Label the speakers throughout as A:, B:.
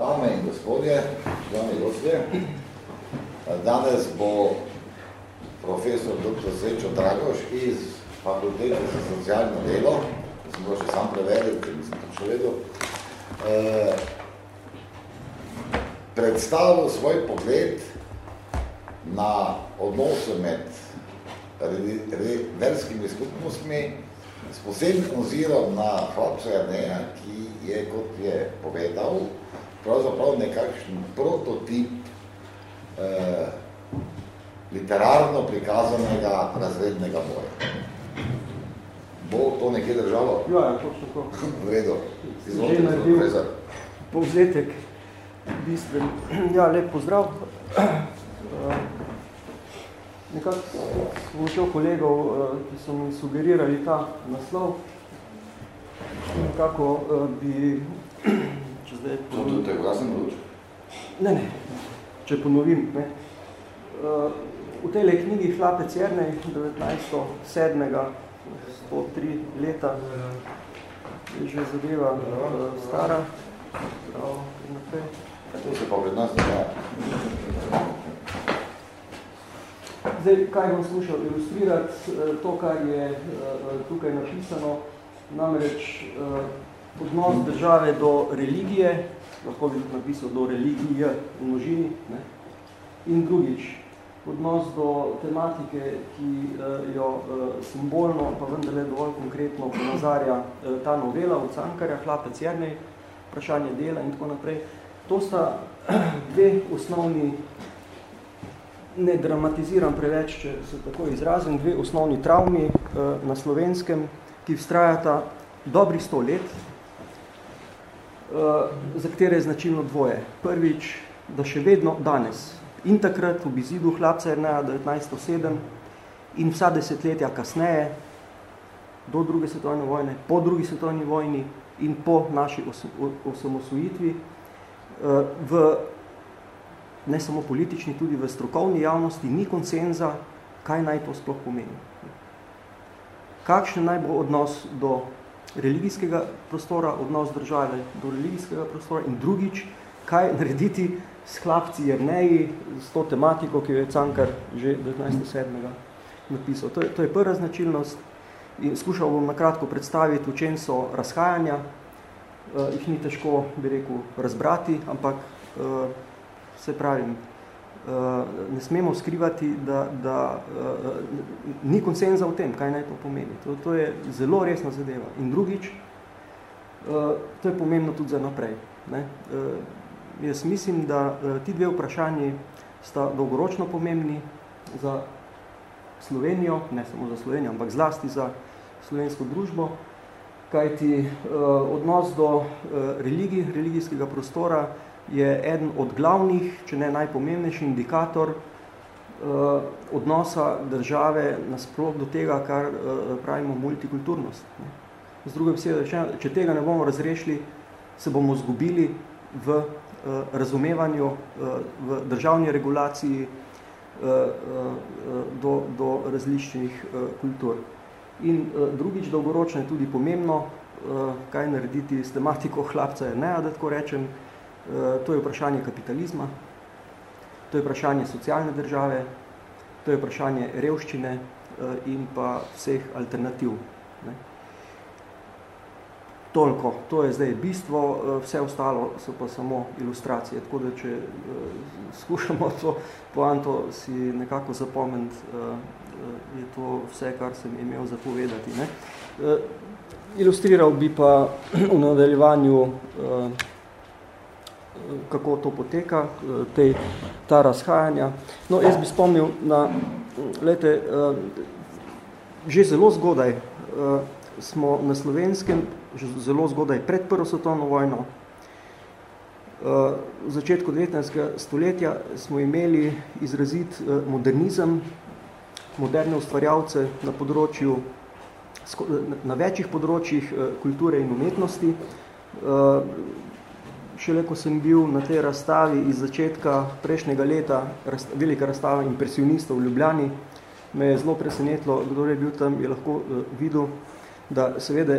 A: Dame in gospodje, dame in gospodje, danes bo profesor dr. Srečo Dragoš iz Fakultete za socialno delo, sem to še sam preveril, ker nisem to še vedel, eh, predstavil svoj pogled na odnose med verskimi skupnostmi s posebnim ozirom na hlapca Janeja, ki je, kot je povedal, pravzaprav nekakšen prototip eh, literarno prikazanega razrednega boja. Bo to nekje držalo?
B: Ja, ja, točno to.
A: V redu.
B: Že naredil povzetek bistven. Ja, lep pozdrav. Uh, nekako s pomočjo kolegov, uh, ki so mi sugerirali ta naslov, nekako uh, bi zdaj...
A: To tudi je glasen luč?
B: Ne, ne, če ponovim. Ne. Uh, v tej knjigi Hlapec Jernej 1907. 103 leta je že zadeva uh, stara. Prav, naprej.
A: To se pa pred nas ne
B: Zdaj, kaj bom slušal ilustrirati, to, kar je tukaj napisano, namreč odnos države do religije, lahko bi napisal do religije v množini, ne? in drugič, odnos do tematike, ki jo simbolno, pa vendarle dovolj konkretno ponazarja ta novela od Cankarja, Hlapec Jernej, vprašanje dela in tako naprej. To sta dve osnovni, ne dramatiziram preveč, če se tako izrazim, dve osnovni travmi na slovenskem, ki vztrajata dobrih sto let, za katere je značilno dvoje. Prvič, da še vedno danes in takrat v bizidu hlapca Erneja 1907 in vsa desetletja kasneje, do druge svetovne vojne, po drugi svetovni vojni in po naši osamosvojitvi, v ne samo politični, tudi v strokovni javnosti ni konsenza, kaj naj to sploh pomeni. Kakšen naj bo odnos do religijskega prostora, odnos države do religijskega prostora in drugič, kaj narediti s hlapci Jerneji, s to tematiko, ki jo je Cankar že 1907. napisal. To je, to je prva značilnost in skušal bom nakratko predstaviti, v čem so razhajanja. Uh, jih ni težko, bi rekel, razbrati, ampak uh, se pravim, ne smemo skrivati, da, da uh, ni konsenza v tem, kaj naj to pomeni. To, to je zelo resna zadeva. In drugič, uh, to je pomembno tudi za naprej. Ne? Jaz mislim, da ti dve vprašanji sta dolgoročno pomembni za Slovenijo, ne samo za Slovenijo, ampak zlasti za slovensko družbo, kajti odnos do religij, religijskega prostora, je eden od glavnih, če ne najpomembnejši indikator uh, odnosa države nasploh do tega, kar uh, pravimo multikulturnost. Z druge besede, če tega ne bomo razrešili, se bomo zgubili v uh, razumevanju, v državni regulaciji do, do različnih kultur. In drugič dolgoročno je tudi pomembno, kaj narediti s tematiko hlapca je ne, da tako rečem, Eh, to je vprašanje kapitalizma, to je vprašanje socialne države, to je vprašanje revščine eh, in pa vseh alternativ. Ne. Toliko, to je zdaj bistvo, eh, vse ostalo so pa samo ilustracije, tako da če skušamo to poanto si nekako zapomniti, je to vse, kar sem imel zapovedati. Ne. Ilustriral bi pa v nadaljevanju kako to poteka, te, ta razhajanja. No, jaz bi spomnil na, lete, eh, že zelo zgodaj eh, smo na Slovenskem, že zelo zgodaj pred Prvo svetovno vojno, eh, v začetku 19. stoletja smo imeli izrazit modernizem, moderne ustvarjalce na področju, na večjih področjih kulture in umetnosti, šele ko sem bil na tej razstavi iz začetka prejšnjega leta, razsta, velika razstava impresionistov v Ljubljani, me je zelo presenetilo, kdo je bil tam, je lahko uh, videl, da seveda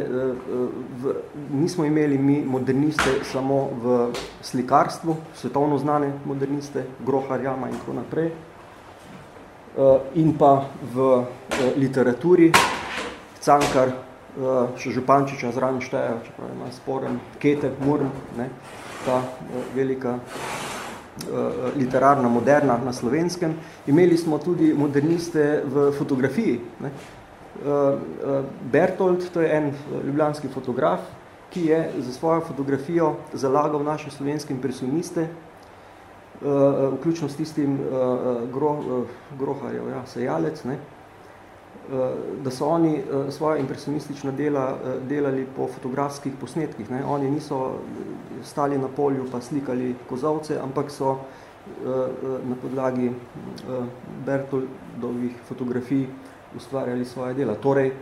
B: v, nismo imeli mi moderniste samo v slikarstvu, svetovno znane moderniste, Grohar, Jama in tako naprej, in pa v literaturi, Cankar, še Župančiča zraven šteje, čeprav ima sporen, Kete, Murm, ne, ta velika literarna, moderna na slovenskem. Imeli smo tudi moderniste v fotografiji. Ne. Bertolt, to je en ljubljanski fotograf, ki je za svojo fotografijo zalagal naše slovenske impresioniste, vključno s tistim gro, groharjev, ja, sejalec, ne, da so oni svoja impresionistična dela delali po fotografskih posnetkih. Ne. Oni niso stali na polju pa slikali kozovce, ampak so na podlagi Bertoldovih fotografij ustvarjali svoje dela. Torej,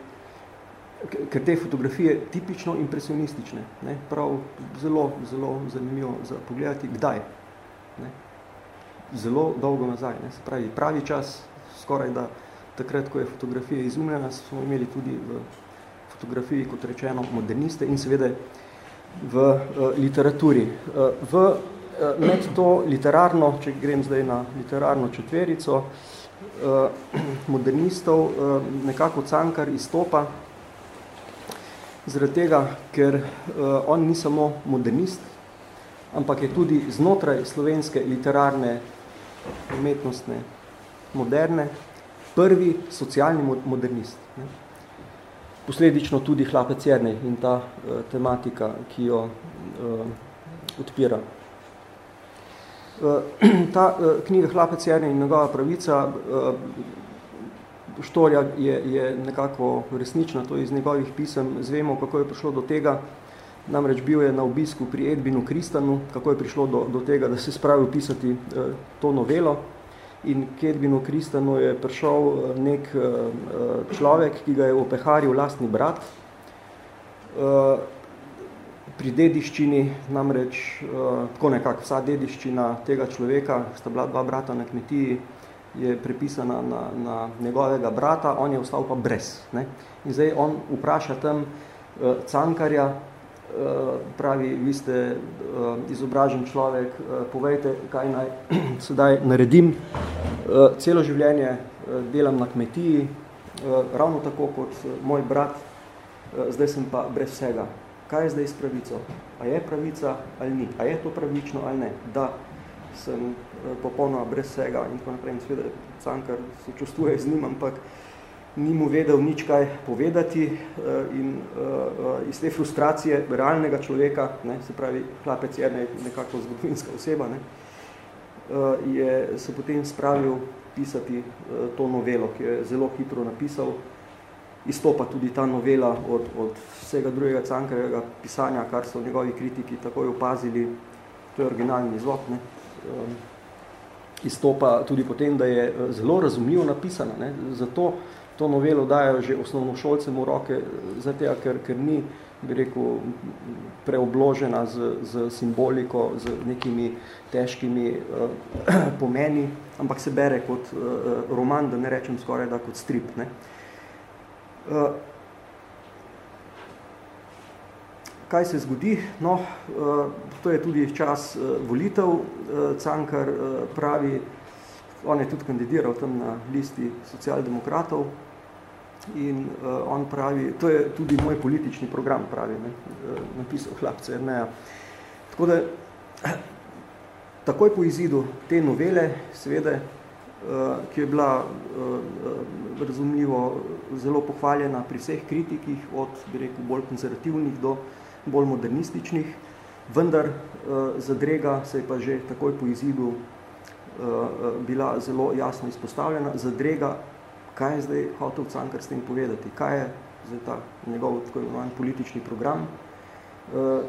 B: ker te fotografije tipično impresionistične, ne, prav zelo, zelo zanimivo za pogledati, kdaj. Ne. Zelo dolgo nazaj, ne, se pravi, pravi čas, skoraj da takrat, ko je fotografija izumljena, smo imeli tudi v fotografiji, kot rečeno, moderniste in seveda v uh, literaturi. Uh, v, uh, med to literarno, če grem zdaj na literarno četverico, uh, modernistov uh, nekako Cankar izstopa zaradi tega, ker uh, on ni samo modernist, ampak je tudi znotraj slovenske literarne umetnostne moderne prvi socialni modernist. Ne. Posledično tudi hlapec Jernej in ta uh, tematika, ki jo uh, odpira. Uh, ta uh, knjiga Hlapec Jernej in njegova pravica uh, Štorja je, je nekako resnična, to iz njegovih pisem zvemo, kako je prišlo do tega, namreč bil je na obisku pri Edbinu Kristanu, kako je prišlo do, do tega, da se spravil pisati uh, to novelo, in k Edvinu Kristanu je prišel eh, nek eh, eh, človek, ki ga je opeharil lastni brat. Pri dediščini namreč, tako nekako vsa dediščina tega človeka, sta bila dva brata na kmetiji, je prepisana na, na njegovega brata, on je ostal pa brez. Ne? In zdaj on vpraša tam cankarja, pravi, vi ste eh, izobražen človek, eh, povejte, kaj naj sedaj naredim. Celo življenje delam na kmetiji, ravno tako kot moj brat, zdaj sem pa brez vsega. Kaj je zdaj s pravico? A je pravica ali ni? A je to pravično ali ne? Da sem popolnoma brez vsega in tako naprej. In seveda, Cankar se čustuje z njim, ampak ni mu vedel nič kaj povedati eh, in eh, iz te frustracije realnega človeka, ne, se pravi, hlapec je nekako zgodovinska oseba, ne, eh, je se potem spravil pisati to novelo, ki je zelo hitro napisal. Izstopa tudi ta novela od, od vsega drugega cankarjega pisanja, kar so njegovi kritiki takoj opazili, to je originalni izvod. Ne. Izstopa tudi potem, da je zelo razumljivo napisana. Ne. Zato to novelo dajo že osnovnošolcem v roke, zato ker, ker ni bi rekel, preobložena z, z simboliko, z nekimi težkimi uh, pomeni, ampak se bere kot uh, roman, da ne rečem skoraj da kot strip. Ne. Uh, kaj se zgodi? No, uh, to je tudi čas uh, volitev. Uh, Cankar uh, pravi, on je tudi kandidiral tam na listi socialdemokratov, in uh, on pravi, to je tudi moj politični program, pravi, ne, uh, napisal hlapce Erneja. Tako da, takoj po izidu te novele, seveda, uh, ki je bila uh, razumljivo zelo pohvaljena pri vseh kritikih, od, bi rekel, bolj konzervativnih do bolj modernističnih, vendar uh, zadrega se je pa že takoj po izidu uh, bila zelo jasno izpostavljena, zadrega kaj je zdaj hotel Cankar s tem povedati, kaj je zdaj ta njegov tako imenovan politični program uh,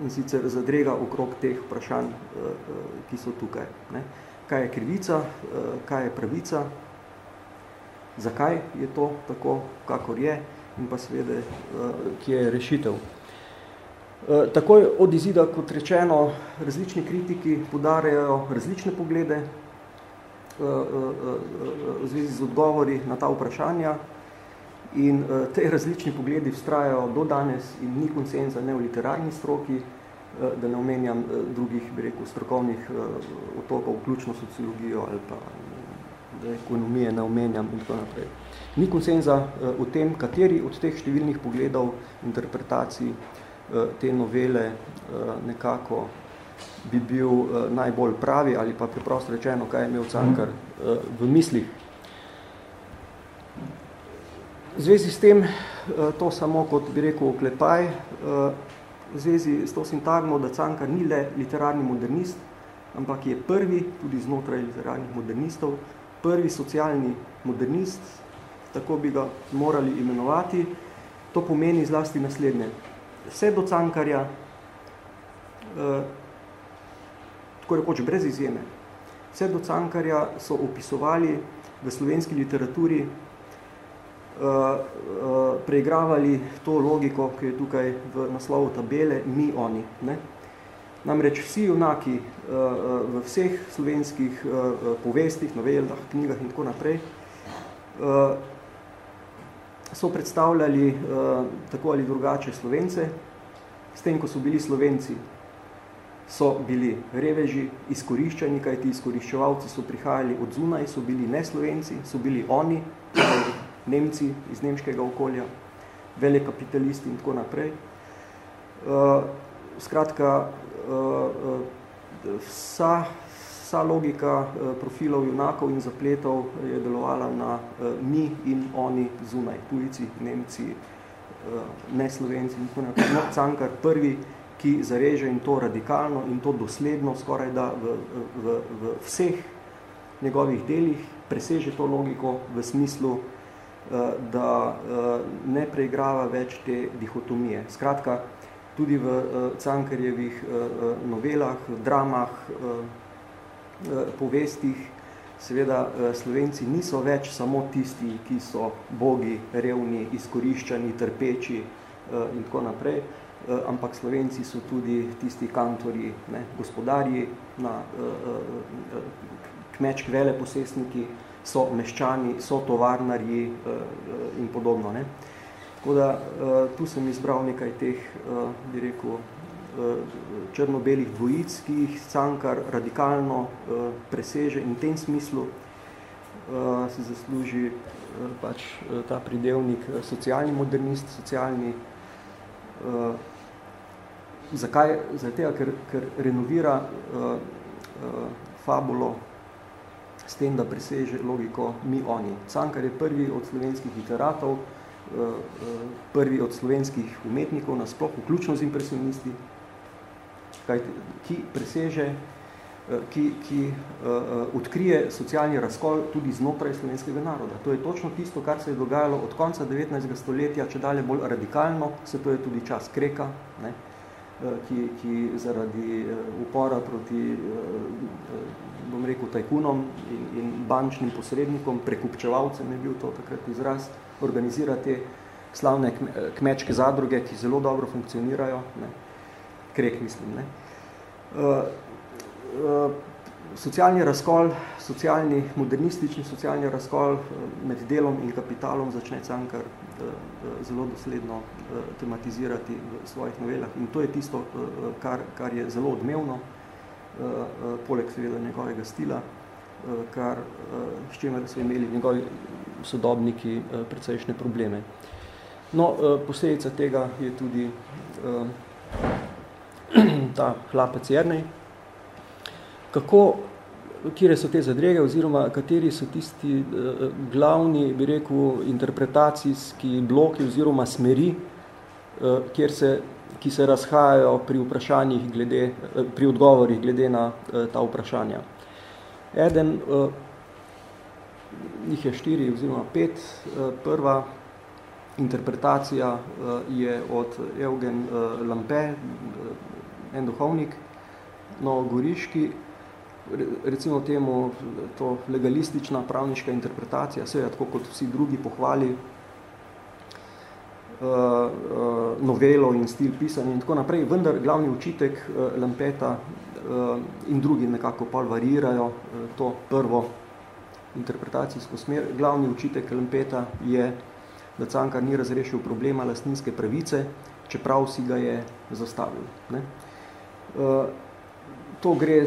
B: in sicer zadrega okrog teh vprašanj, uh, ki so tukaj. Ne. Kaj je krivica, uh, kaj je pravica, zakaj je to tako, kakor je in pa seveda, uh, kje je rešitev. Takoj od izida, kot rečeno, različni kritiki podarjajo različne poglede v zvezi z odgovori na ta vprašanja In te različni pogledi vstrajajo do danes in ni konsenza ne v literarni stroki, da ne omenjam drugih, bi rekel, strokovnih otokov, vključno sociologijo ali pa ekonomije ne omenjam in tako naprej. Ni konsenza v tem, kateri od teh številnih pogledov, interpretacij te novele nekako bi bil uh, najbolj pravi ali pa preprosto rečeno, kaj je imel Cankar uh, v mislih. V zvezi s tem, uh, to samo kot bi rekel oklepaj, uh, v zvezi s to sintagmo, da Cankar ni le literarni modernist, ampak je prvi, tudi znotraj literarnih modernistov, prvi socialni modernist, tako bi ga morali imenovati, to pomeni zlasti naslednje. Vse do Cankarja, eh, tako rekoč brez izjeme, vse do Cankarja so opisovali v slovenski literaturi, eh, eh, preigravali to logiko, ki je tukaj v naslovu tabele, mi, oni. Ne? Namreč vsi junaki uh, v vseh slovenskih uh, povestih, novelah, knjigah in tako naprej uh, so predstavljali uh, tako ali drugače Slovence, s tem, ko so bili Slovenci, so bili reveži, izkoriščani, kaj ti izkoriščevalci so prihajali od zunaj, so bili ne Slovenci, so bili oni, Nemci iz nemškega okolja, velekapitalisti in tako naprej. Uh, skratka, vsa, vsa logika profilov junakov in zapletov je delovala na eh, mi in oni zunaj, tujci, Nemci, eh, ne Slovenci in tako naprej. No, Cankar prvi, ki zareže in to radikalno in to dosledno, skoraj da v, v, v vseh njegovih delih preseže to logiko v smislu, da ne preigrava več te dihotomije. Skratka, tudi v uh, Cankarjevih novelah, dramah, povestih, seveda Slovenci niso več samo tisti, ki so bogi, revni, izkoriščani, trpeči in tako naprej, ampak Slovenci so tudi tisti kantori, ne, gospodarji, na, uh, uh, kmečk veleposestniki, so meščani, so tovarnarji in podobno. Ne. Tako da tu sem izbral nekaj teh, bi rekel, črno-belih dvojic, ki jih Cankar radikalno preseže in v tem smislu se zasluži pač ta pridevnik socialni modernist, socialni Zakaj? Zato, ker, ker renovira uh, uh, fabulo s tem, da preseže logiko mi-oni. Cankar je prvi od slovenskih literatov, prvi od slovenskih umetnikov, nasploh, vključno z impresionisti, ki preseže, ki, ki uh, odkrije socialni razkol tudi znotraj slovenskega naroda. To je točno tisto, kar se je dogajalo od konca 19. stoletja, če dalje bolj radikalno, se to je tudi čas kreka, ne, ki, ki zaradi upora proti, bom rekel, tajkunom in, in bančnim posrednikom, prekupčevalcem je bil to takrat izraz, organizira te slavne kmečke zadruge, ki zelo dobro funkcionirajo, ne, krek mislim. Ne. Socialni razkol, socialni, modernistični socialni razkol med delom in kapitalom začne Cankar zelo dosledno uh, tematizirati v svojih novelah in to je tisto, kar, kar je zelo odmevno, poleg seveda njegovega stila, kar, s čimer so imeli njegovi sodobniki eh, precejšnje probleme. No, eh, posledica tega je tudi eh, ta hlapec Jernej. Kako, kire so te zadrege oziroma kateri so tisti glavni, bi rekel, interpretacijski bloki oziroma smeri, kjer se, ki se razhajajo pri vprašanjih glede, pri odgovorih glede na ta vprašanja. Eden jih je štiri oziroma pet. Eh, prva interpretacija eh, je od Eugen eh, Lampe, en duhovnik, novogoriški, recimo temu to legalistična pravniška interpretacija, seveda tako kot vsi drugi pohvali novelo in stil pisanja in tako naprej, vendar glavni učitek Lampeta in drugi nekako pol varirajo to prvo interpretacijsko smer. Glavni učitek Lempeta je da Cankar ni razrešil problema lastninske pravice, čeprav si ga je zastavil. Ne. Uh, to gre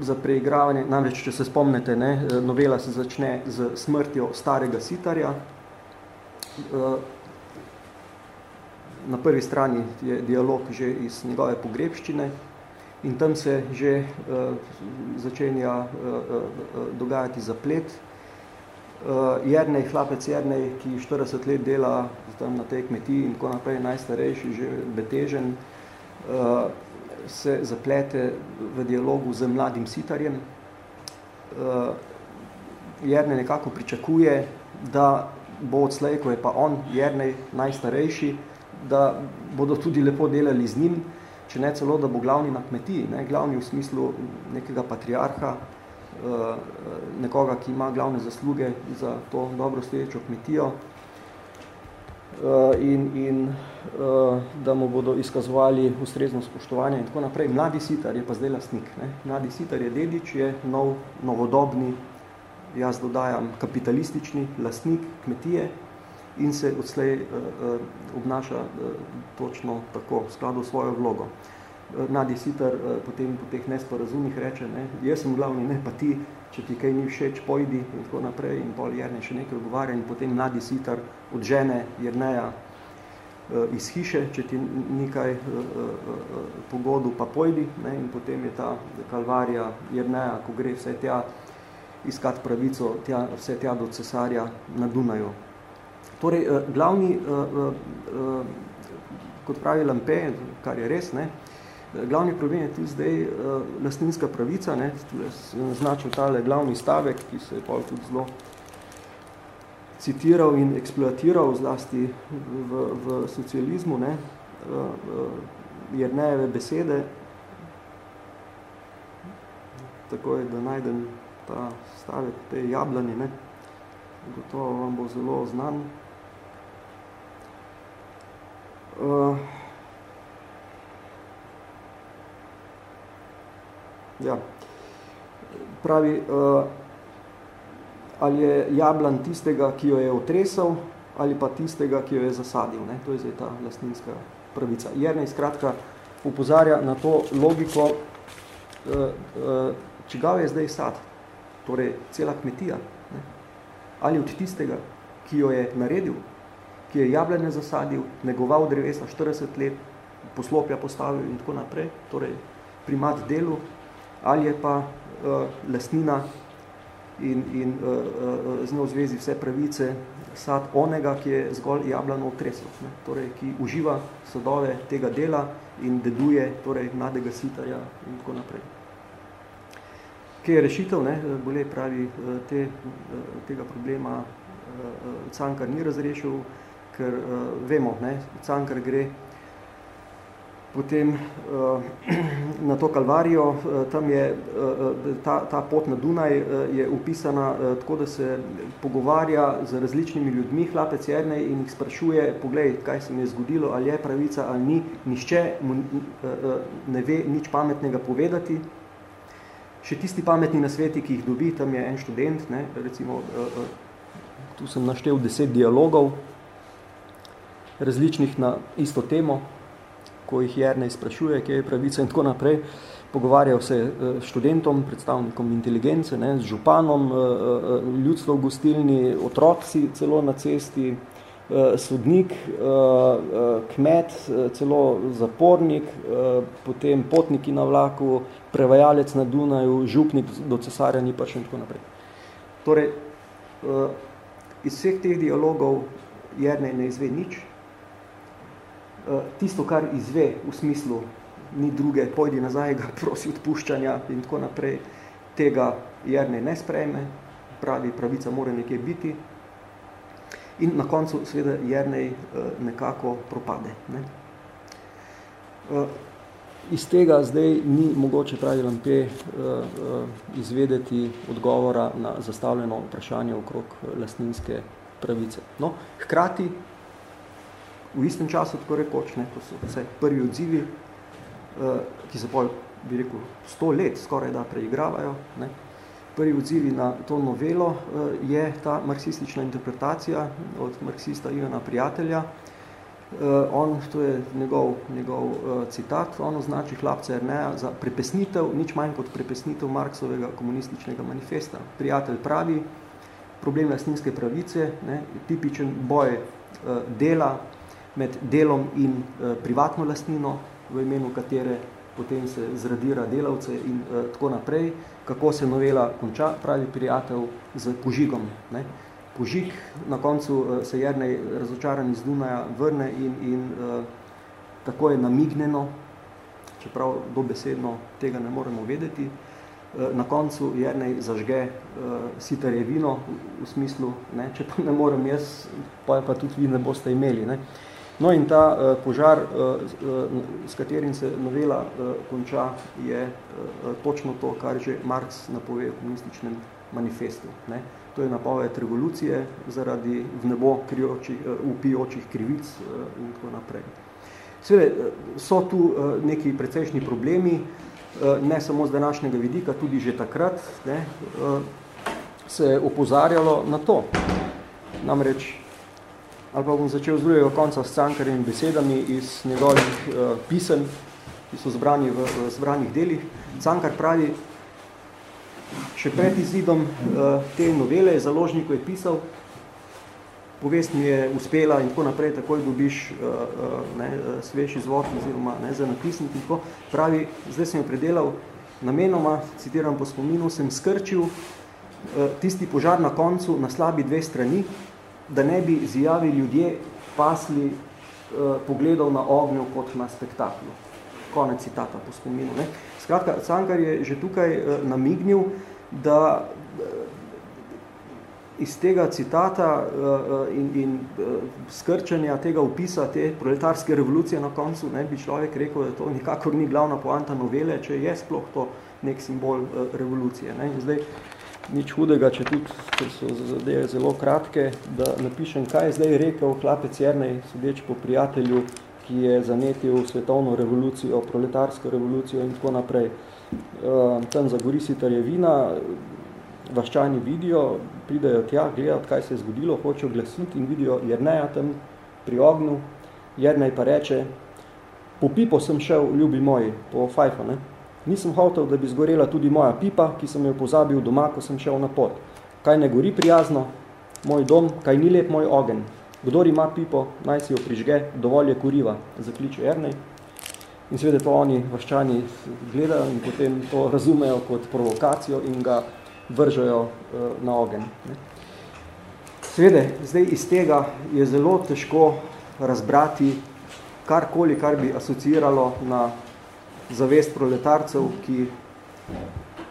B: za preigravanje, namreč, če se spomnite, ne, novela se začne z smrtjo starega sitarja. Uh, na prvi strani je dialog že iz njegove pogrebščine in tam se že uh, začenja dogajati zaplet, Jernej, hlapec Jernej, ki 40 let dela tam na tej kmetiji in tako naprej, najstarejši, že betežen, se zaplete v dialogu z mladim sitarjem. Uh, Jernej nekako pričakuje, da bo odslej, ko je pa on, Jernej, najstarejši, da bodo tudi lepo delali z njim, če ne celo, da bo glavni na kmetiji, ne? glavni v smislu nekega patriarha, Eh, nekoga, ki ima glavne zasluge za to dobro stoječo kmetijo in, in eh, da mu bodo izkazovali ustrezno spoštovanje in tako naprej. Mladi sitar je pa zdaj lastnik. Ne? Mladi sitar je dedič, je nov, novodobni, jaz dodajam, kapitalistični lastnik kmetije in se odslej obnaša točno tako, v skladu svojo vlogo. Nadi Sitar eh, potem po teh nesporazumih reče, ne, jaz sem glavni, ne pa ti, če ti kaj ni všeč, pojdi in tako naprej in pol Jerne še nekaj odgovarja in potem Nadi Sitar odžene Jerneja eh, iz hiše, če ti ni kaj eh, pogodu, pa pojdi ne, in potem je ta kalvarija Jerneja, ko gre vse tja iskat pravico, tja, vse tja do cesarja na Dunaju. Torej, glavni, kot pravi Lampe, kar je res, ne, Glavni problem je tudi zdaj uh, lastninska pravica, ne, sem značil tale glavni stavek, ki se je pol tudi zelo citiral in eksploatiral zlasti v, v socializmu, ne, uh, uh, Jernejeve besede, tako je, da najdem ta stavek, te jablani, ne, gotovo vam bo zelo znan. Uh, Ja. Pravi, uh, ali je jablan tistega, ki jo je otresal, ali pa tistega, ki jo je zasadil. Ne? To je zdaj ta lastninska pravica. Jernej skratka upozarja na to logiko, uh, uh, čigav je zdaj sad, torej cela kmetija. Ne? Ali od tistega, ki jo je naredil, ki je jablanje zasadil, negoval drevesa 40 let, poslopja postavil in tako naprej, torej primat delu, ali je pa uh, lastnina in, in uh, uh, z njo v zvezi vse pravice sad onega, ki je zgolj jablano otresel, ne? torej, ki uživa sadove tega dela in deduje torej, mladega sitarja in tako naprej. Kje je rešitev? Ne? Bolej pravi, te, tega problema Cankar ni razrešil, ker vemo, ne? Cankar gre potem uh, na to kalvarijo, uh, tam je uh, ta, ta pot na Dunaj je upisana tako, da se pogovarja z različnimi ljudmi, hlapec Jernej in jih sprašuje, poglej, kaj se mi je zgodilo, ali je pravica ali ni, nišče mu ne ve nič pametnega povedati. Še tisti pametni nasveti, ki jih dobi, tam je en študent, ne, recimo, tu sem naštel deset dialogov, različnih na isto temo, ko jih Jernej sprašuje, kje je pravica in tako naprej. Pogovarjal se s študentom, predstavnikom inteligence, ne, z županom, eh, eh, ljudstvo v gostilni, otroci celo na cesti, eh, sodnik, kmet, celo zapornik, potem potniki na vlaku, prevajalec na Dunaju, župnik do cesarja ni pač in tako naprej. Torej, iz vseh teh dialogov Jernej ne izve nič, Eh, tisto, kar izve v smislu ni druge, pojdi nazaj, ga prosi odpuščanja in tako naprej, tega Jernej ne sprejme, pravi, pravica mora nekje biti in na koncu seveda Jernej eh, nekako propade. Ne. Eh, iz tega zdaj ni mogoče, pravi Lampe, izvedeti odgovora na zastavljeno vprašanje okrog lastninske pravice. No, hkrati v istem času, tako rekoč, ne, to so vse prvi odzivi, uh, ki se bolj, bi rekel, sto let skoraj da preigravajo, ne, prvi odzivi na to novelo je ta marksistična interpretacija od marksista Ivana Prijatelja. On, to je njegov, njegov citat, on označi hlapca Erneja za prepesnitev, nič manj kot prepesnitev Marksovega komunističnega manifesta. Prijatelj pravi, problem lastninske pravice, ne, tipičen boj dela med delom in privatno lastnino, v imenu katere potem se zradira delavce in uh, tako naprej. Kako se novela konča, pravi prijatelj, z požigom. Ne? Požig, na koncu uh, se Jernej razočaran iz Dunaja vrne in, in uh, tako je namigneno, čeprav dobesedno tega ne moremo vedeti, uh, na koncu Jernej zažge uh, sitarje vino v, v smislu, ne? če pa ne morem jaz, pa, pa tudi vi ne boste imeli. Ne? No in ta uh, požar, uh, s katerim se novela uh, konča, je uh, točno to, kar že Marx napove v komunističnem manifestu. Ne? To je napoved revolucije zaradi v nebo krijočih, uh, upijočih krivic uh, in tako naprej. Svede, so tu uh, neki precejšnji problemi, uh, ne samo z današnjega vidika, tudi že takrat ne, uh, se je opozarjalo na to. Namreč ali pa bom začel z drugega konca s Cankarjevimi besedami iz njegovih uh, pisem, ki so zbrani v, v zbranih delih. Cankar pravi, še pred izidom uh, te novele, založniku je pisal, povest mi je uspela in tako naprej, takoj dobiš uh, uh, ne, svež izvod oziroma ne, za napisnik in tako. Pravi, zdaj sem jo predelal namenoma, citiram po spominu, sem skrčil uh, tisti požar na koncu na slabi dve strani, da ne bi zjavi ljudje pasli uh, pogledov na ognju kot na spektaklu. Konec citata po spominu. Ne? Skratka, Cankar je že tukaj uh, namignil, da uh, iz tega citata uh, in, in uh, skrčanja tega upisa te proletarske revolucije na koncu, ne, bi človek rekel, da to nikakor ni glavna poanta novele, če je sploh to nek simbol uh, revolucije. Ne? In zdaj, nič hudega, če tudi, ker so zadeve zelo kratke, da napišem, kaj je zdaj rekel hlapec Jernej, sodeč po prijatelju, ki je zanetil svetovno revolucijo, proletarsko revolucijo in tako naprej. Uh, tam zagori si tarjevina, vaščani vidijo, pridejo tja, gledajo, kaj se je zgodilo, hočejo glasiti in vidijo Jerneja tam pri ognju. Jernej pa reče, po pipo sem šel, ljubi moji, po fajfo, ne? Nisem hotel, da bi zgorela tudi moja pipa, ki sem jo pozabil doma, ko sem šel na pot. Kaj ne gori prijazno, moj dom, kaj ni lep moj ogen. Kdor ima pipo, naj si jo prižge, dovolj je kuriva, zakliče Ernej. In seveda to oni vaščani gledajo in potem to razumejo kot provokacijo in ga vržajo uh, na ogen. Seveda, zdaj iz tega je zelo težko razbrati karkoli, kar bi asociiralo na zavest proletarcev, ki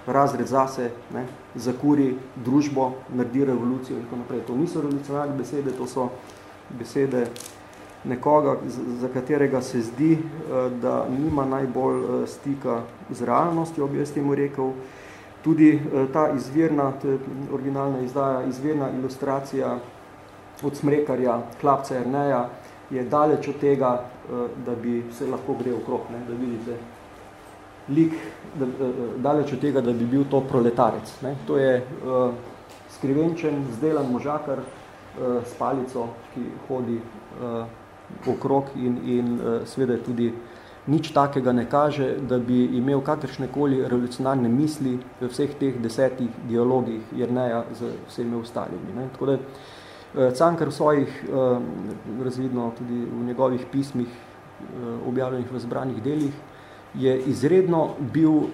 B: razred zase ne, zakuri družbo, naredi revolucijo in tako naprej. To niso revolucionarne besede, to so besede nekoga, za katerega se zdi, eh, da nima najbolj eh, stika z realnostjo, bi jaz temu rekel. Tudi eh, ta izvirna, to je originalna izdaja, izvirna ilustracija od smrekarja Klapca Erneja je daleč od tega, da bi se lahko gre okrog, ne, da vidite lik da, daleč od tega, da bi bil to proletarec. Ne. To je uh, skrivenčen, zdelan možakar uh, s palico, ki hodi uh, okrog in, in uh, sveda tudi nič takega ne kaže, da bi imel kakršnekoli revolucionarne misli v vseh teh desetih dialogih Jerneja z vsemi ostalimi. Ne. Tako da Cankar v svojih, razvidno tudi v njegovih pismih, objavljenih v zbranih delih, je izredno bil uh,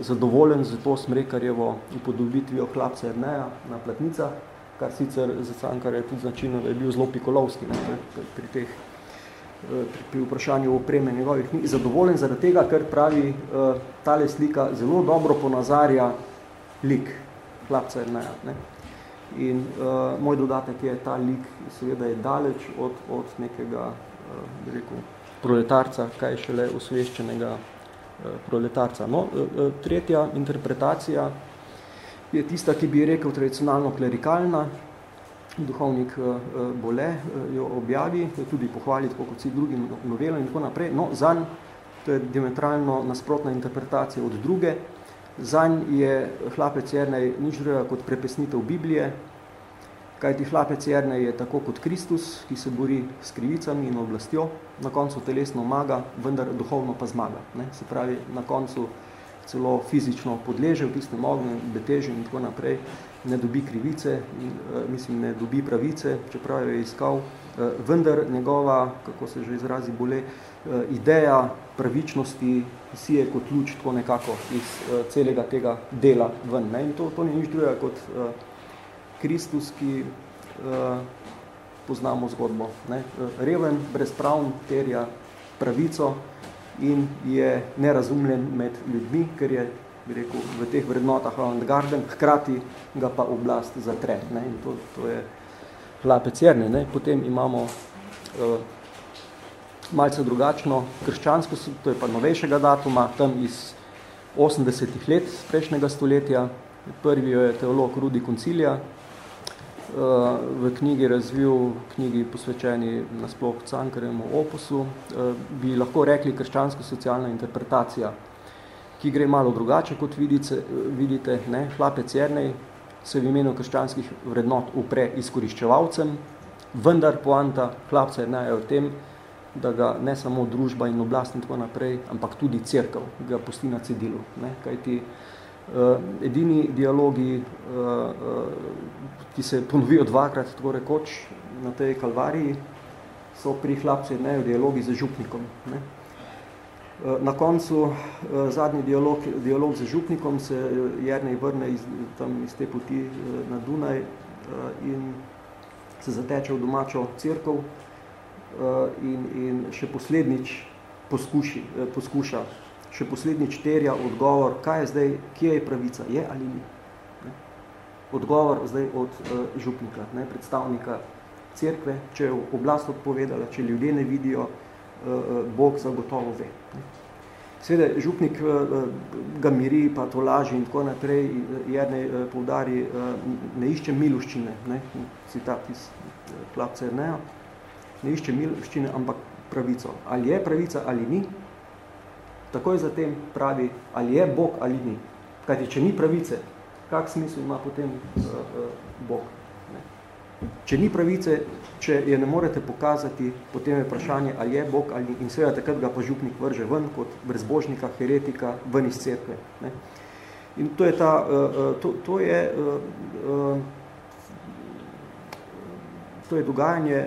B: zadovoljen z to smrekarjevo upodobitvijo hlapca Erneja na platnicah, kar sicer za Cankara je tudi značilno, da je bil zelo pikolovski ne, pri teh pri, pri vprašanju opreme njegovih knjig. Zadovoljen zaradi tega, ker pravi uh, tale slika zelo dobro ponazarja lik hlapca Erneja. Ne. In uh, moj dodatek je, ta lik seveda je daleč od, od nekega uh, rekel, proletarca, kaj šele osveščenega Eh, proletarca. No, eh, eh, tretja interpretacija je tista, ki bi rekel tradicionalno klerikalna, duhovnik Bole jo objavi, tudi pohvali, tako kot vsi drugi novelo in tako naprej. No, zanj, to je diametralno nasprotna interpretacija od druge, Zanj je hlapec Jernej nič druga kot prepesnitev Biblije, kajti hlapec Jernej je tako kot Kristus, ki se bori s krivicami in oblastjo, na koncu telesno maga, vendar duhovno pa zmaga. Ne? Se pravi, na koncu celo fizično podleže v tistem ognju, beteže in tako naprej, ne dobi krivice, uh, mislim, ne dobi pravice, čeprav je iskal, uh, vendar njegova, kako se že izrazi bole, uh, ideja pravičnosti sije kot luč tako nekako iz celega tega dela ven. Ne? In to, to ni nič drugega kot Kristus, ki uh, poznamo zgodbo. Ne? Reven, brezpravn, terja pravico in je nerazumljen med ljudmi, ker je bi rekel, v teh vrednotah avantgarden, hkrati ga pa oblast zatre. Ne? In to, to je hlapec jerne. Ne? Potem imamo uh, malce drugačno krščansko, to je pa novejšega datuma, tam iz 80 let prejšnjega stoletja. Prvi je teolog Rudi Koncilija, v knjigi razvil, knjigi posvečeni nasploh Cankarjemu opusu, uh, bi lahko rekli krščansko-socialna interpretacija ki gre malo drugače, kot vidite, vidite ne? hlapec Jernej se v imenu krščanskih vrednot upre izkoriščevalcem, vendar poanta hlapca je v tem, da ga ne samo družba in oblast in tako naprej, ampak tudi cerkev ga pusti na cedilu. Ne? Kajti uh, edini dialogi, uh, uh, ki se ponovijo dvakrat, tako rekoč, na tej kalvariji, so pri hlapcu Jerneju dialogi z župnikom. Ne? Na koncu zadnji dialog, dialog z župnikom se Jernej vrne iz, tam iz te poti na Dunaj in se zateče v domačo cerkev in, in še poslednič poskuši, poskuša, še poslednič terja odgovor, kaj je zdaj, kje je pravica, je ali ni. Odgovor zdaj od župnika, ne, predstavnika cerkve, če je oblast odpovedala, če ljudje ne vidijo, Bog zagotovo ve. Seveda, župnik ga miri, pa to laži in tako naprej, Jernej poudari, ne išče miloščine, ne, citat iz klapca Jerneja, ne išče miloščine, ampak pravico. Ali je pravica ali ni, takoj zatem pravi, ali je Bog ali ni. Kajti, če ni pravice, kak smisel ima potem Bog? Če ni pravice, če je ne morete pokazati, potem je vprašanje, ali je Bog ali in seveda takrat ga pa župnik vrže ven kot brezbožnika, heretika, ven iz cerkve. Ne. In to je ta, to, to je, to je dogajanje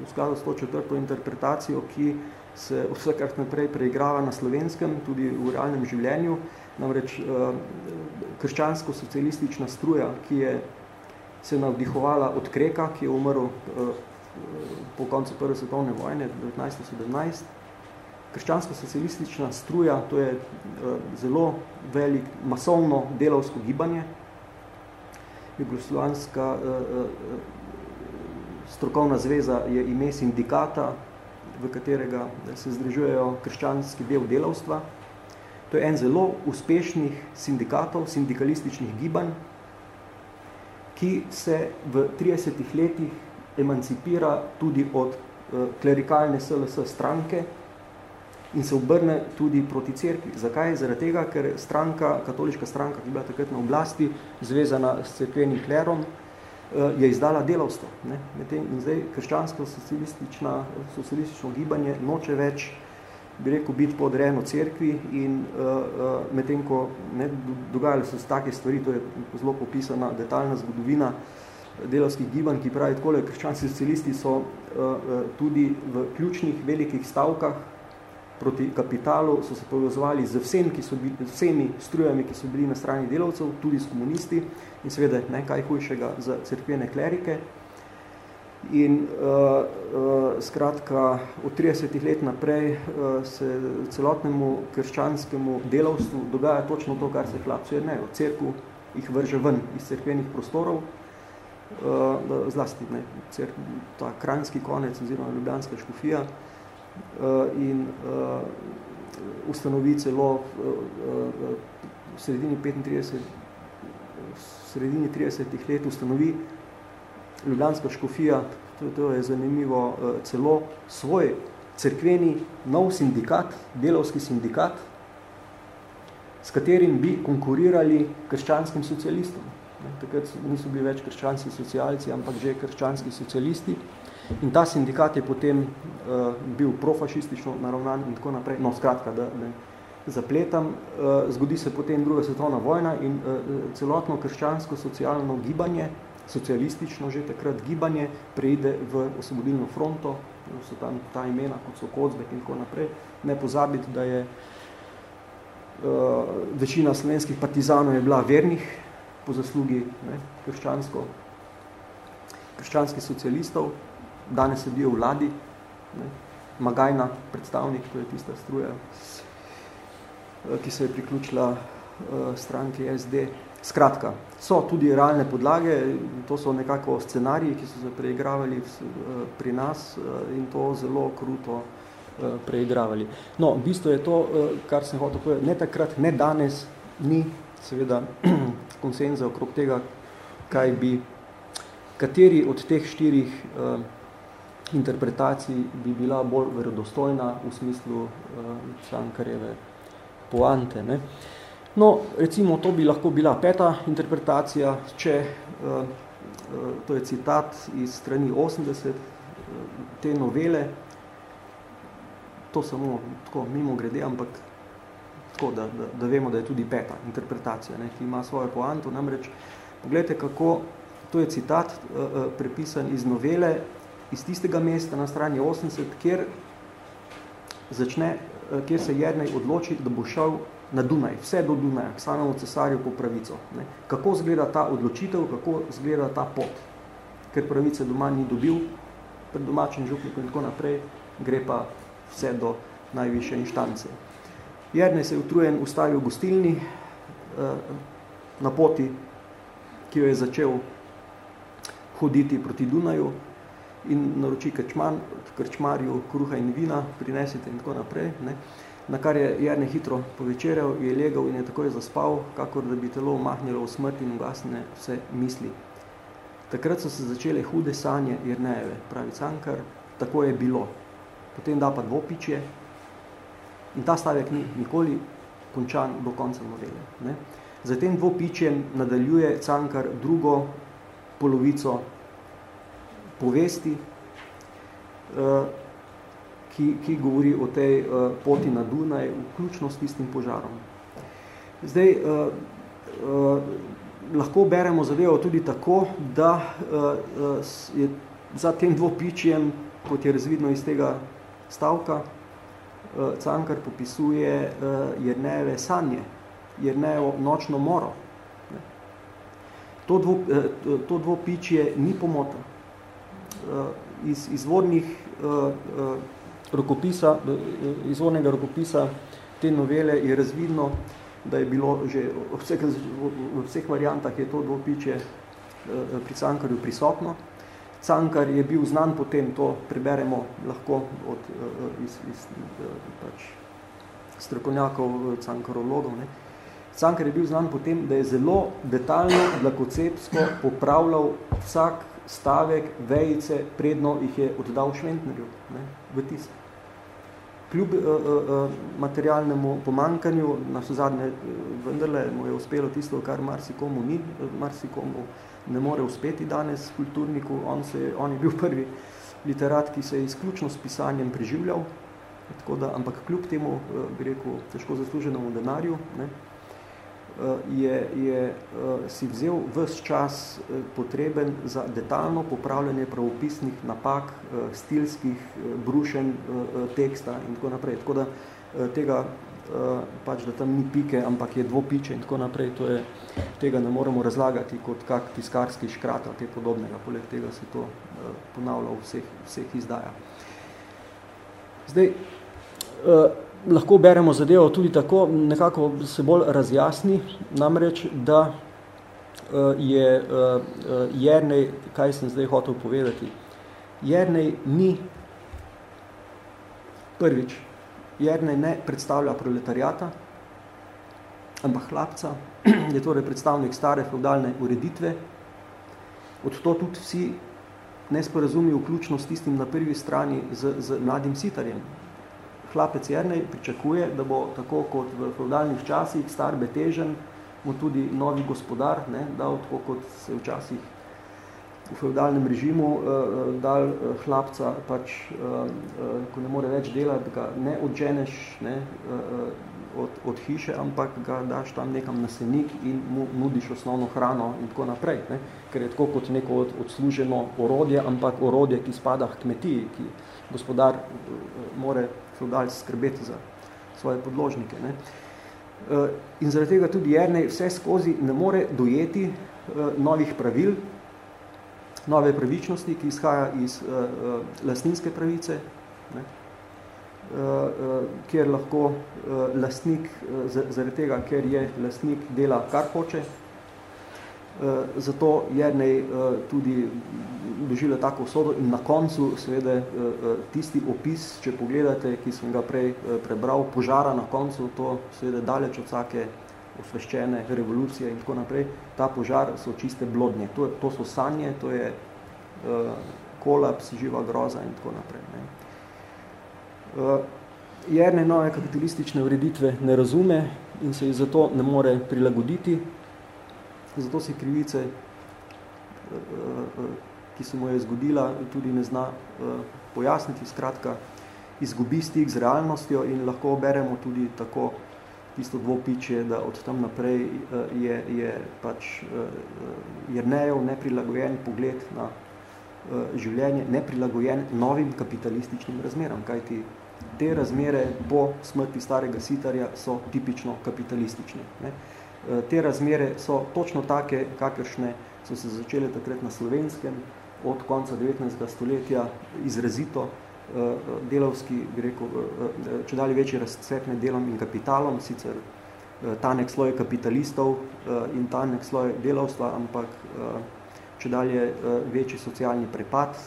B: v skladu s to četrto interpretacijo, ki se vsekrat naprej preigrava na slovenskem, tudi v realnem življenju, namreč krščansko-socialistična struja, ki je se navdihovala od Kreka, ki je umrl uh, po koncu Prve svetovne vojne 1917. Krščansko-socialistična struja, to je uh, zelo velik, masovno delavsko gibanje. Jugoslovanska strokovna zveza je ime sindikata, v katerega se združujejo krščanski del delavstva. To je en zelo uspešnih sindikatov, sindikalističnih gibanj, ki se v 30 letih emancipira tudi od uh, klerikalne SLS stranke in se obrne tudi proti cerkvi. Zakaj? Zaradi tega, ker stranka, katoliška stranka, ki je bila takrat na oblasti, zvezana s cerkvenim klerom, je izdala delavstvo. Ne? In zdaj krščansko socialistično, socialistično gibanje noče več uh, bi rekel, biti podrejeno cerkvi in uh, uh, medtem, ko ne, dogajali so se take stvari, to je zelo popisana detaljna zgodovina delovskih gibanj, ki pravi takole, krščanski socialisti so uh, uh, tudi v ključnih velikih stavkah proti kapitalu, so se povezovali z vsem, ki so bili, vsemi strujami, ki so bili na strani delavcev, tudi s komunisti in seveda nekaj hujšega za cerkvene klerike. In uh, uh, skratka, od 30 let naprej uh, se celotnemu krščanskemu delavstvu dogaja točno to, kar se hlapcu je ne. Cerku jih vrže ven iz cerkvenih prostorov, uh, zlasti ne, cerk, ta krajnski konec oziroma ljubljanska škofija uh, in uh, ustanovi celo uh, uh, v sredini 35, v sredini 30 let ustanovi Ljubljanska škofija, to, to je zanimivo, eh, celo svoj cerkveni nov sindikat, delovski sindikat, s katerim bi konkurirali krščanskim socialistom. Takrat niso bili več krščanski socialci, ampak že krščanski socialisti. In ta sindikat je potem uh, bil profašistično naravnan in tako naprej. No, skratka, da ne zapletam, uh, zgodi se potem druga svetovna vojna in uh, celotno krščansko socialno gibanje, socialistično že takrat gibanje, preide v osvobodilno fronto, so tam ta imena, kot so Kocbek in tako naprej. Ne pozabiti, da je uh, večina slovenskih partizanov je bila vernih po zaslugi ne, krščansko, krščanskih socialistov, danes sedijo v vladi, ne, Magajna, predstavnik, to je tista struja, eh, ki se je priključila uh, stranki SD. Skratka, so tudi realne podlage, to so nekako scenariji, ki so se preigravali uh, pri nas uh, in to zelo kruto uh, preigravali. No, v bistvu je to, uh, kar sem hotel povedati, ne takrat, ne danes, ni seveda konsenza okrog tega, kaj bi, kateri od teh štirih uh, interpretacij bi bila bolj verodostojna v smislu uh, Cankarjeve poante. Ne? No, recimo, to bi lahko bila peta interpretacija, če, uh, uh, to je citat iz strani 80 uh, te novele, to samo tako mimo grede, ampak tako, da, da, da vemo, da je tudi peta interpretacija, ne, ki ima svojo poanto. Namreč, pogledajte, kako, to je citat prepisan iz novele, iz tistega mesta na strani 80, kjer, začne, kjer se Jernej odloči, da bo šel na Dunaj, vse do Dunaja, k samemu cesarju po pravico. Ne. Kako zgleda ta odločitev, kako zgleda ta pot, ker pravice doma ni dobil, pred domačim župnikom in tako naprej, gre pa vse do najviše inštance. Jernej se je utrujen ustavil v gostilni eh, na poti, ki jo je začel hoditi proti Dunaju in naroči krčman, krčmarju kruha in vina, prinesite in tako naprej. Ne. Na kar je Jernej hitro povečerjal, je legal in je takoj zaspal, kakor da bi telo omahnilo v smrt in ugasne vse misli. Takrat so se začele hude sanje Jernejeve, pravi Cankar, tako je bilo. Potem da pa dvopičje, In ta stavek ni nikoli končan do konca novele. Ne. Za tem dvopičjem nadaljuje Cankar drugo polovico povesti, uh, ki, ki govori o tej uh, poti na Dunaj, vključno s tistim požarom. Zdaj, uh, lahko beremo zadevo tudi tako, da je za tem dvopičjem, kot je razvidno iz tega stavka, Cankar popisuje Jernejeve sanje, Jernejevo nočno moro. To, dvo, to dvopičje ni pomota. Uh, iz izvornih uh, uh, rokopisa, izvornega rokopisa te novele je razvidno, da je bilo že v vseh, v vseh variantah je to dvopičje uh, pri Cankarju prisotno. Cankar je bil znan potem, to preberemo lahko od, uh, iz, iz uh, pač strokovnjakov, eh, cankarologov. Ne. Cankar je bil znan potem, da je zelo detaljno, dlakocepsko popravljal vsak stavek, vejice, predno jih je oddal Šventnerju ne, v tisk. Kljub uh, uh, materialnemu pomankanju, na zadnje vendarle mu je uspelo tisto, kar marsikomu ni, marsikomu uh, ne more uspeti danes kulturniku. On, se, on je bil prvi literat, ki se je izključno s pisanjem preživljal, tako da, ampak kljub temu, eh, bi rekel, težko zasluženemu denarju, ne, eh, je, je eh, si vzel ves čas potreben za detaljno popravljanje pravopisnih napak, stilskih brušen teksta in tako naprej. Tako da tega Eh, pač, da tam ni pike, ampak je dvopiče in tako naprej, to je, tega ne moremo razlagati kot kak tiskarski škrat ali podobnega, poleg tega se to ponavlja v vseh, vseh izdaja. Zdaj, lahko beremo zadevo tudi tako, nekako se bolj razjasni, namreč, da uh, je uh, Jernej, kaj sem zdaj hotel povedati, Jernej ni prvič, Jernej ne predstavlja proletariata, ampak hlapca, je torej predstavnik stare feudalne ureditve. Od to tudi vsi nesporazumi vključno s tistim na prvi strani z, z mladim sitarjem. Hlapec Jernej pričakuje, da bo tako kot v feudalnih časih star betežen, mu tudi novi gospodar, ne, dal tako kot se včasih v feudalnem režimu uh, dal uh, hlapca, pač, uh, uh, ko ne more več delati, ga ne odženeš ne, uh, od, od hiše, ampak ga daš tam nekam na senik in mu nudiš osnovno hrano in tako naprej. Ne, ker je tako kot neko od, odsluženo orodje, ampak orodje, ki spada k kmetiji, ki gospodar uh, more feudal skrbeti za svoje podložnike. Ne. Uh, in zaradi tega tudi Jernej vse skozi ne more dojeti uh, novih pravil, nove pravičnosti, ki izhaja iz uh, lastninske pravice, ne, kjer lahko lastnik, zaradi tega, ker je lastnik dela kar hoče, zato Jernej uh, tudi dožila tako usodo in na koncu seveda uh, tisti opis, če pogledate, ki sem ga prej prebral, požara na koncu, to seveda daleč od vsake osveščene revolucije in tako naprej, ta požar so čiste blodnje. To, to so sanje, to je uh, kolaps, živa groza in tako naprej. Ne. Uh, Jerne nove kapitalistične ureditve ne razume in se ji zato ne more prilagoditi, zato si krivice, uh, uh, ki se mu je zgodila, tudi ne zna uh, pojasniti, skratka, izgubi stik z realnostjo in lahko beremo tudi tako tisto dvopičje, da od tam naprej eh, je, je pač eh, Jernejev neprilagojen pogled na eh, življenje, neprilagojen novim kapitalističnim razmeram, kajti te razmere po smrti starega sitarja so tipično kapitalistične. Ne? Te razmere so točno take, kakršne so se začele takrat na slovenskem od konca 19. stoletja izrazito Eh, delovski, bi rekel, eh, eh, če dalje večji razcvet med delom in kapitalom, sicer tanek sloj kapitalistov in tanek sloj delovstva, ampak če dalje večji socialni prepad.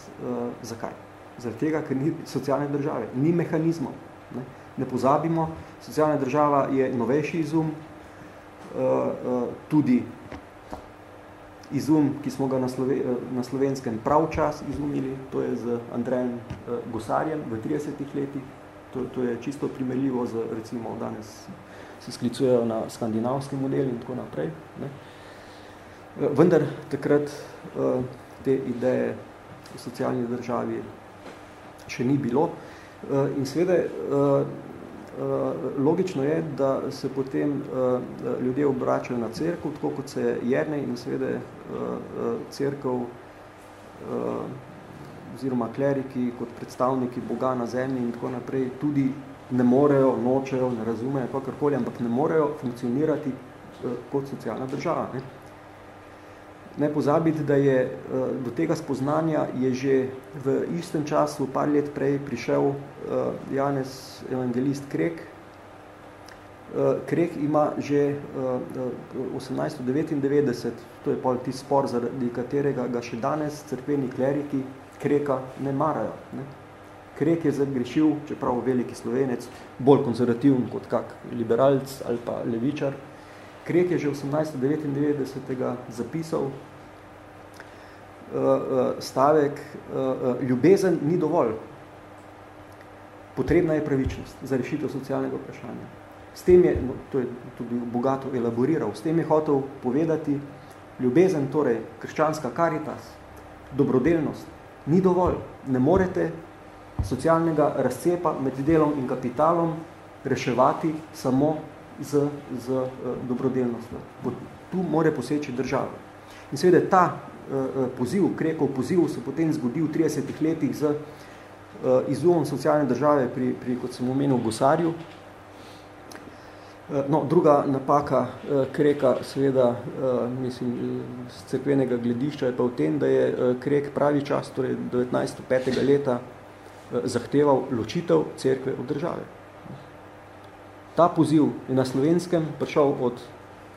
B: Zakaj? Zaradi tega, ker ni socialne države, ni mehanizmov. Ne, ne pozabimo, socialna država je novejši izum, tudi izum, ki smo ga na, Slove, na slovenskem prav čas izumili, to je z Andrejem Gosarjem v 30 letih. To, to je čisto primerljivo z, recimo, danes se sklicujejo na skandinavski model in tako naprej. Ne. Vendar takrat te ideje o socialni državi še ni bilo. In seveda Eh, logično je, da se potem uh, ljudje obračajo na cerkev, tako kot se Jernej in seveda cerkev uh, oziroma kleriki kot predstavniki Boga na zemlji in tako naprej tudi ne morejo, nočejo, ne razumejo, kakorkoli, ampak ne morejo funkcionirati kot socialna država. Ne? Ne pozabiti, da je do tega spoznanja je že v istem času, par let prej, prišel Janez Evangelist Krek. Krek ima že 1899, to je pol tisti spor, zaradi katerega ga še danes crkveni kleriki Kreka ne marajo. Ne? Krek je zagrešil, čeprav veliki slovenec, bolj konzervativen kot kak liberalc ali pa levičar. Krek je že 1899 zapisal, uh, uh, stavek, uh, ljubezen ni dovolj. Potrebna je pravičnost za rešitev socialnega vprašanja. S tem je, no, to je tudi bogato elaboriral, s tem je hotel povedati, ljubezen, torej krščanska karitas, dobrodelnost, ni dovolj. Ne morete socialnega razcepa med delom in kapitalom reševati samo z, z uh, dobrodelnostjo. Tu more poseči država. In seveda ta uh, poziv, krekov poziv se potem zgodil v 30 letih z izumom socialne države pri, pri, kot sem omenil, Gosarju. No, druga napaka kreka, seveda, mislim, z cerkvenega gledišča je pa v tem, da je krek pravi čas, torej 1905. leta, zahteval ločitev cerkve od države. Ta poziv je na slovenskem prišel od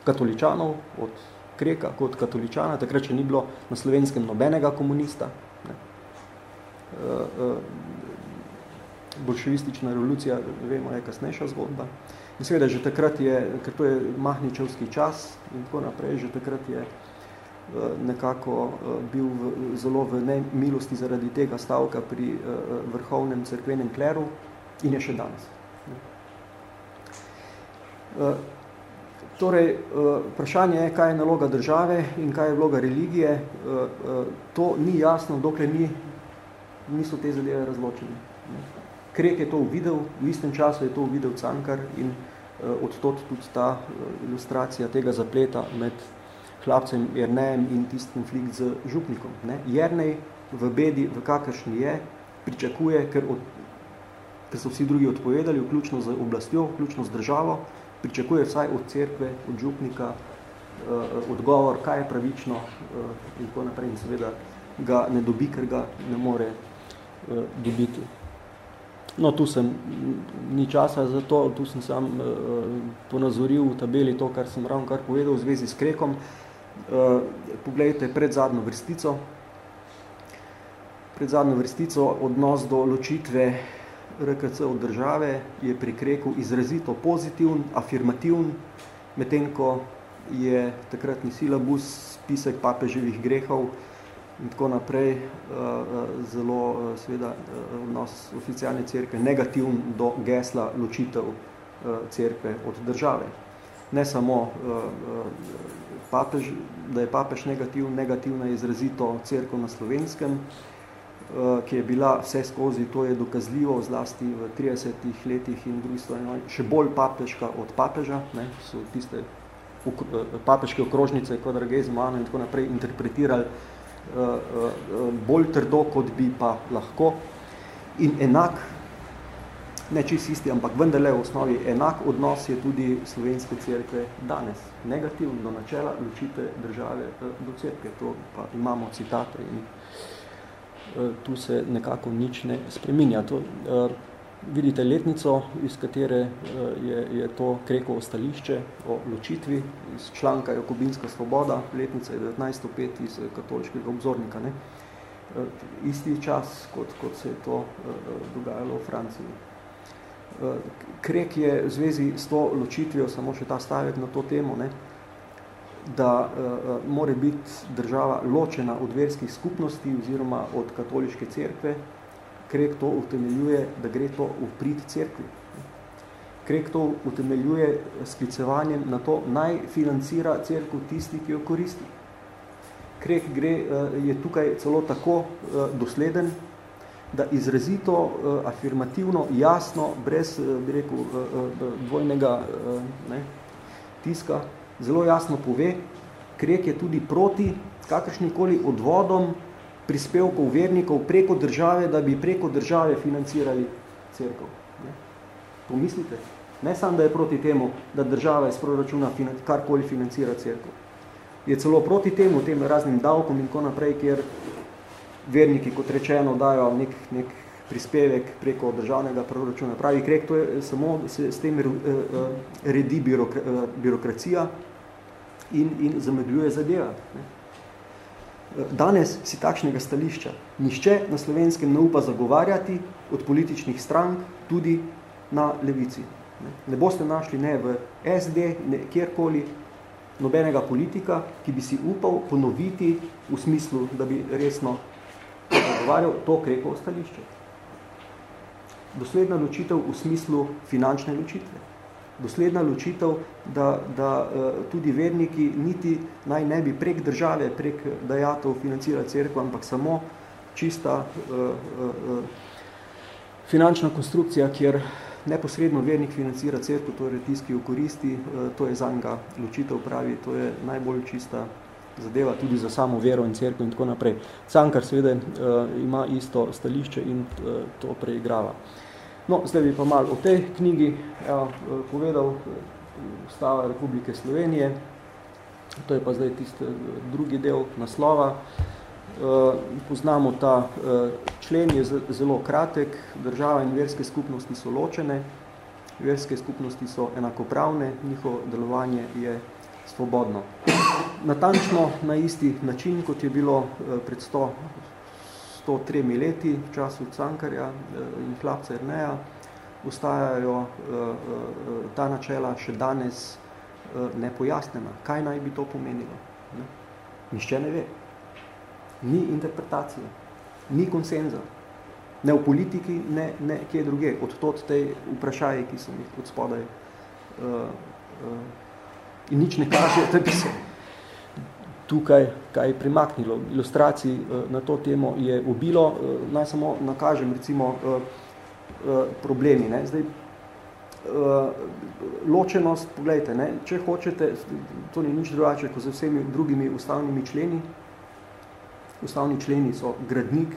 B: katoličanov, od Kreka kot katoličana, takrat še ni bilo na slovenskem nobenega komunista. Ne. E, e, bolševistična revolucija, vemo, je kasnejša zgodba. In seveda, že takrat je, ker to je mahničevski čas in tako naprej, že takrat je e, nekako bil v, zelo v nemilosti zaradi tega stavka pri vrhovnem cerkvenem kleru in je še danes. Torej, vprašanje je, kaj je naloga države in kaj je vloga religije. To ni jasno, dokler ni, niso te zadeve razločene. Krek je to uvidel, v istem času je to uvidel Cankar in odtot tudi ta ilustracija tega zapleta med hlapcem Jernejem in tisti konflikt z župnikom. Ne? Jernej v bedi, v kakršni je, pričakuje, ker, od, ker so vsi drugi odpovedali, vključno z oblastjo, vključno z državo, pričakuje vsaj od cerkve, od župnika, uh, odgovor, kaj je pravično uh, in tako naprej. In seveda ga ne dobi, ker ga ne more uh, dobiti. No, tu sem, ni časa za to, tu sem sam ponazoril v tabeli to, kar sem ravno kar povedal v zvezi s krekom. Poglejte pred zadnjo vrstico. Pred zadnjo vrstico odnos do ločitve RKC od države je pri Kreku izrazito pozitivn, afirmativn, medtem ko je takratni silabus spisek papeževih grehov in tako naprej eh, eh, zelo eh, seveda odnos oficialne cerkve negativn do gesla ločitev cerkve od države. Ne samo papež, da je papež negativ, negativna je izrazito cerkev na slovenskem, ki je bila vse skozi, to je dokazljivo, zlasti v 30 letih in drugi stvari, še bolj papeška od papeža, ne, so tiste eh, papeške okrožnice, kot drage z mano in tako naprej, interpretirali bolj trdo, kot bi pa lahko. In enak, ne čist isti, ampak vendarle v osnovi enak odnos je tudi slovenske cerkve danes. Negativno do načela ločite države do cerkve. To pa imamo citate in Eh, tu se nekako nič ne spreminja. To, uh, vidite letnico, iz katere uh, je, je to kreko stališče o ločitvi, iz članka Jakobinska svoboda, letnica je 1905 iz katoliškega obzornika. Ne? Isti čas, kot, kot se je to dogajalo v Franciji. Krek je v zvezi s to ločitvijo, samo še ta stavek na to temo, ne, da uh, more biti država ločena od verskih skupnosti oziroma od katoliške cerkve, Krek to utemeljuje, da gre to v prid cerkvi. Krek to utemeljuje sklicevanjem na to, naj financira cerkev tisti, ki jo koristi. Krek gre, je tukaj celo tako dosleden, da izrazito, afirmativno, jasno, brez bi rekel, dvojnega ne, tiska, zelo jasno pove, Krek je tudi proti kakršnikoli odvodom prispevkov vernikov preko države, da bi preko države financirali cerkev. Ne? Pomislite, ne samo, da je proti temu, da država iz proračuna karkoli financira cerkev. Je celo proti temu, tem raznim davkom in tako naprej, kjer verniki, kot rečeno, dajo nek, nek prispevek preko državnega proračuna. Pravi krek, to je samo, se s tem eh, eh, redi birokra, eh, birokracija in, in zamegljuje zadeva. Danes si takšnega stališča nišče na slovenskem ne upa zagovarjati od političnih strank tudi na levici. Ne boste našli ne v SD, ne kjerkoli, nobenega politika, ki bi si upal ponoviti v smislu, da bi resno zagovarjal to krekovo stališče dosledna ločitev v smislu finančne ločitve. Dosledna ločitev, da, da eh, tudi verniki niti naj ne bi prek države, prek dajatov financira cerkva, ampak samo čista uh, uh, finančna konstrukcija, kjer neposredno vernik financira cerkvo, torej tiski v koristi, uh, to je zanga ločitev pravi, to je najbolj čista zadeva tudi za samo vero in cerkev in tako naprej. Cankar seveda ima isto stališče in to preigrava. No, zdaj bi pa malo o tej knjigi evo, povedal Ustava Republike Slovenije. To je pa zdaj tisti eh, drugi del naslova. Eh, poznamo ta eh, člen, je zelo kratek. Država in verske skupnosti so ločene. Verske skupnosti so enakopravne, njihovo delovanje je svobodno. Natančno na isti način, kot je bilo pred 100 103 leti v času Cankarja eh, in Hlapca Erneja ustajajo eh, eh, ta načela še danes nepojasnjena. Kaj naj bi to pomenilo? Nišče ne ve. Ni interpretacije, ni konsenza. Ne v politiki, ne, ne kje druge. Od tot tej vprašaje, ki sem jih od spodaj uh, uh, in nič ne kaže, da bi se tukaj kaj primaknilo. Ilustracij uh, na to temo je ubilo. Uh, naj samo nakažem recimo uh, problemi. Ne? Zdaj, ločenost, pogledajte, ne? če hočete, to ni nič drugače kot z vsemi drugimi ustavnimi členi, ustavni členi so gradnik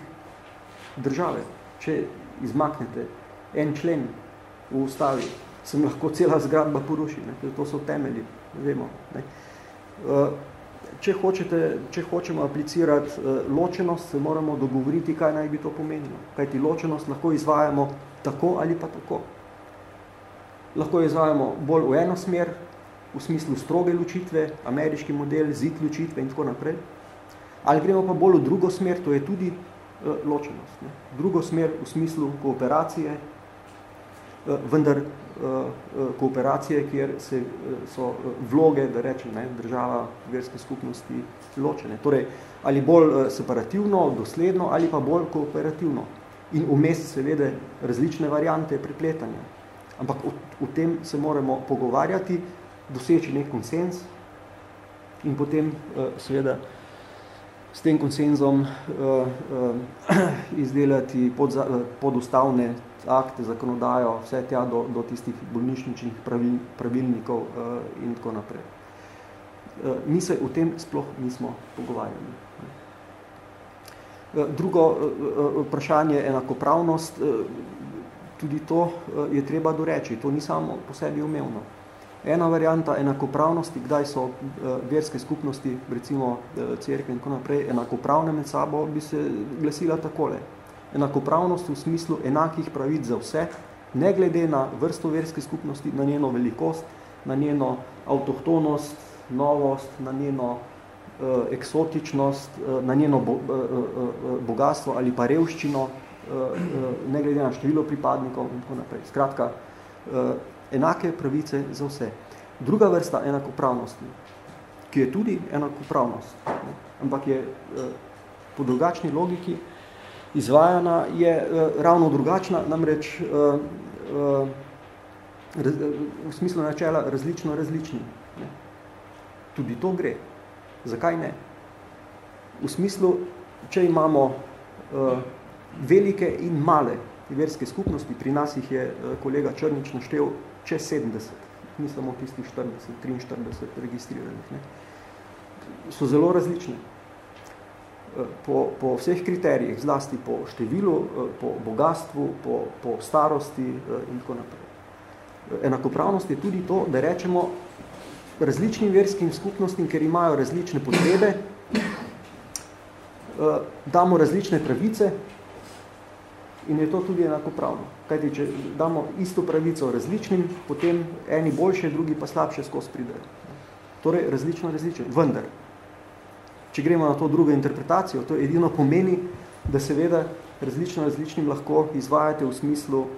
B: države. Če izmaknete en člen v ustavi, sem lahko cela zgradba poruši, ne? to so temelji, vemo. Ne? Uh, če, hočete, če hočemo aplicirati uh, ločenost, se moramo dogovoriti, kaj naj bi to pomenilo. Kajti ločenost lahko izvajamo tako ali pa tako lahko izvajamo bolj v eno smer, v smislu stroge ločitve, ameriški model, zid ločitve in tako naprej. Ali gremo pa bolj v drugo smer, to je tudi uh, ločenost. Ne. Drugo smer v smislu kooperacije, uh, vendar kooperacije, kjer se, uh, so vloge, da rečem, ne, država, verske skupnosti ločene. Torej, ali bolj separativno, dosledno, ali pa bolj kooperativno. In vmes seveda različne variante prepletanja. Ampak o, o tem se moramo pogovarjati, doseči nek konsens in potem seveda s tem konsenzom izdelati pod, podustavne akte, zakonodajo, vse tja do, do tistih bolnišničnih pravil, pravilnikov uh, in tako naprej. Uh, mi se o tem sploh nismo pogovarjali. Drugo vprašanje, enakopravnost, tudi to eh, je treba doreči, to ni samo po sebi umevno. Ena varianta enakopravnosti, kdaj so eh, verske skupnosti, recimo eh, cerkve in tako naprej, enakopravne med sabo, bi se glasila takole. Enakopravnost v smislu enakih pravic za vse, ne glede na vrsto verske skupnosti, na njeno velikost, na njeno avtohtonost, novost, na njeno uh, eksotičnost, uh, na njeno bo, uh, uh, bogatstvo ali pa revščino, Eh, eh, ne glede na število pripadnikov in tako naprej. Skratka, eh, enake pravice za vse. Druga vrsta enakopravnosti, ki je tudi enakopravnost, ampak je po drugačni logiki izvajana, je ravno drugačna, namreč v smislu načela različno različni. Tudi to gre. Zakaj ne? V smislu, če imamo velike in male verske skupnosti, pri nas jih je eh, kolega Črnič naštel čez 70, ni samo tistih 40, 43 registriranih, ne, so zelo različne. Eh, po, po vseh kriterijih, zlasti po številu, eh, po bogatstvu, po, po starosti in tako naprej. Enakopravnost je tudi to, da rečemo različnim verskim skupnostim, ker imajo različne potrebe, damo različne pravice, in je to tudi enakopravno. Kajti, če damo isto pravico različnim, potem eni boljše, drugi pa slabše skozi pridejo. Torej, različno, različno. Vendar, če gremo na to drugo interpretacijo, to edino pomeni, da seveda različno različnim lahko izvajate v smislu uh,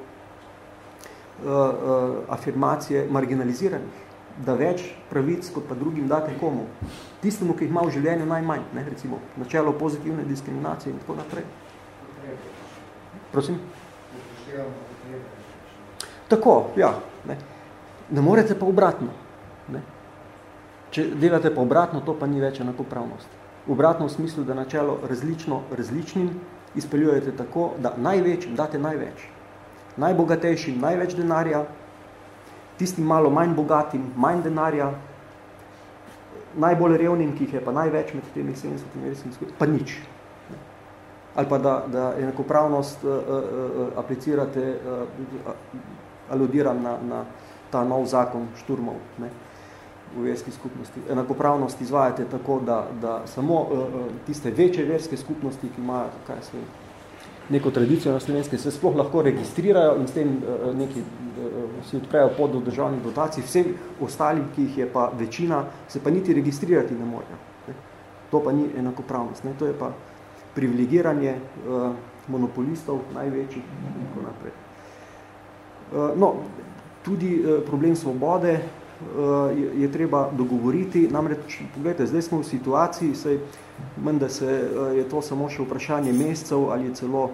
B: uh, afirmacije marginaliziranih, da več pravic kot pa drugim date komu. Tistemu, ki jih ima v življenju najmanj, ne, recimo, načelo pozitivne diskriminacije in tako naprej. Prosim? Tako, ja. Ne. ne morete pa obratno. Ne. Če delate pa obratno, to pa ni več enakopravnost. V smislu, da načelo različno različnim izpeljujete tako, da največjim date največ. Najbogatejšim največ denarja, tistim malo manj bogatim manj denarja, najbolj revnim, ki jih je pa največ med temi 70 pa nič ali pa da, da enakopravnost uh, uh, aplicirate, uh, aludiram na, na ta nov zakon šturmov ne, v verski skupnosti. Enakopravnost izvajate tako, da, da samo uh, tiste večje verske skupnosti, ki imajo kaj se, neko tradicijo na slovenske, se sploh lahko registrirajo in s tem uh, neki uh, si odprejo pod do državnih dotacij. Vsem ostalim, ki jih je pa večina, se pa niti registrirati ne morejo. Ne. To pa ni enakopravnost. Ne. To je pa privilegiranje uh, monopolistov, največjih in tako naprej. Uh, no, tudi uh, problem svobode je, je treba dogovoriti, namreč, pogledajte, zdaj smo v situaciji, saj menda se uh, je to samo še vprašanje mesecev ali celo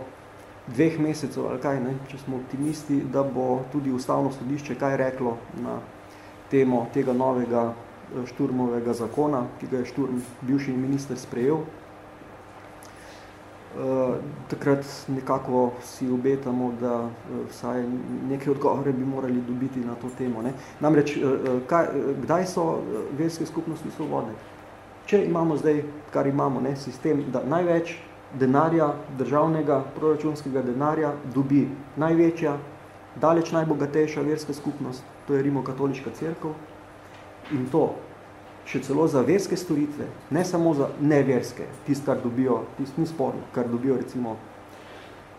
B: dveh mesecev ali kaj, ne, če smo optimisti, da bo tudi ustavno sodišče kaj reklo na temo tega novega šturmovega zakona, ki ga je šturm bivši minister sprejel. Uh, takrat nekako si obetamo, da uh, vsaj neke odgovore bi morali dobiti na to temo. Ne? Namreč, uh, kaj, kdaj so verske skupnosti svobode? Če imamo zdaj, kar imamo, ne, sistem, da največ denarja, državnega, proračunskega denarja dobi največja, daleč najbogatejša verska skupnost, to je Rimokatoliška cerkev, in to še celo za verske storitve, ne samo za neverske, tist, kar dobijo, tist ni sporno, kar dobijo recimo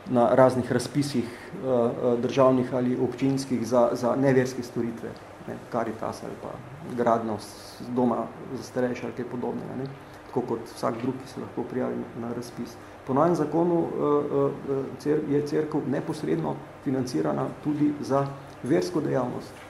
B: na raznih razpisih uh, državnih ali občinskih za, za neverske storitve, ne, karitas ali pa gradnost doma za starejše ali kaj podobnega, ne, tako kot vsak drug, ki se lahko prijavi na razpis. Po novem zakonu uh, uh, je cerkev neposredno financirana tudi za versko dejavnost.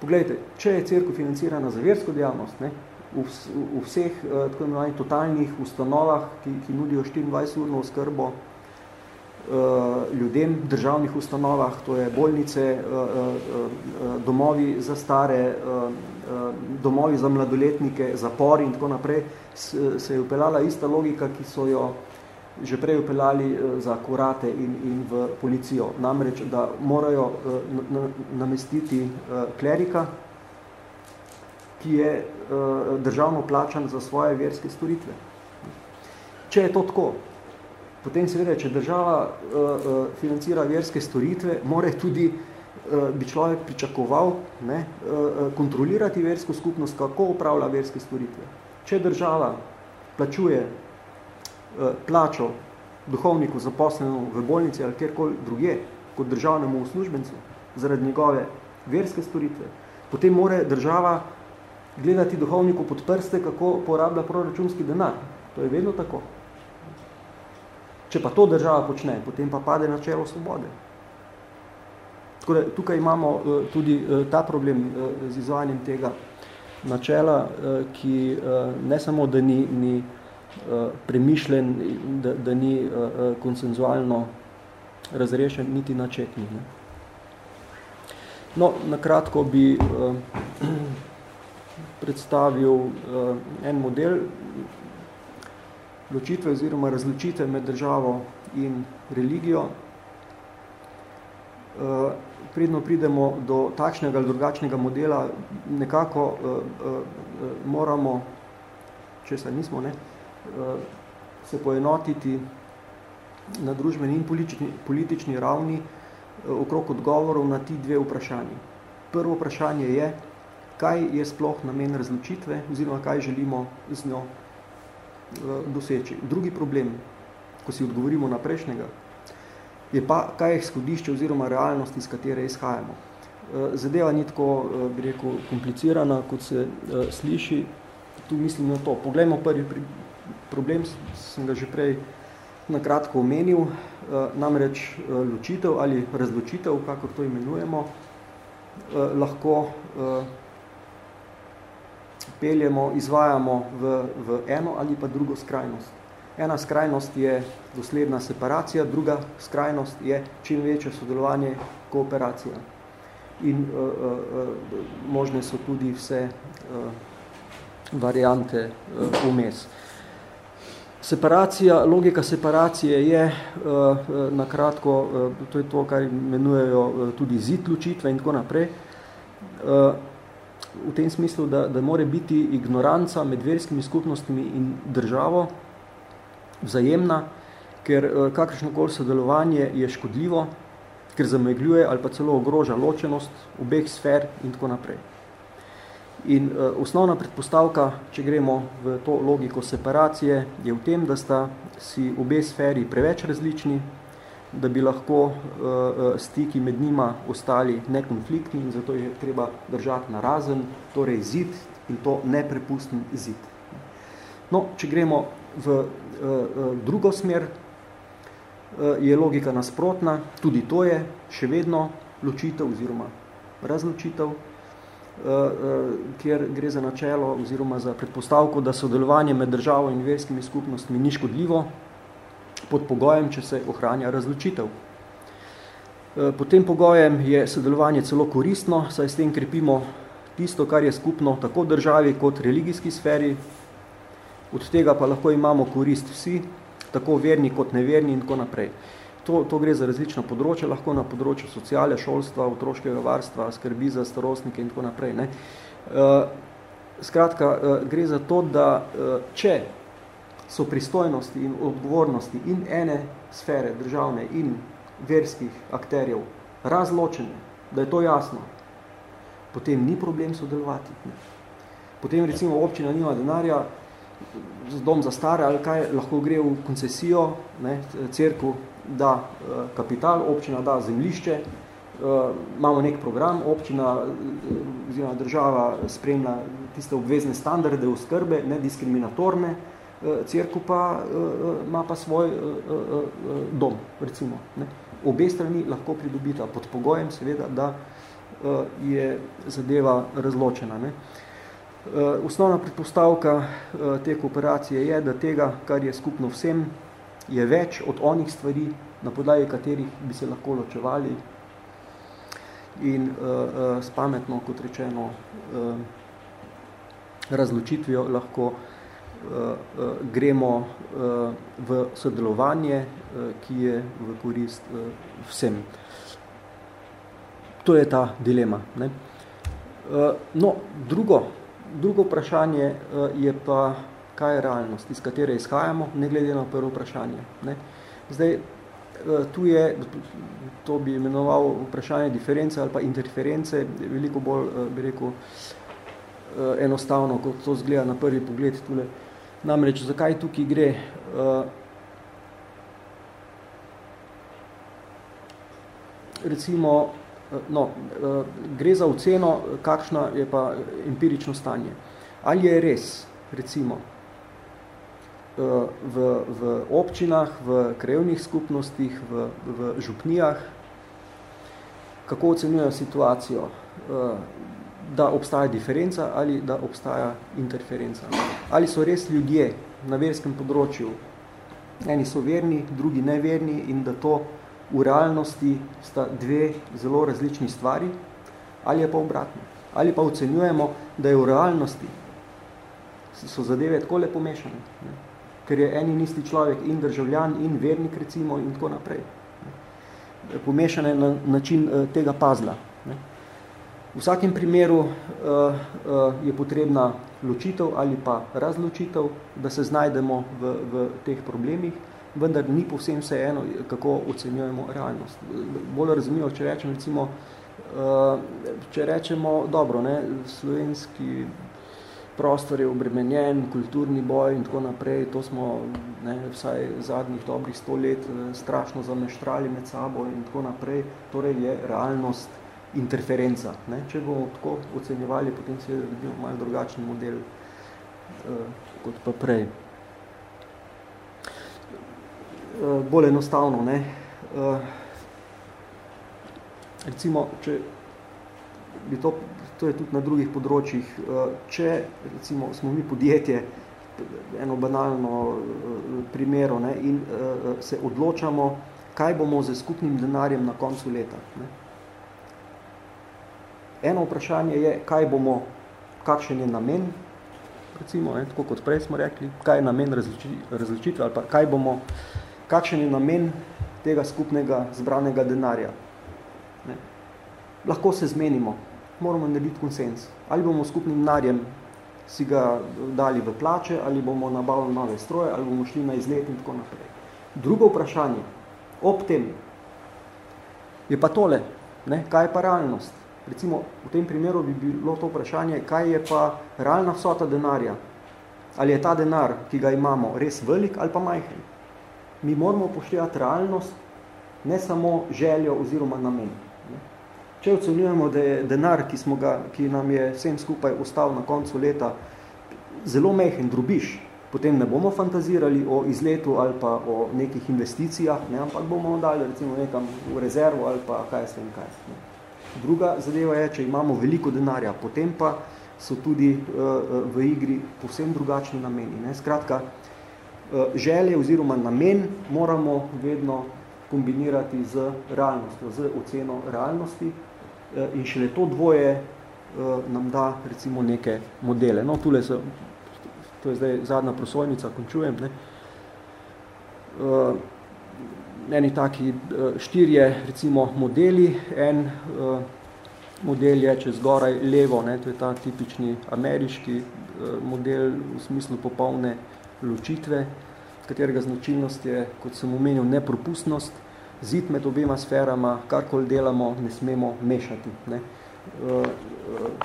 B: Poglejte, če je crkva financirana za versko dejavnost, ne, v, v vseh uh, tako imenovanih totalnih ustanovah, ki, ki nudijo 24-urno oskrbo uh, ljudem, državnih ustanovah, to je bolnice, uh, domovi za stare, domovi za mladoletnike, zapori in tako naprej, se je upeljala ista logika, ki so jo že prej upeljali eh, za kurate in, in v policijo. Namreč, da morajo eh, namestiti eh, klerika, ki je državno plačan za svoje verske storitve. Če je to tako, potem seveda, če država financira verske storitve, mora tudi bi človek pričakoval ne, kontrolirati versko skupnost, kako upravlja verske storitve. Če država plačuje plačo duhovniku zaposlenemu v bolnici ali kjerkoli druge, kot državnemu uslužbencu, zaradi njegove verske storitve, potem mora država gledati duhovniku pod prste, kako porablja proračunski denar. To je vedno tako. Če pa to država počne, potem pa pade načelo svobode. Tako da, tukaj imamo uh, tudi uh, ta problem uh, z izvajanjem tega načela, uh, ki uh, ne samo, da ni, ni uh, Eh, premišljen, da, da ni eh, eh, konsenzualno razrešen, niti načetni. Ne. No, nakratko bi predstavil en model ločitve oziroma razločitve med državo in religijo. Predno pridemo do takšnega ali drugačnega modela, nekako moramo, če se nismo, ne, Eh, se poenotiti na družbeni in politični, politični ravni eh, okrog odgovorov na ti dve vprašanji. Prvo vprašanje je, kaj je sploh namen razločitve oziroma kaj želimo z njo eh, doseči. Drugi problem, ko si odgovorimo na prejšnjega, je pa, kaj je skodišče oziroma realnost, iz katere izhajamo. Zadeva ni tako, bi rekel, komplicirana, kot se sliši. Tu mislim na to. Poglejmo prvi problem sem ga že prej nakratko omenil, eh, namreč eh, ločitev ali razločitev, kako to imenujemo, eh, lahko peljemo, izvajamo v, v eno ali pa drugo skrajnost. Ena skrajnost je dosledna separacija, druga skrajnost je čim večje sodelovanje, kooperacija. In uh, uh, možne so tudi vse uh, variante uh, vmes. Uh, Separacija, logika separacije je uh, uh, na kratko, uh, to je to, kar imenujejo tudi zid ločitve in tako naprej, v tem smislu, da, da more biti ignoranca med verskimi skupnostmi in državo vzajemna, ker kakršnokoli sodelovanje je škodljivo, ker zamegljuje ali pa celo ogroža ločenost obeh sfer in tako naprej. In uh, osnovna predpostavka, če gremo v to logiko separacije, je v tem, da sta si obe sferi preveč različni, da bi lahko uh, stiki med njima ostali nekonfliktni in zato je treba držati na razen, torej zid in to neprepusten zid. No, če gremo v uh, drugo smer, uh, je logika nasprotna, tudi to je še vedno ločitev oziroma razločitev, kjer gre za načelo oziroma za predpostavko, da sodelovanje med državo in verskimi skupnostmi ni škodljivo, pod pogojem, če se ohranja razločitev. Pod tem pogojem je sodelovanje celo koristno, saj s tem krepimo tisto, kar je skupno tako državi kot religijski sferi. Od tega pa lahko imamo korist vsi, tako verni kot neverni in tako naprej. To, to gre za različna področja, lahko na področju sociale, šolstva, otroškega varstva, skrbi za starostnike in tako naprej. Ne. Skratka, gre za to, da če so pristojnosti in odgovornosti in ene sfere državne in verskih akterjev razločene, da je to jasno, potem ni problem sodelovati. Ne. Potem recimo občina nima denarja, dom za stare ali kaj, lahko gre v koncesijo, ne, cerku da eh, kapital, občina da zemlišče, eh, imamo nek program, občina eh, oziroma država spremlja tiste obvezne standarde v skrbe, nediskriminatorne, cerku pa ima pa svoj dom, recimo. Ne. Obe strani lahko pridobita pod pogojem, seveda, da je zadeva razločena. Ne. Osnovna predpostavka te kooperacije je, da tega, kar je skupno vsem, je več od onih stvari, na podlagi katerih bi se lahko ločevali in uh, s pametno, kot rečeno, uh, razločitvijo lahko uh, uh, gremo uh, v sodelovanje, uh, ki je v korist uh, vsem. To je ta dilema. Ne? Uh, no, drugo, drugo vprašanje uh, je pa kaj je realnost, iz katere izhajamo, ne glede na prvo vprašanje. Ne. Zdaj, eh, tu je, to bi imenoval vprašanje diference ali pa interference, veliko bolj, eh, bi rekel, eh, enostavno, kot to zgleda na prvi pogled tule. Namreč, zakaj tukaj gre? Recimo, no, gre za oceno, kakšna je pa empirično stanje. Ali je res, recimo, v, v občinah, v krajevnih skupnostih, v, v župnijah, kako ocenjujejo situacijo, eh, da obstaja diferenca ali da obstaja interferenca. Ali so res ljudje na verskem področju, eni so verni, drugi neverni in da to v realnosti sta dve zelo različni stvari, ali je pa obratno. Ali pa ocenjujemo, da je v realnosti so zadeve tako lepo mešane. Ne? Ker je en in isti človek in državljan in vernik recimo in tako naprej. Pomešane na način uh, tega pazla. V vsakem primeru uh, uh, je potrebna ločitev ali pa razločitev, da se znajdemo v, v teh problemih, vendar ni povsem vse eno, kako ocenjujemo realnost. Bolj razumljivo, če rečemo, recimo, če rečemo, dobro, ne, slovenski prostor je obremenjen, kulturni boj in tako naprej, to smo ne, vsaj zadnjih dobrih sto let eh, strašno zameštrali med sabo in tako naprej, torej je realnost interferenca. Ne. Če bomo tako ocenjevali, potem se je bil malo drugačen model uh, kot pa prej. Uh, bolj enostavno, ne. Uh, recimo, če bi to to je tudi na drugih področjih. Eh, če recimo, smo mi podjetje, eno banalno eh, primero, ne, in uh, se odločamo, kaj bomo z skupnim denarjem na koncu leta. Ne. Eno vprašanje je, kaj bomo, kakšen je namen, recimo, ne, tako kot prej smo rekli, kaj je namen različitve, ali pa kaj bomo, kakšen je namen tega skupnega zbranega denarja. Ne. Lahko se zmenimo, moramo narediti konsens. Ali bomo skupnim narjem si ga dali v plače, ali bomo nabavili nove stroje, ali bomo šli na izlet in tako naprej. Drugo vprašanje, ob tem, je pa tole, ne, kaj je pa realnost? Recimo, v tem primeru bi bilo to vprašanje, kaj je pa realna vsota denarja? Ali je ta denar, ki ga imamo, res velik ali pa majhen? Mi moramo upoštevati realnost, ne samo željo oziroma namen. Če ocenjujemo, da je denar, ki, smo ga, ki nam je vsem skupaj ostal na koncu leta, zelo mehen drubiš, potem ne bomo fantazirali o izletu ali pa o nekih investicijah, ne, ampak bomo dali recimo nekam v rezervo ali pa kaj s tem kaj. Ne. Druga zadeva je, če imamo veliko denarja, potem pa so tudi uh, v igri povsem drugačni nameni. Ne. Skratka, želje oziroma namen moramo vedno kombinirati z realnostjo, z oceno realnosti in šele to dvoje nam da recimo neke modele. No, tule so, to je zdaj zadnja prosojnica, končujem, ne, eni taki štirje recimo modeli, en model je čez zgoraj levo, ne, to je ta tipični ameriški model v smislu popolne ločitve, katerega značilnost je, kot sem omenil, nepropustnost, zid med obema sferama, karkoli delamo, ne smemo mešati. Ne.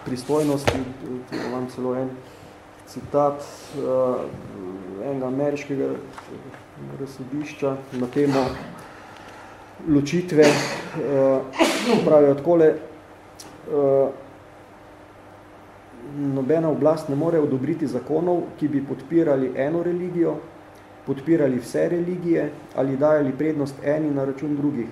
B: Pristojnosti, tu imam celo en citat enega ameriškega razsodišča na temo ločitve, pravijo takole, nobena oblast ne more odobriti zakonov, ki bi podpirali eno religijo, podpirali vse religije ali dajali prednost eni na račun drugih.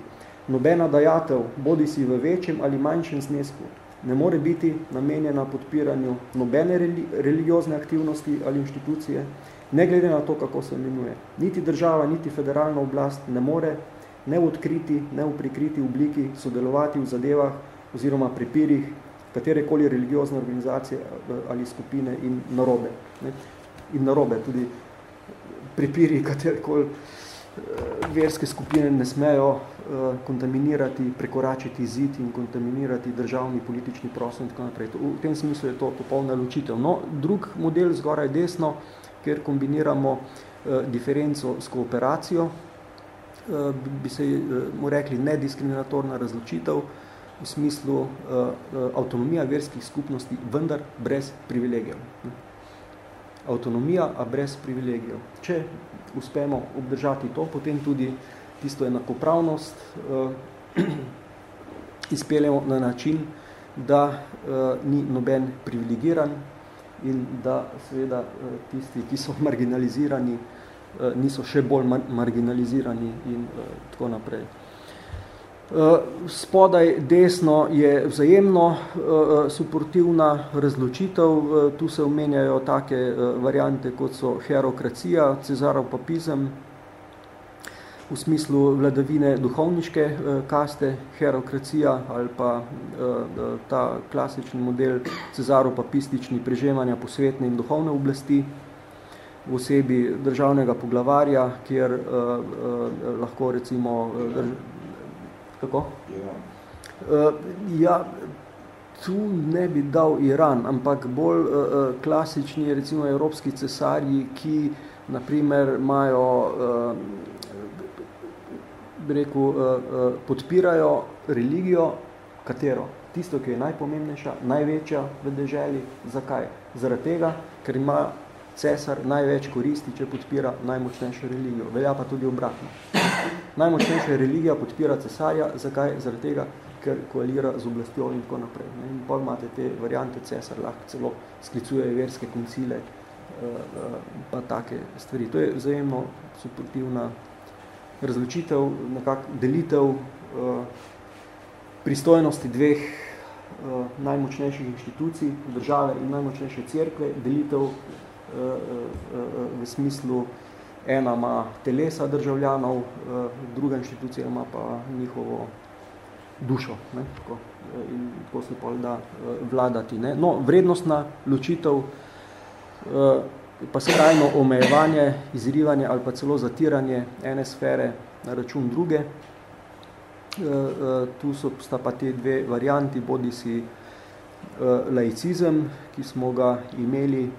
B: Nobena dajatev, bodi si v večjem ali manjšem znesku, ne more biti namenjena podpiranju nobene religiozne aktivnosti ali inštitucije, ne glede na to, kako se imenuje. Niti država, niti federalna oblast ne more ne v odkriti, ne v prikriti obliki sodelovati v zadevah oziroma prepirih katerekoli religiozne organizacije ali skupine in narobe. In narobe tudi prepiri katerekoli verske skupine ne smejo kontaminirati, prekoračiti zid in kontaminirati državni politični prostor in tako naprej. V tem smislu je to popolna ločitev. No, drug model zgoraj desno, kjer kombiniramo diferenco s kooperacijo, bi se mu rekli nediskriminatorna razločitev, v smislu avtonomija verskih skupnosti, vendar brez privilegijev. Avtonomija, a brez privilegijev. Če uspemo obdržati to, potem tudi tisto enakopravnost uh, izpeljemo na način, da uh, ni noben privilegiran in da seveda uh, tisti, ki so marginalizirani, uh, niso še bolj mar marginalizirani in uh, tako naprej. Eh, spodaj desno je vzajemno eh, suportivna razločitev, eh, tu se omenjajo take variante, kot so herokracija, cezarov papizem, v smislu vladavine duhovniške kaste, herokracija ali pa ta klasični model cezaro-papistični prežemanja posvetne in duhovne oblasti v osebi državnega poglavarja, kjer lahko recimo Kako?
A: Iran.
B: Uh, ja, tu ne bi dal Iran, ampak bolj uh, klasični, recimo, evropski cesarji, ki, naprimer, imajo, uh, bi rekel, uh, uh, podpirajo religijo, katero? Tisto, ki je najpomembnejša, največja v deželi. Zakaj? Zaradi tega, ker ima cesar največ koristi, če podpira najmočnejšo religijo. Velja pa tudi obratno. Najmočnejša religija podpira cesarja, zakaj? Zaradi tega, ker koalira z oblastjo in tako naprej. Ne? In pol imate te variante, cesar lahko celo sklicuje verske koncile, eh, eh, pa take stvari. To je vzajemno suportivna razločitev, nekak delitev eh, pristojnosti dveh najmočnejših inštitucij, države in najmočnejše cerkve, delitev v smislu ena ima telesa državljanov, druga inštitucija ima pa njihovo dušo. Ne, tako, in tako se pol da vladati. Ne. No, vrednostna ločitev pa skrajno omejevanje, izrivanje ali pa celo zatiranje ene sfere na račun druge. Tu so sta pa te dve varianti, bodi si laicizem, ki smo ga imeli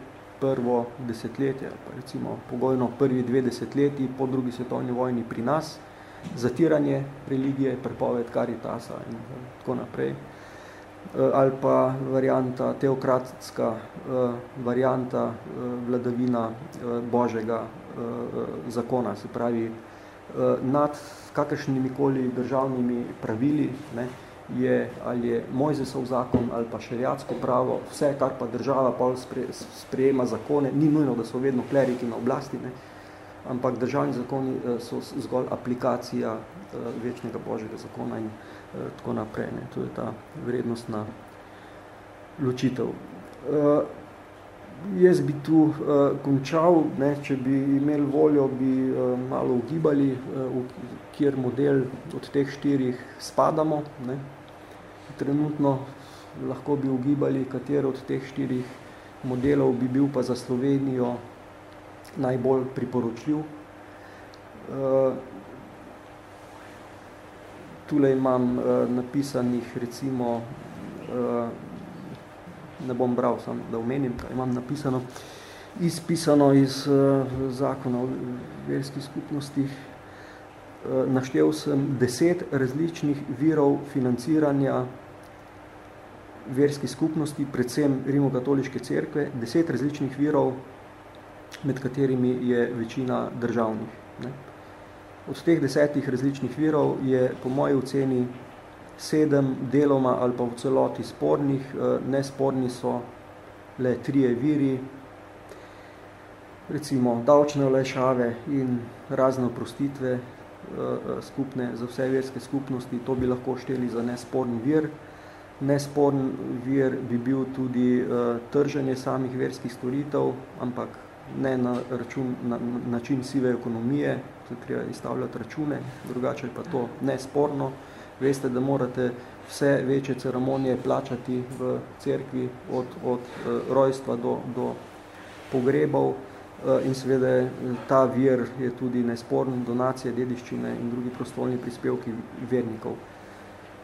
B: prvo desetletje, pa recimo pogojno prvi dve desetletji po drugi svetovni vojni pri nas, zatiranje religije, prepoved karitasa in tako naprej, eh, ali pa varianta, teokratska eh, varianta eh, vladavina božjega zakona, se pravi nad kakršnimi koli državnimi pravili, ne, je, ali je Mojzesov zakon ali pa šeriatsko pravo, vse, kar pa država spre, sprejema zakone, ni nujno, da so vedno kleriki na oblasti, ne, ampak državni zakoni eh, so zgolj aplikacija eh, večnega božjega zakona in eh, tako naprej. Ne. To je ta vrednostna ločitev. jaz bi tu uh, končal, ne, če bi imeli voljo, bi uh, malo ugibali, uh, v kjer model od teh štirih spadamo. Ne. Trenutno lahko bi ugibali, kater od teh štirih modelov bi bil pa za Slovenijo najbolj priporočljiv. Uh, tule imam uh, napisanih recimo uh, ne bom bral, sam da omenim, kaj imam napisano, izpisano iz zakona o verskih skupnostih. Naštel sem deset različnih virov financiranja verskih skupnosti, predvsem rimokatoliške cerkve, deset različnih virov, med katerimi je večina državnih. Ne. Od teh desetih različnih virov je po moji oceni sedem deloma ali pa v celoti spornih, eh, nesporni so le trije viri, recimo davčne olajšave in razne oprostitve eh, eh, skupne za vse verske skupnosti, to bi lahko šteli za nesporni vir. Nesporn vir bi bil tudi trženje samih verskih storitev, ampak ne na račun, na, na način sive ekonomije, se treba izstavljati račune, drugače pa to nesporno. Veste, da morate vse večje ceremonije plačati v cerkvi od, od uh, rojstva do, do pogrebov uh, in seveda ta vir je tudi nesporn donacije, dediščine in drugi prostolni prispevki vernikov.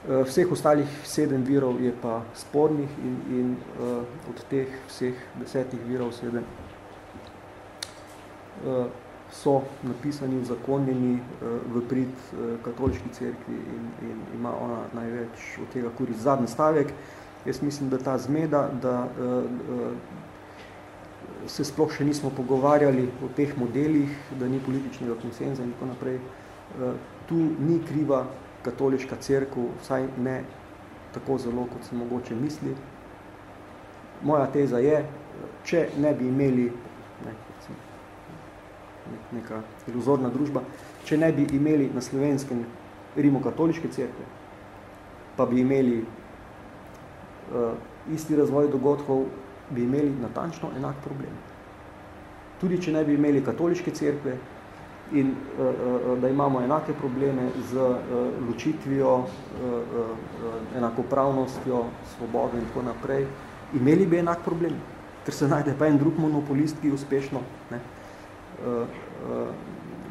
B: Uh, vseh ostalih sedem virov je pa spornih in, in uh, od teh vseh desetih virov seveda uh, so napisani, zakonjeni eh, v prid eh, katoliški cerkvi in, in ima ona največ od tega kuri zadnji stavek. Jaz mislim, da ta zmeda, da uh, se sploh še nismo pogovarjali o teh modelih, da ni političnega konsenza in tako naprej. Uh, tu ni kriva katoliška cerkev, vsaj ne tako zelo, kot se mogoče misli. Moja teza je, če ne bi imeli neka iluzorna družba, če ne bi imeli na slovenskem rimokatoliške cerkve, pa bi imeli uh, isti razvoj dogodkov, bi imeli natančno enak problem. Tudi če ne bi imeli katoliške cerkve in uh, uh, da imamo enake probleme z uh, ločitvijo, enakopravnostjo, svobodo in tako naprej, imeli bi enak problem, ker se najde pa en drug monopolist, ki uspešno ne,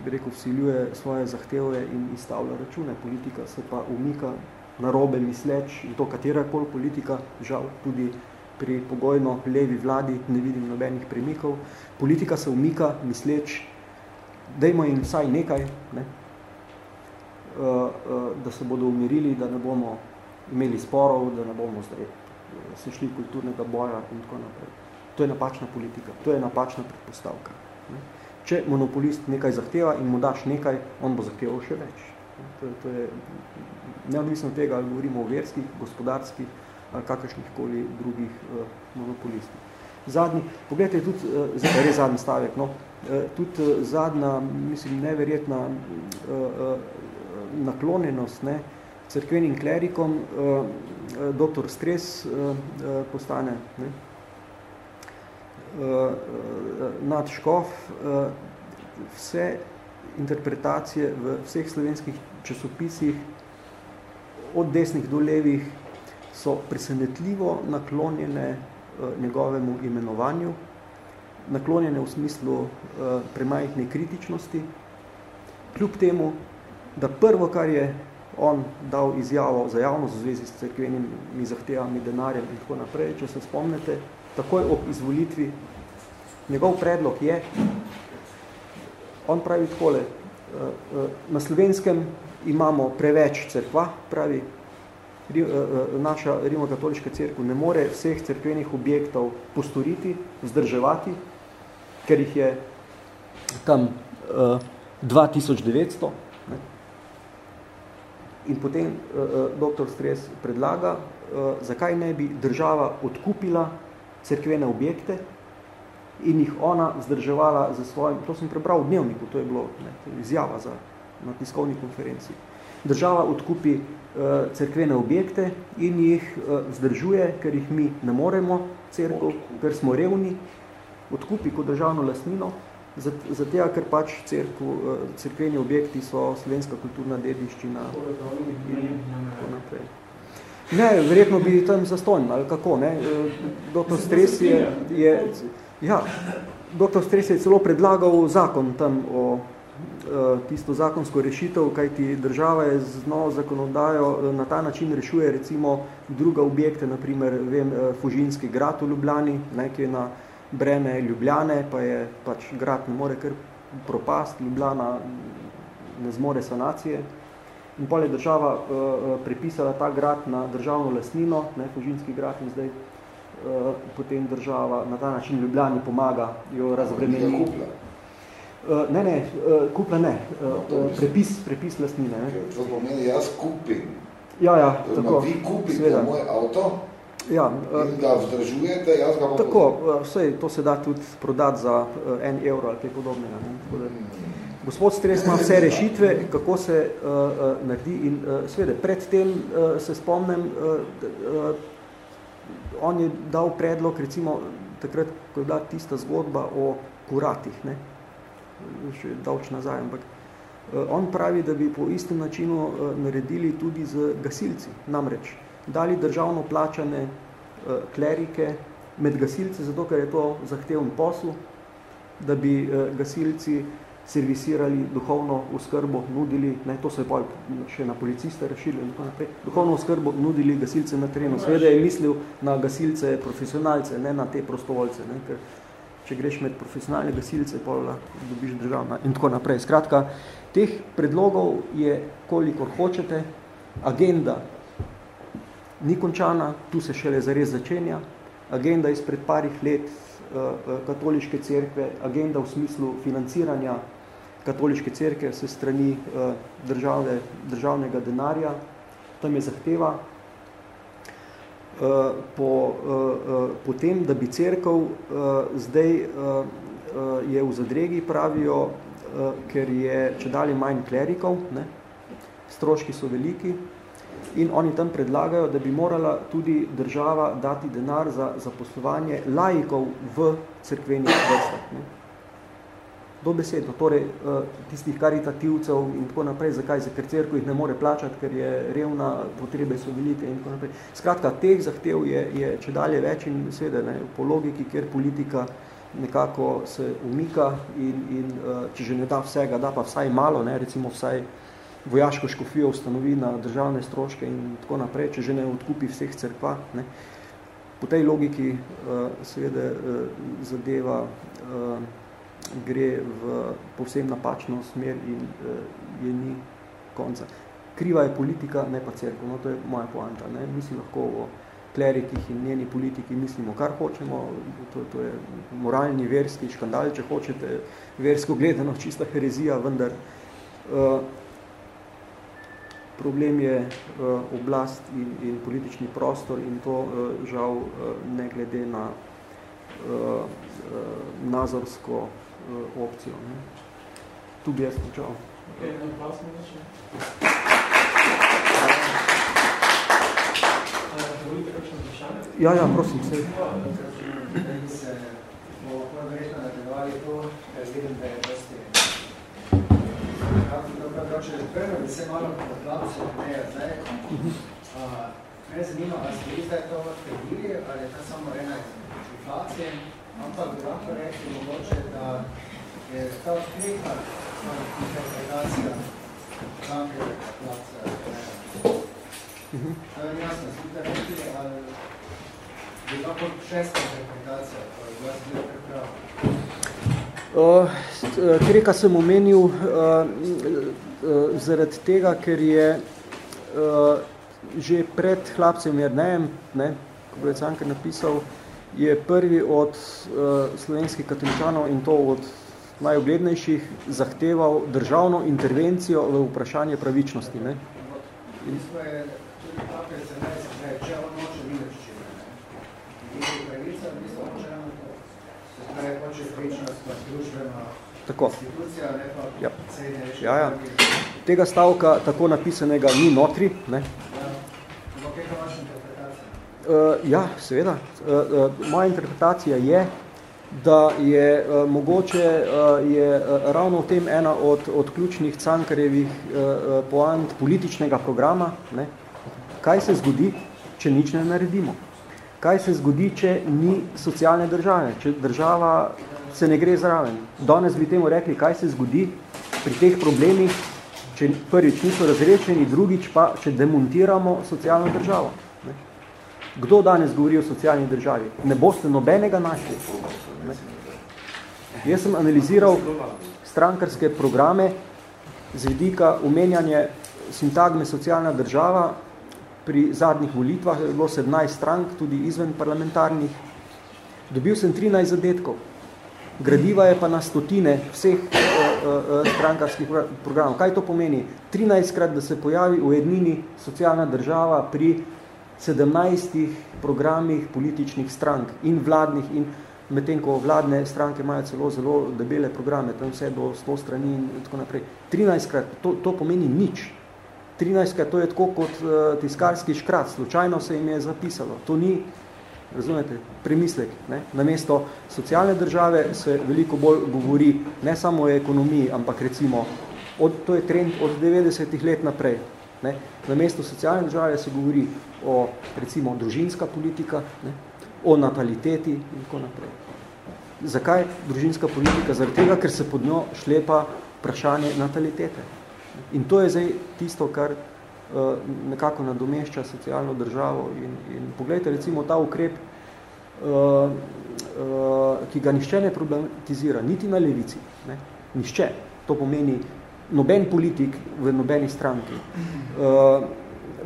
B: bi rekel, vsiljuje svoje zahteve in izstavlja račune. Politika se pa umika na robe misleč in to katera kol politika, žal tudi pri pogojno levi vladi ne vidim nobenih premikov. Politika se umika misleč, dajmo jim vsaj nekaj, ne? Uh, uh, da se bodo umirili, da ne bomo imeli sporov, da ne bomo zdaj se šli kulturnega boja in tako naprej. To je napačna politika, to je napačna predpostavka. Ne? Če monopolist nekaj zahteva in mu daš nekaj, on bo zahteval še več. To, to je neodvisno tega, ali govorimo o verskih, gospodarskih ali kakršnih koli drugih uh, monopolistih. Zadnji, pogledajte, tudi, uh, res zadnji stavek, no, tudi uh, zadnja, mislim, neverjetna uh, naklonjenost ne, crkvenim klerikom, doktor Stres postane ne, nad Škof, vse interpretacije v vseh slovenskih časopisih, od desnih do levih, so presenetljivo naklonjene njegovemu imenovanju, naklonjene v smislu uh, premajhne kritičnosti, kljub temu, da prvo, kar je on dal izjavo za javnost v zvezi s cerkvenimi zahtevami, denarjem in tako naprej, če se spomnite, takoj ob izvolitvi. Njegov predlog je, on pravi takole, eh, eh, na slovenskem imamo preveč cerkva, pravi, naša rimokatoliška cerkev ne more vseh cerkvenih objektov postoriti, vzdrževati, ker jih je tam 2900. Ne? In potem dr. Stres predlaga, zakaj ne bi država odkupila cerkvene objekte in jih ona vzdrževala za svojim, to sem prebral v dnevniku, to je bilo ne, to je izjava za, na tiskovni konferenci. Država odkupi uh, cerkvene objekte in jih uh, vzdržuje, ker jih mi ne moremo cerkov, ker smo revni odkupi kot državno lastnino, zato, ker pač cerku, cerkveni objekti so slovenska kulturna dediščina in tako naprej. Ne, verjetno bi tam zastojn, ali kako, ne. Doktor Stres je, je, ja, doktor Stres je celo predlagal zakon tam o tisto zakonsko rešitev, kajti država je z novo zakonodajo na ta način rešuje recimo druga objekte, naprimer vem, Fužinski grad v Ljubljani, ne, ki je na breme Ljubljane, pa je pač grad ne more kar propast, Ljubljana ne zmore sanacije. In pol je država uh, prepisala ta grad na državno lastnino, ne, Fužinski grad, in zdaj uh, potem država na ta način Ljubljani pomaga jo razbremeni. Uh, ne, ne, uh, kupla ne, uh, prepis, prepis lastnine. Ne.
A: To pomeni, jaz kupim.
B: Ja, ja, tako.
A: Vi kupite moj avto,
B: Ja,
A: in ga vzdržujete, jaz ga bom
B: Tako, vse, to se da tudi prodati za en evro ali kaj podobnega. Ne? Tako da, gospod Stres ima vse rešitve, kako se uh, uh, naredi in uh, svede, pred tem uh, se spomnem, uh, uh, on je dal predlog, recimo, takrat, ko je bila tista zgodba o kuratih, ne? še davč nazaj, ampak uh, on pravi, da bi po istem načinu uh, naredili tudi z gasilci, namreč, dali državno plačane uh, klerike med gasilce, zato ker je to zahteven posel, da bi uh, gasilci servisirali duhovno oskrbo, nudili, ne, to se je pa še na policiste rešili, in tako naprej, duhovno oskrbo nudili gasilce na terenu. Seveda je mislil na gasilce profesionalce, ne na te prostovoljce, ne, ker če greš med profesionalne gasilce, pa lahko dobiš državna in tako naprej. Skratka, teh predlogov je, kolikor hočete, agenda ni končana, tu se šele zares začenja. Agenda izpred parih let katoliške cerkve, agenda v smislu financiranja katoliške cerkve se strani države, državnega denarja, tam je zahteva po, po tem, da bi cerkev zdaj je v zadregi, pravijo, ker je če dalje manj klerikov, ne, stroški so veliki, in oni tam predlagajo, da bi morala tudi država dati denar za zaposlovanje laikov v cerkvenih vrstah. Ne. Dobesedno, torej tistih karitativcev in tako naprej, zakaj? Ker cerkev jih ne more plačati, ker je revna, potrebe so velike in tako naprej. Skratka, teh zahtev je, je če dalje več in seveda ne, po logiki, kjer politika nekako se umika in, in če že ne da vsega, da pa vsaj malo, ne, recimo vsaj vojaško škofijo ustanovi na državne stroške in tako naprej, če že ne odkupi vseh crkva. Ne. Po tej logiki uh, seveda uh, zadeva uh, gre v povsem napačno smer in je ni konca. Kriva je politika, ne pa cerkev. No, to je moja poanta. Ne. Mi si lahko o klerikih in njeni politiki mislimo, kar hočemo. To, to je moralni, verski škandal, če hočete, versko gledano, čista herezija, vendar problem je uh, oblast in, in politični prostor in to uh, žal uh, ne glede na nazorsko opcijo. Ne. Tu bi jaz počal.
C: Okay,
B: Ja, ja, prosim, se.
D: Da se bo verjetno nadaljevali to, ker vidim, da je dosti Če prvo, da se malo podlav se neja zdaj, me zanima, ali ste vi zdaj to odpredili, ali je to samo ena inflacija, ampak bi lahko rekli mogoče, da je ta odkrita interpretacija Trumpove inflacija. To je jasno, ste rekli, ali bi lahko šesta interpretacija, pa je bila zelo prepravo.
B: Kreka sem omenil zaradi tega, ker je že pred hlapcem Jernejem, ne, ko je Cankar napisal, je prvi od slovenskih katoličanov in to od najoglednejših zahteval državno intervencijo v vprašanje pravičnosti. Ne.
D: In... je tudi papež za ne, če on noče videččine, ne. In pravica, v bistvu, kaj hoče srečnost, pa družbena
B: tako.
D: ne pa
B: ja.
D: cene
B: ja, ja. Tega stavka tako napisanega ni notri. Ne?
D: Ja. Je?
B: Uh, ja, seveda. Uh, uh, moja interpretacija je, da je uh, mogoče uh, je uh, ravno v tem ena od, od ključnih cankarjevih uh, poant političnega programa, ne? kaj se zgodi, če nič ne naredimo. Kaj se zgodi, če ni socialne države, če država se ne gre zraven. Danes bi temu rekli, kaj se zgodi pri teh problemih, če prvič niso razrečeni, drugič pa, če demontiramo socialno državo. Ne? Kdo danes govori o socialni državi? Ne boste nobenega našli. Ne? Jaz sem analiziral strankarske programe z vidika umenjanje sintagme socialna država. Pri zadnjih volitvah je bilo 17 strank, tudi izven parlamentarnih. Dobil sem 13 zadetkov. Gradiva je pa na stotine vseh uh, uh, strankarskih programov. Kaj to pomeni? 13 krat, da se pojavi v jednini socialna država pri 17 programih političnih strank in vladnih in medtem ko vladne stranke imajo celo zelo debele programe, tam vse do 100 strani in tako naprej. 13 krat, to, to pomeni nič. 13 krat, to je tako kot uh, tiskarski škrat, slučajno se jim je zapisalo. To ni razumete, premislek. Ne? Na mesto socialne države se veliko bolj govori ne samo o ekonomiji, ampak recimo, od, to je trend od 90 let naprej. Ne? Na mesto socialne države se govori o recimo družinska politika, ne? o nataliteti in tako naprej. Zakaj družinska politika? Zaradi tega, ker se pod njo šlepa vprašanje natalitete. In to je zdaj tisto, kar Eh, nekako nadomešča socialno državo in, in pogledajte recimo ta ukrep, uh, uh, ki ga nišče ne problematizira, niti na levici, ne? nišče, to pomeni noben politik v nobeni stranki,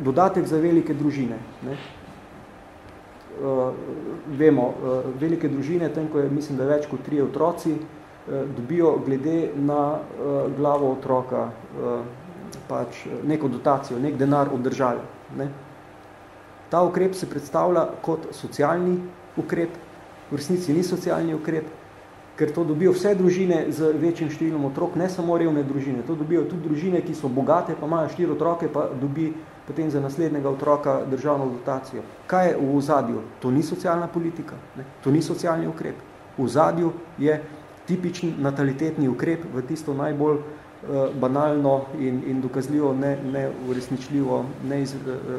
B: dodatek za velike družine, ne? Vemo, velike družine, tem, ko je, mislim, da več kot trije otroci, dobijo glede na uh, glavo otroka uh, pač neko dotacijo, nek denar od države. Ne. Ta ukrep se predstavlja kot socialni ukrep, v resnici ni socialni ukrep, ker to dobijo vse družine z večjim številom otrok, ne samo revne družine, to dobijo tudi družine, ki so bogate, pa imajo štiri otroke, pa dobi potem za naslednjega otroka državno dotacijo. Kaj je v ozadju? To ni socialna politika, ne? to ni socialni ukrep. V ozadju je tipični natalitetni ukrep v tisto najbolj Eh, banalno in, in dokazljivo, ne, ne uresničljivo, ne iz, eh,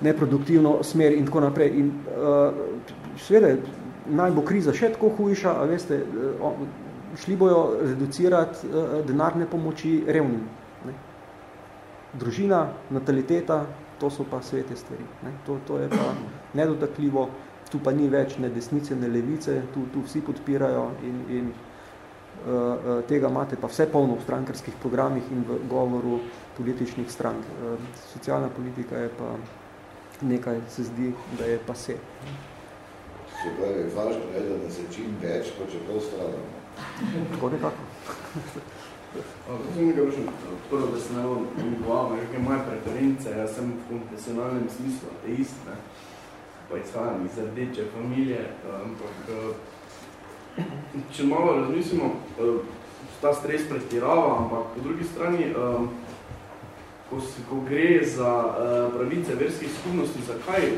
B: neproduktivno smer in tako naprej. In uh, seveda, naj bo kriza še tako hujša, a veste, šli bojo reducirati denarne pomoči revnim. Ne. Družina, nataliteta, to so pa svete stvari. Ne. To, to je pa nedotakljivo, tu pa ni več ne desnice, ne levice, tu, tu vsi podpirajo in, in Eh, eh, tega imate pa vse polno v strankarskih programih in v govoru političnih strank. Eh, socialna politika je pa nekaj, se zdi, da je pa se.
A: Se pravi, važno je, da se čim več, pa če prav stradamo.
B: Tako nekako.
C: Prvo, da se ne bom že moje preference, jaz sem v konfesionalnem smislu ateist, ne? Pa izhajam iz rdeče familije, ampak če malo razmislimo, eh, ta stres pretirava, ampak po drugi strani, eh, ko, se, ko gre za eh, pravice verskih skupnosti, zakaj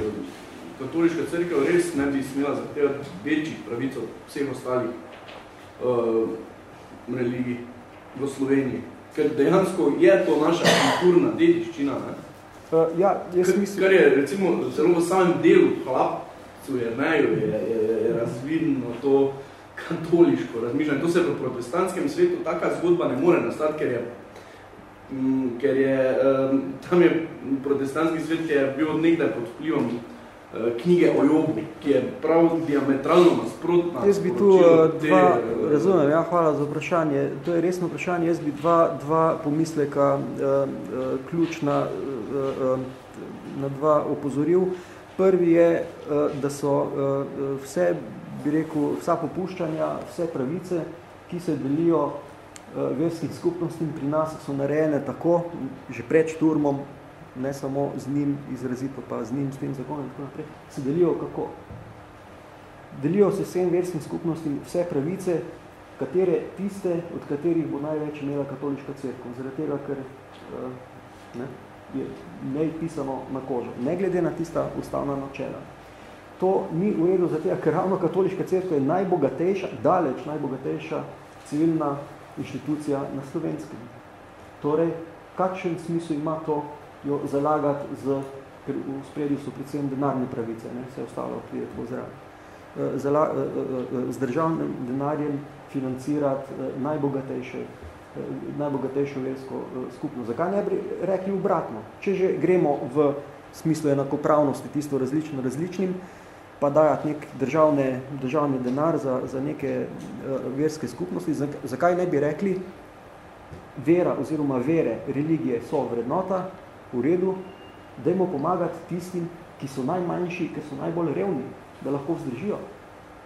C: katoliška crkva res ne bi smela zahtevati večjih pravic od vseh ostalih religij v Sloveniji? Ker dejansko je to naša kulturna dediščina. Ne?
B: Uh, ja, jaz mislim...
C: Kar je recimo celo v samem delu hlapcu Jerneju je, je, je razvidno to, katoliško razmišljanje. To se v protestantskem svetu taka zgodba ne more nastati, ker je, mm, ker je um, tam je protestantski svet, je bil od nekdaj pod vplivom knjige o jogu, ki je prav diametralno nasprotna.
B: Jaz bi tu uh, dva, te, razumem, ja, hvala za vprašanje. To je resno vprašanje. Jaz bi dva, dva pomisleka uh, ključna uh, na dva opozoril. Prvi je, uh, da so uh, vse bi rekel, vsa popuščanja, vse pravice, ki se delijo uh, verskim skupnostim pri nas, so narejene tako, že pred šturmom, ne samo z njim izrazito, pa z njim, s tem zakonom in tako naprej, se delijo kako? Delijo se vsem verskim skupnostim vse pravice, katere tiste, od katerih bo največ imela katoliška cerkev, zaradi tega, ker uh, ne, je ne pisano na kožo, ne glede na tista ustavna načela. to ni v redu za tega, ker ravno katoliška cerkev je najbogatejša, daleč najbogatejša civilna inštitucija na slovenskem. Torej, kakšen smisel ima to jo zalagati z, ker v spredju so predvsem denarne pravice, ne, vse ostalo prije tako zraven. Zala, z državnim denarjem financirati najbogatejše, najbogatejšo versko skupnost. Zakaj ne bi rekli obratno? Če že gremo v smislu enakopravnosti, tisto različno različnim, pa dajati nek državne, državni denar za, za neke uh, verske skupnosti, zakaj ne bi rekli, vera oziroma vere, religije so vrednota, v redu, dajmo pomagati tistim, ki so najmanjši, ki so najbolj revni, da lahko vzdržijo,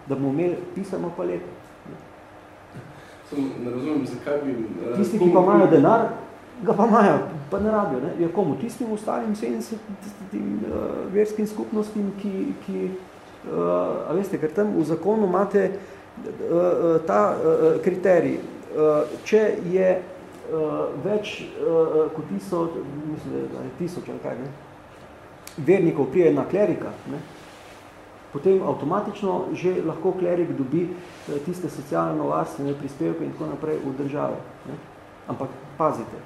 B: da bomo imeli pisano paleto.
C: Sem, ne razumem, zakaj bi...
B: Uh, Tisti, ki pa imajo denar, ga pa imajo, pa ne rabijo. Ne? Je komu tistim ostalim 70 tistim, uh, verskim skupnostim, ki, ki uh, a veste, ker tam v zakonu imate uh, ta uh, kriterij. Uh, če je več uh, kot tisoč, mislim, da je tisoč ali kaj, ne? vernikov prije na klerika, ne? potem avtomatično že lahko klerik dobi tiste socialno-varstvene prispevke in tako naprej v države. Ne? Ampak pazite,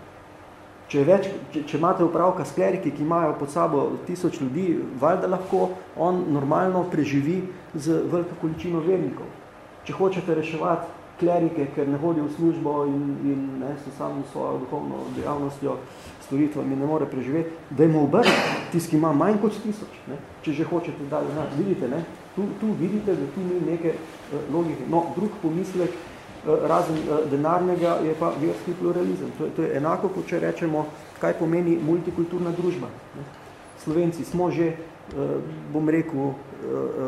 B: Če, več, če, če imate upravka s kleriki, ki imajo pod sabo tisoč ljudi, valjda lahko on normalno preživi z veliko količino vernikov. Če hočete reševati klerike, ker ne hodijo v službo in, in ne, so samo svojo duhovno dejavnostjo, storitvami ne more preživeti, da jim obrne tisti, ki ima manj kot tisoč, ne, če že hočete dalje. Ne, vidite, ne, tu, tu vidite, da tu ni neke uh, logike. No, drug pomislek, Eh, razen eh, denarnega, je pa verski pluralizem. To je, to je enako, kot če rečemo, kaj pomeni multikulturna družba. Slovenci smo že, bom rekel,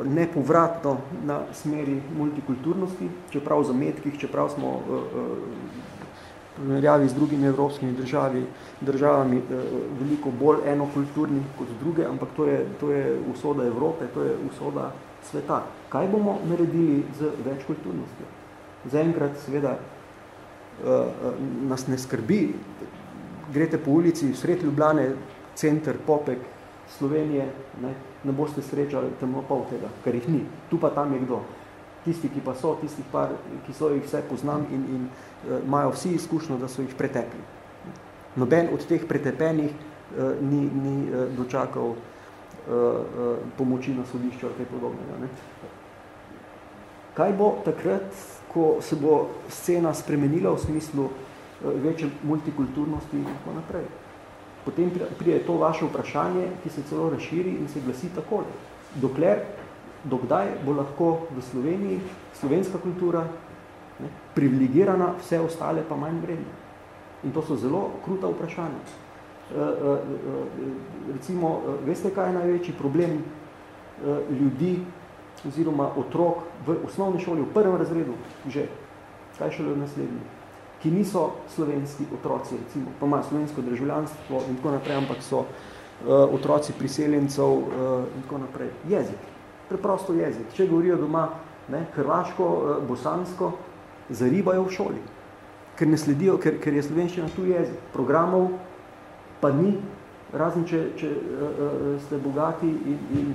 B: nepovratno na smeri multikulturnosti, čeprav za metkih, čeprav smo v z drugimi evropskimi državi, državami veliko bolj enokulturni kot druge, ampak to je, to je usoda Evrope, to je usoda sveta. Kaj bomo naredili z večkulturnostjo? zaenkrat seveda nas ne skrbi. Grete po ulici, sred Ljubljane, center, popek Slovenije, ne, ne boste srečali temnopol tega, ker jih ni. Tu pa tam je kdo. Tisti, ki pa so, tistih par, ki so jih vse poznam in, in uh, imajo vsi izkušnjo, da so jih pretekli. Noben od teh pretepenih uh, ni, ni uh, dočakal uh, uh, pomoči na sodišču ali kaj podobnega. Ne. Kaj bo takrat ko se bo scena spremenila v smislu eh, večje multikulturnosti in tako naprej. Potem prije to vaše vprašanje, ki se celo razširi in se glasi takole. Dokler, dokdaj bo lahko v Sloveniji slovenska kultura ne, privilegirana, vse ostale pa manj vredne. In to so zelo kruta vprašanja. E, e, recimo, veste, kaj je največji problem ljudi, oziroma otrok v osnovni šoli, v prvem razredu, že, kaj šele v naslednji, ki niso slovenski otroci, recimo, pa imajo slovensko državljanstvo in tako naprej, ampak so uh, otroci priseljencev uh, in tako naprej. Jezik, preprosto jezik. Če govorijo doma ne, hrvaško, uh, bosansko, zaribajo v šoli, ker ne sledijo, ker, ker je slovenščina tu jezik. Programov pa ni, razen če, če uh, uh, ste bogati in, in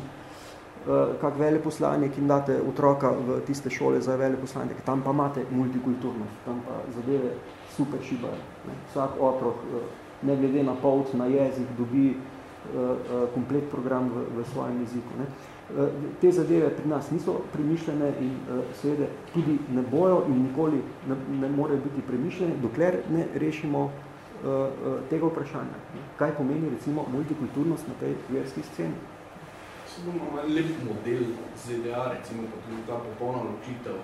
B: kak veleposlanik in date otroka v tiste šole za veleposlanike, tam pa imate multikulturnost, tam pa zadeve super šibajo. Ne. Vsak otrok, uh, ne glede na polt, na jezik, dobi uh, komplet program v, v svojem jeziku. Ne. Te zadeve pri nas niso premišljene in seveda tudi ne bojo in nikoli ne, ne morejo biti premišljene, dokler ne rešimo tega vprašanja. Ne. Kaj pomeni recimo multikulturnost na tej verski sceni?
C: Sigurno en lep model ZDA, recimo, kot je ta popolna ločitev,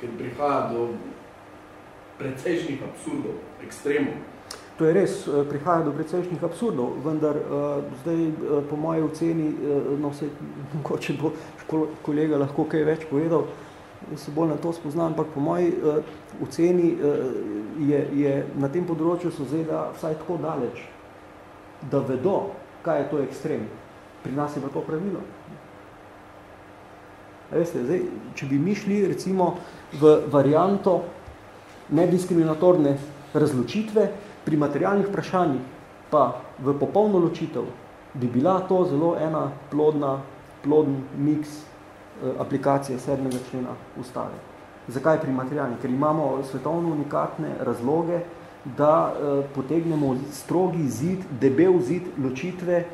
C: ker prihaja do precejšnjih absurdov, ekstremov.
B: To je res, eh, prihaja do precejšnjih absurdov, vendar uh, zdaj uh, po moji oceni, uh, no vse, mogoče bo kolega lahko kaj več povedal, se bolj na to spoznam, ampak po moji uh, oceni uh, je, je na tem področju so ZDA vsaj tako daleč, da vedo, kaj je to ekstrem. Pri nas je pa to pravilo. Veste, zdaj, če bi mi šli recimo v varianto nediskriminatorne razločitve, pri materialnih vprašanjih pa v popolno ločitev, bi bila to zelo ena plodna, ploden miks aplikacije 7. člena ustave. Zakaj pri materialni? Ker imamo svetovno unikatne razloge, da potegnemo strogi zid, debel zid ločitve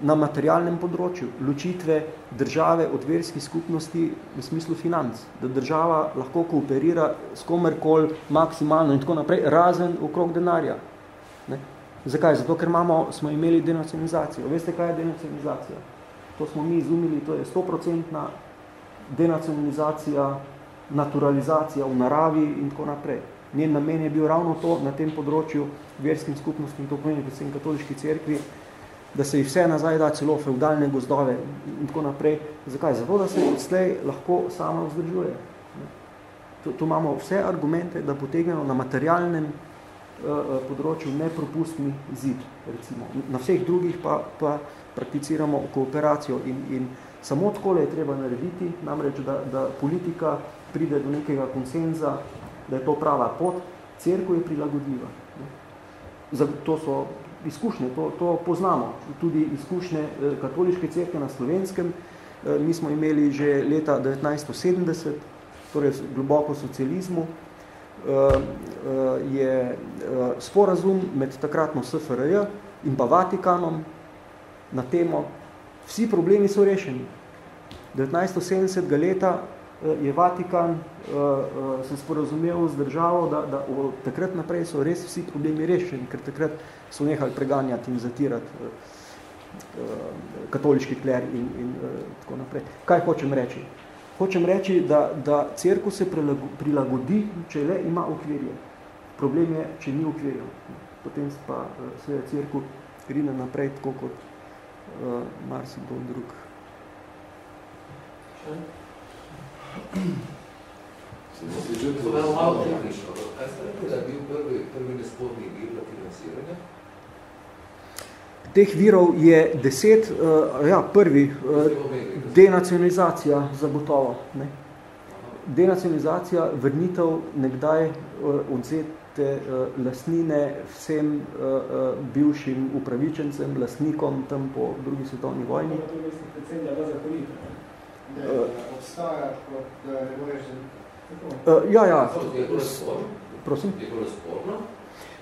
B: na materialnem področju, ločitve države od verskih skupnosti v smislu financ, da država lahko kooperira s komerkoli maksimalno in tako naprej, razen okrog denarja. Ne? Zakaj? Zato, ker imamo, smo imeli denacionalizacijo. Veste, kaj je denacionalizacija? To smo mi izumili, to je 100% denacionalizacija, naturalizacija v naravi in tako naprej. Njen namen je bil ravno to na tem področju verskim skupnostim, to pomeni predvsem katoliški cerkvi, da se jih vse nazaj da celo feudalne gozdove in tako naprej. Zakaj? Zato, da se odslej lahko sama vzdržuje. Tu, tu imamo vse argumente, da potegnemo na materialnem uh, področju nepropustni zid, recimo. Na vseh drugih pa, pa prakticiramo kooperacijo in, in samo takole je treba narediti, namreč, da, da politika pride do nekega konsenza, da je to prava pot, cerkev je prilagodljiva. To so izkušnje, to, to poznamo, tudi izkušnje eh, katoliške cerke na Slovenskem. Eh, mi smo imeli že leta 1970, torej globoko socializmu, eh, je sporazum med takratno SFRJ in pa Vatikanom na temo, vsi problemi so rešeni. 1970 leta je Vatikan uh, uh, se sporazumel z državo, da, da od takrat naprej so res vsi problemi rešeni, ker takrat so nehali preganjati in zatirati katoliški kler in, in tako naprej. Kaj hočem reči? Hočem reči, da, da cerkev se prilagodi, če le ima okvirje. Problem je, če ni okvirjev. Potem pa se cerkev rine naprej, tako kot uh, marsikdo drug. Še?
E: Zelo malo tehnično. Kaj ste rekli, da je bil prvi, prvi nespodni vir za financiranje?
B: Teh virov je deset, uh, ja, prvi, uh, denacionalizacija zagotovo. Ne? Denacionalizacija, vrnitev nekdaj uh, odzete uh, lastnine vsem uh, uh, bivšim upravičencem, lastnikom tam po drugi svetovni vojni.
D: To je predvsem, da je zakonito obstaja kot ne moreš
B: Uh, ja, ja. Prosim?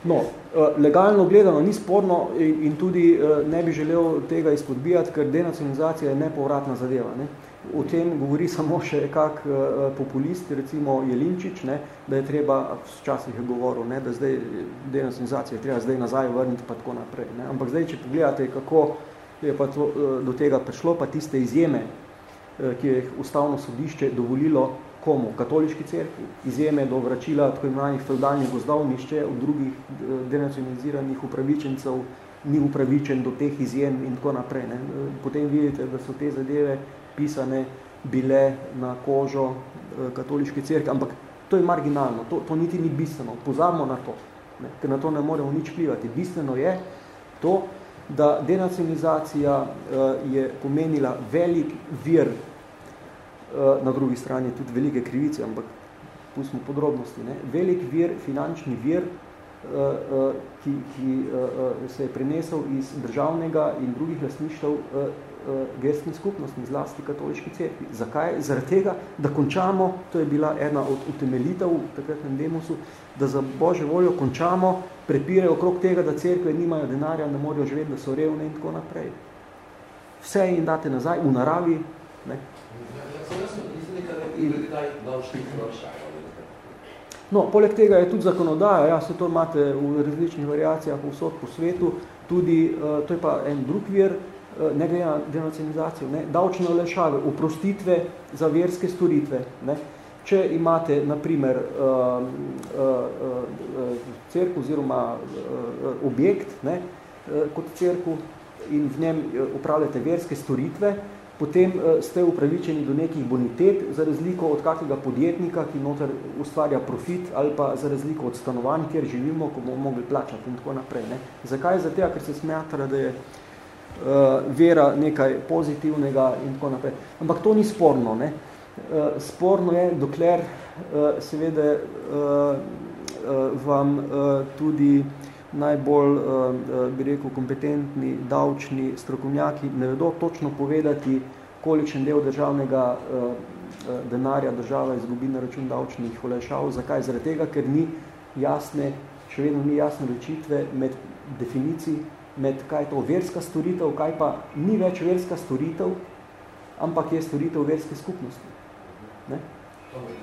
B: No, legalno gledano ni sporno in tudi ne bi želel tega izpodbijati, ker denacionalizacija je nepovratna zadeva. Ne? O tem govori samo še kak populist, recimo Jelinčič, ne? da je treba, včasih je govoril, ne? da zdaj denacionalizacija je treba zdaj nazaj vrniti pa tako naprej. Ne? Ampak zdaj, če pogledate, kako je pa to, do tega prišlo, pa tiste izjeme, ki je ustavno sodišče dovolilo komu? Katoliški cerkvi. Izjeme do vračila tako imenovanih feudalnih gozdov, nišče od drugih eh, denacionaliziranih upravičencev ni upravičen do teh izjem in tako naprej. Ne. Eh, potem vidite, da so te zadeve pisane bile na kožo katoliške cerkve, ampak to je marginalno, to, to niti ni bistveno, pozabimo na to, ne, ker na to ne moremo nič plivati. Bistveno je to, da denacionalizacija uh, je pomenila velik vir, uh, na drugi strani tudi velike krivice, ampak pustimo podrobnosti, ne? velik vir, finančni vir, uh, ki, ki se je prenesel iz državnega in drugih lastništev uh, verskih skupnosti, zlasti katoliški cerkvi. Zakaj? Zaradi tega, da končamo, to je bila ena od utemeljitev v takratnem demosu, da za Božjo voljo končamo prepire okrog tega, da cerkve nimajo denarja, ne morajo živeti, da so revne in tako naprej. Vse jim date nazaj v naravi. Ne? No, poleg tega je tudi zakonodaja, ja, se to imate v različnih variacijah vsod po svetu, tudi, uh, to je pa en drug vir, uh, ne glede na denacionalizacijo, ne, davčne olešave, uprostitve za verske storitve. Ne. Če imate, na primer, uh, uh, uh, cerku oziroma objekt ne, kot cerku in v njem upravljate verske storitve, potem ste upravičeni do nekih bonitet, za razliko od kakega podjetnika, ki noter ustvarja profit, ali pa za razliko od stanovanj, kjer živimo, ko bomo mogli plačati in tako naprej. Ne. Zakaj? Zato, ker se smatra, da je uh, vera nekaj pozitivnega in tako naprej. Ampak to ni sporno. Ne. Uh, sporno je, dokler uh, seveda uh, vam tudi najbolj, bi rekel, kompetentni davčni strokovnjaki ne vedo točno povedati, kolikšen del državnega denarja država izgubi na račun davčnih olajšav. Zakaj? Zaradi tega, ker ni jasne, še vedno ni jasne rečitve med definicij, med kaj je to verska storitev, kaj pa ni več verska storitev, ampak je storitev verske skupnosti. Ne?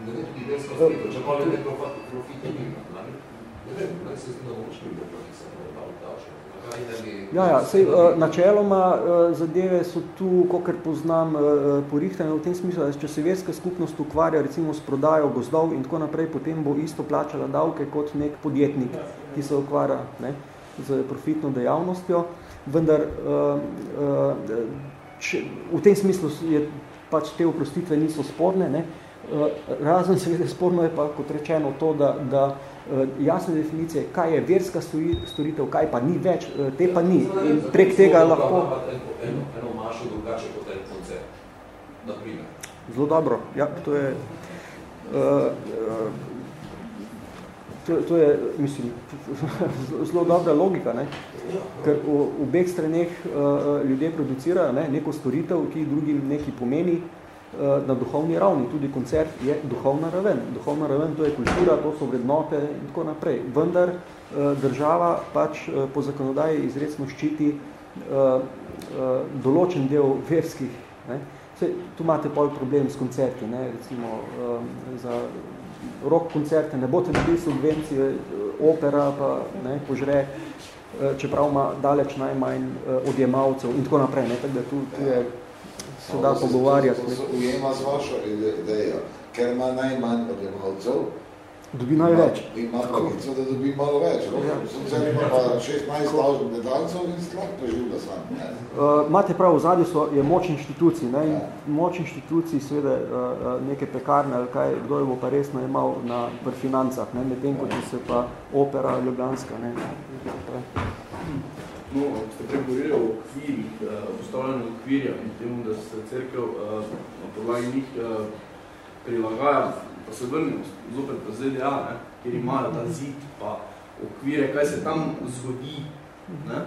E: Ne vem, tudi verska storitev, če pa ne profita nima. Ne vem, ne se zdi, da bomo šli, da se
B: Ja, ja, sej, uh, načeloma uh, zadeve so tu, kokor poznam, uh, porihtane v tem smislu, da če se verska skupnost ukvarja recimo s prodajo gozdov in tako naprej, potem bo isto plačala davke kot nek podjetnik, ki se ukvarja ne, z profitno dejavnostjo. Vendar če, v tem smislu je pač te oprostitve niso sporne. Ne. Uh, razen seveda sporno je pa, kot rečeno, to, da, da Eh, jasne definicije, kaj je verska storitev, kaj pa ni več, eh, te pa ni. In prek tega lahko...
E: Eno, eno mašo drugače kot en koncert, naprimer.
B: Zelo dobro, ja, to je... Uh, to, to je, mislim, zelo dobra logika, ne? Ker v, obeh straneh uh, ljudje producirajo ne? neko storitev, ki drugim neki pomeni, Eh, na duhovni ravni. Tudi koncert je duhovna raven. Duhovna raven to je kultura, to so vrednote in tako naprej. Vendar eh, država pač eh, po zakonodaji izredno ščiti določen del verskih. Ne. Vse, tu imate pol problem s koncerti. Ne. Recimo za rock koncerte ne boste dobili subvencije, opera pa ne, požre, čeprav ima daleč najmanj odjemalcev in tako naprej. Ne. Tako da tu, tu je se da pogovarjati.
A: To se ujema z vašo idejo, ker ima najmanj odjemalcev.
B: Dobi največ.
A: Ima pravico, da dobi malo več. Ja. Sem ima pa 16 medalcev in strah preživlja sam.
B: Uh, imate prav, v zadnji so, je moč inštitucij. Ne? Ja. Moč inštitucij, seveda uh, neke pekarne, ali kaj, kdo je bo pa resno imel na financah, ne? medtem, kot se pa opera ljubljanska. Ne?
C: No, ste pregovorili o okvirih, uh, postavljanju okvirja in temu, da se crkev uh, na podlagi njih uh, prilagaja, pa se vrnimo zopet v ZDA, ne, kjer imajo ta zid pa okvire, kaj se tam zgodi. Ne.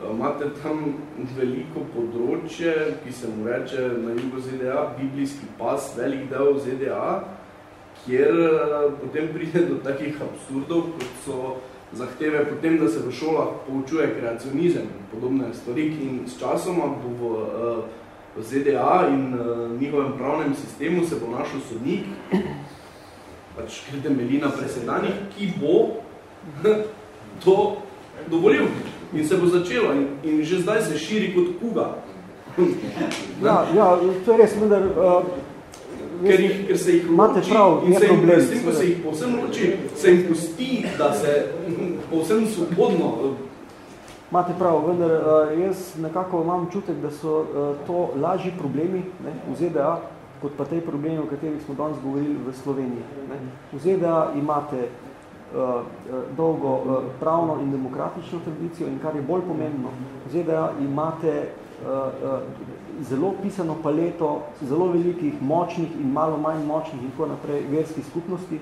C: Uh, imate tam veliko področje, ki se mu reče na jugo ZDA, biblijski pas, velik del ZDA, kjer uh, potem pride do takih absurdov, kot so zahteve potem, da se v šolah poučuje kreacionizem in podobne stvari, in s časoma bo v, eh, v ZDA in eh, njihovem pravnem sistemu se bo našel sodnik, pač ker temelji na presedanjih, ki bo to dovolil. In se bo začelo in, in že zdaj se širi kot kuga.
B: Ja, ja, to je res, vendar uh,
C: ker, jih, ker se jih
B: Imate loči prav,
C: in se jim, s tem, ko se jih povsem loči, se jim pusti, da se povsem svobodno
B: Imate prav, vendar uh, jaz nekako imam čutek, da so uh, to lažji problemi ne, v ZDA, kot pa te problemi, o katerih smo danes govorili v Sloveniji. Ne. V ZDA imate uh, dolgo uh, pravno in demokratično tradicijo in kar je bolj pomembno, v ZDA imate uh, uh, zelo pisano paleto zelo velikih, močnih in malo manj močnih in tako naprej verskih skupnosti.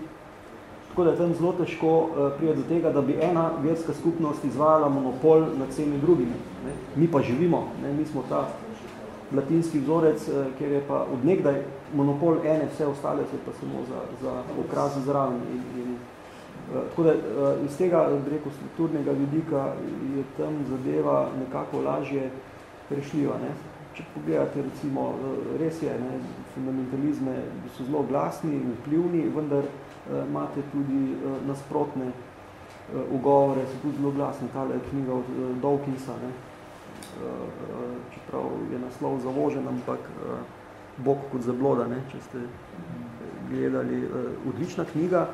B: Tako da je tam zelo težko uh, prije do tega, da bi ena verska skupnost izvajala monopol nad vsemi drugimi. Ne. Mi pa živimo, ne. mi smo ta latinski vzorec, uh, kjer je pa odnegdaj monopol ene, vse ostale so pa samo za, za okraz zraven. In, in, uh, tako da iz tega rekel, strukturnega vidika je tam zadeva nekako lažje prešljiva. Ne če pogledate, recimo, res je, ne, fundamentalizme so zelo glasni, vplivni, vendar imate tudi uh, nasprotne uh, ugovore, so tudi zelo glasni, tale knjiga od Dawkinsa, ne, čeprav je naslov zavožen, ampak Bog kot zabloda, ne, če ste gledali, odlična knjiga,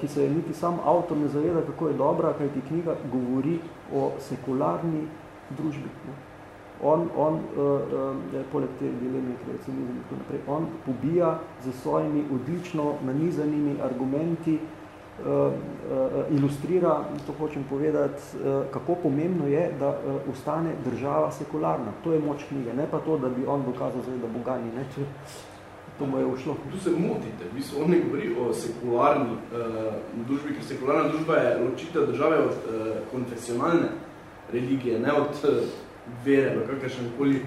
B: ki se je niti sam avtor ne zaveda, kako je dobra, kaj ti knjiga govori o sekularni družbi. Ne on, on uh, uh, poleg te dileme kreacionizma in tako naprej, on pobija z svojimi odlično nanizanimi argumenti, uh, uh, ilustrira, to hočem povedati, uh, kako pomembno je, da uh, ustane država sekularna. To je moč knjige, ne pa to, da bi on dokazal, zdaj, da bogani, ne, če to mu je ušlo.
C: Tu se motite, v bistvu on ne govori o sekularni uh, družbi, ker sekularna družba je ločitev države od uh, konfesionalne religije, ne od uh, vere v kakršen koli uh,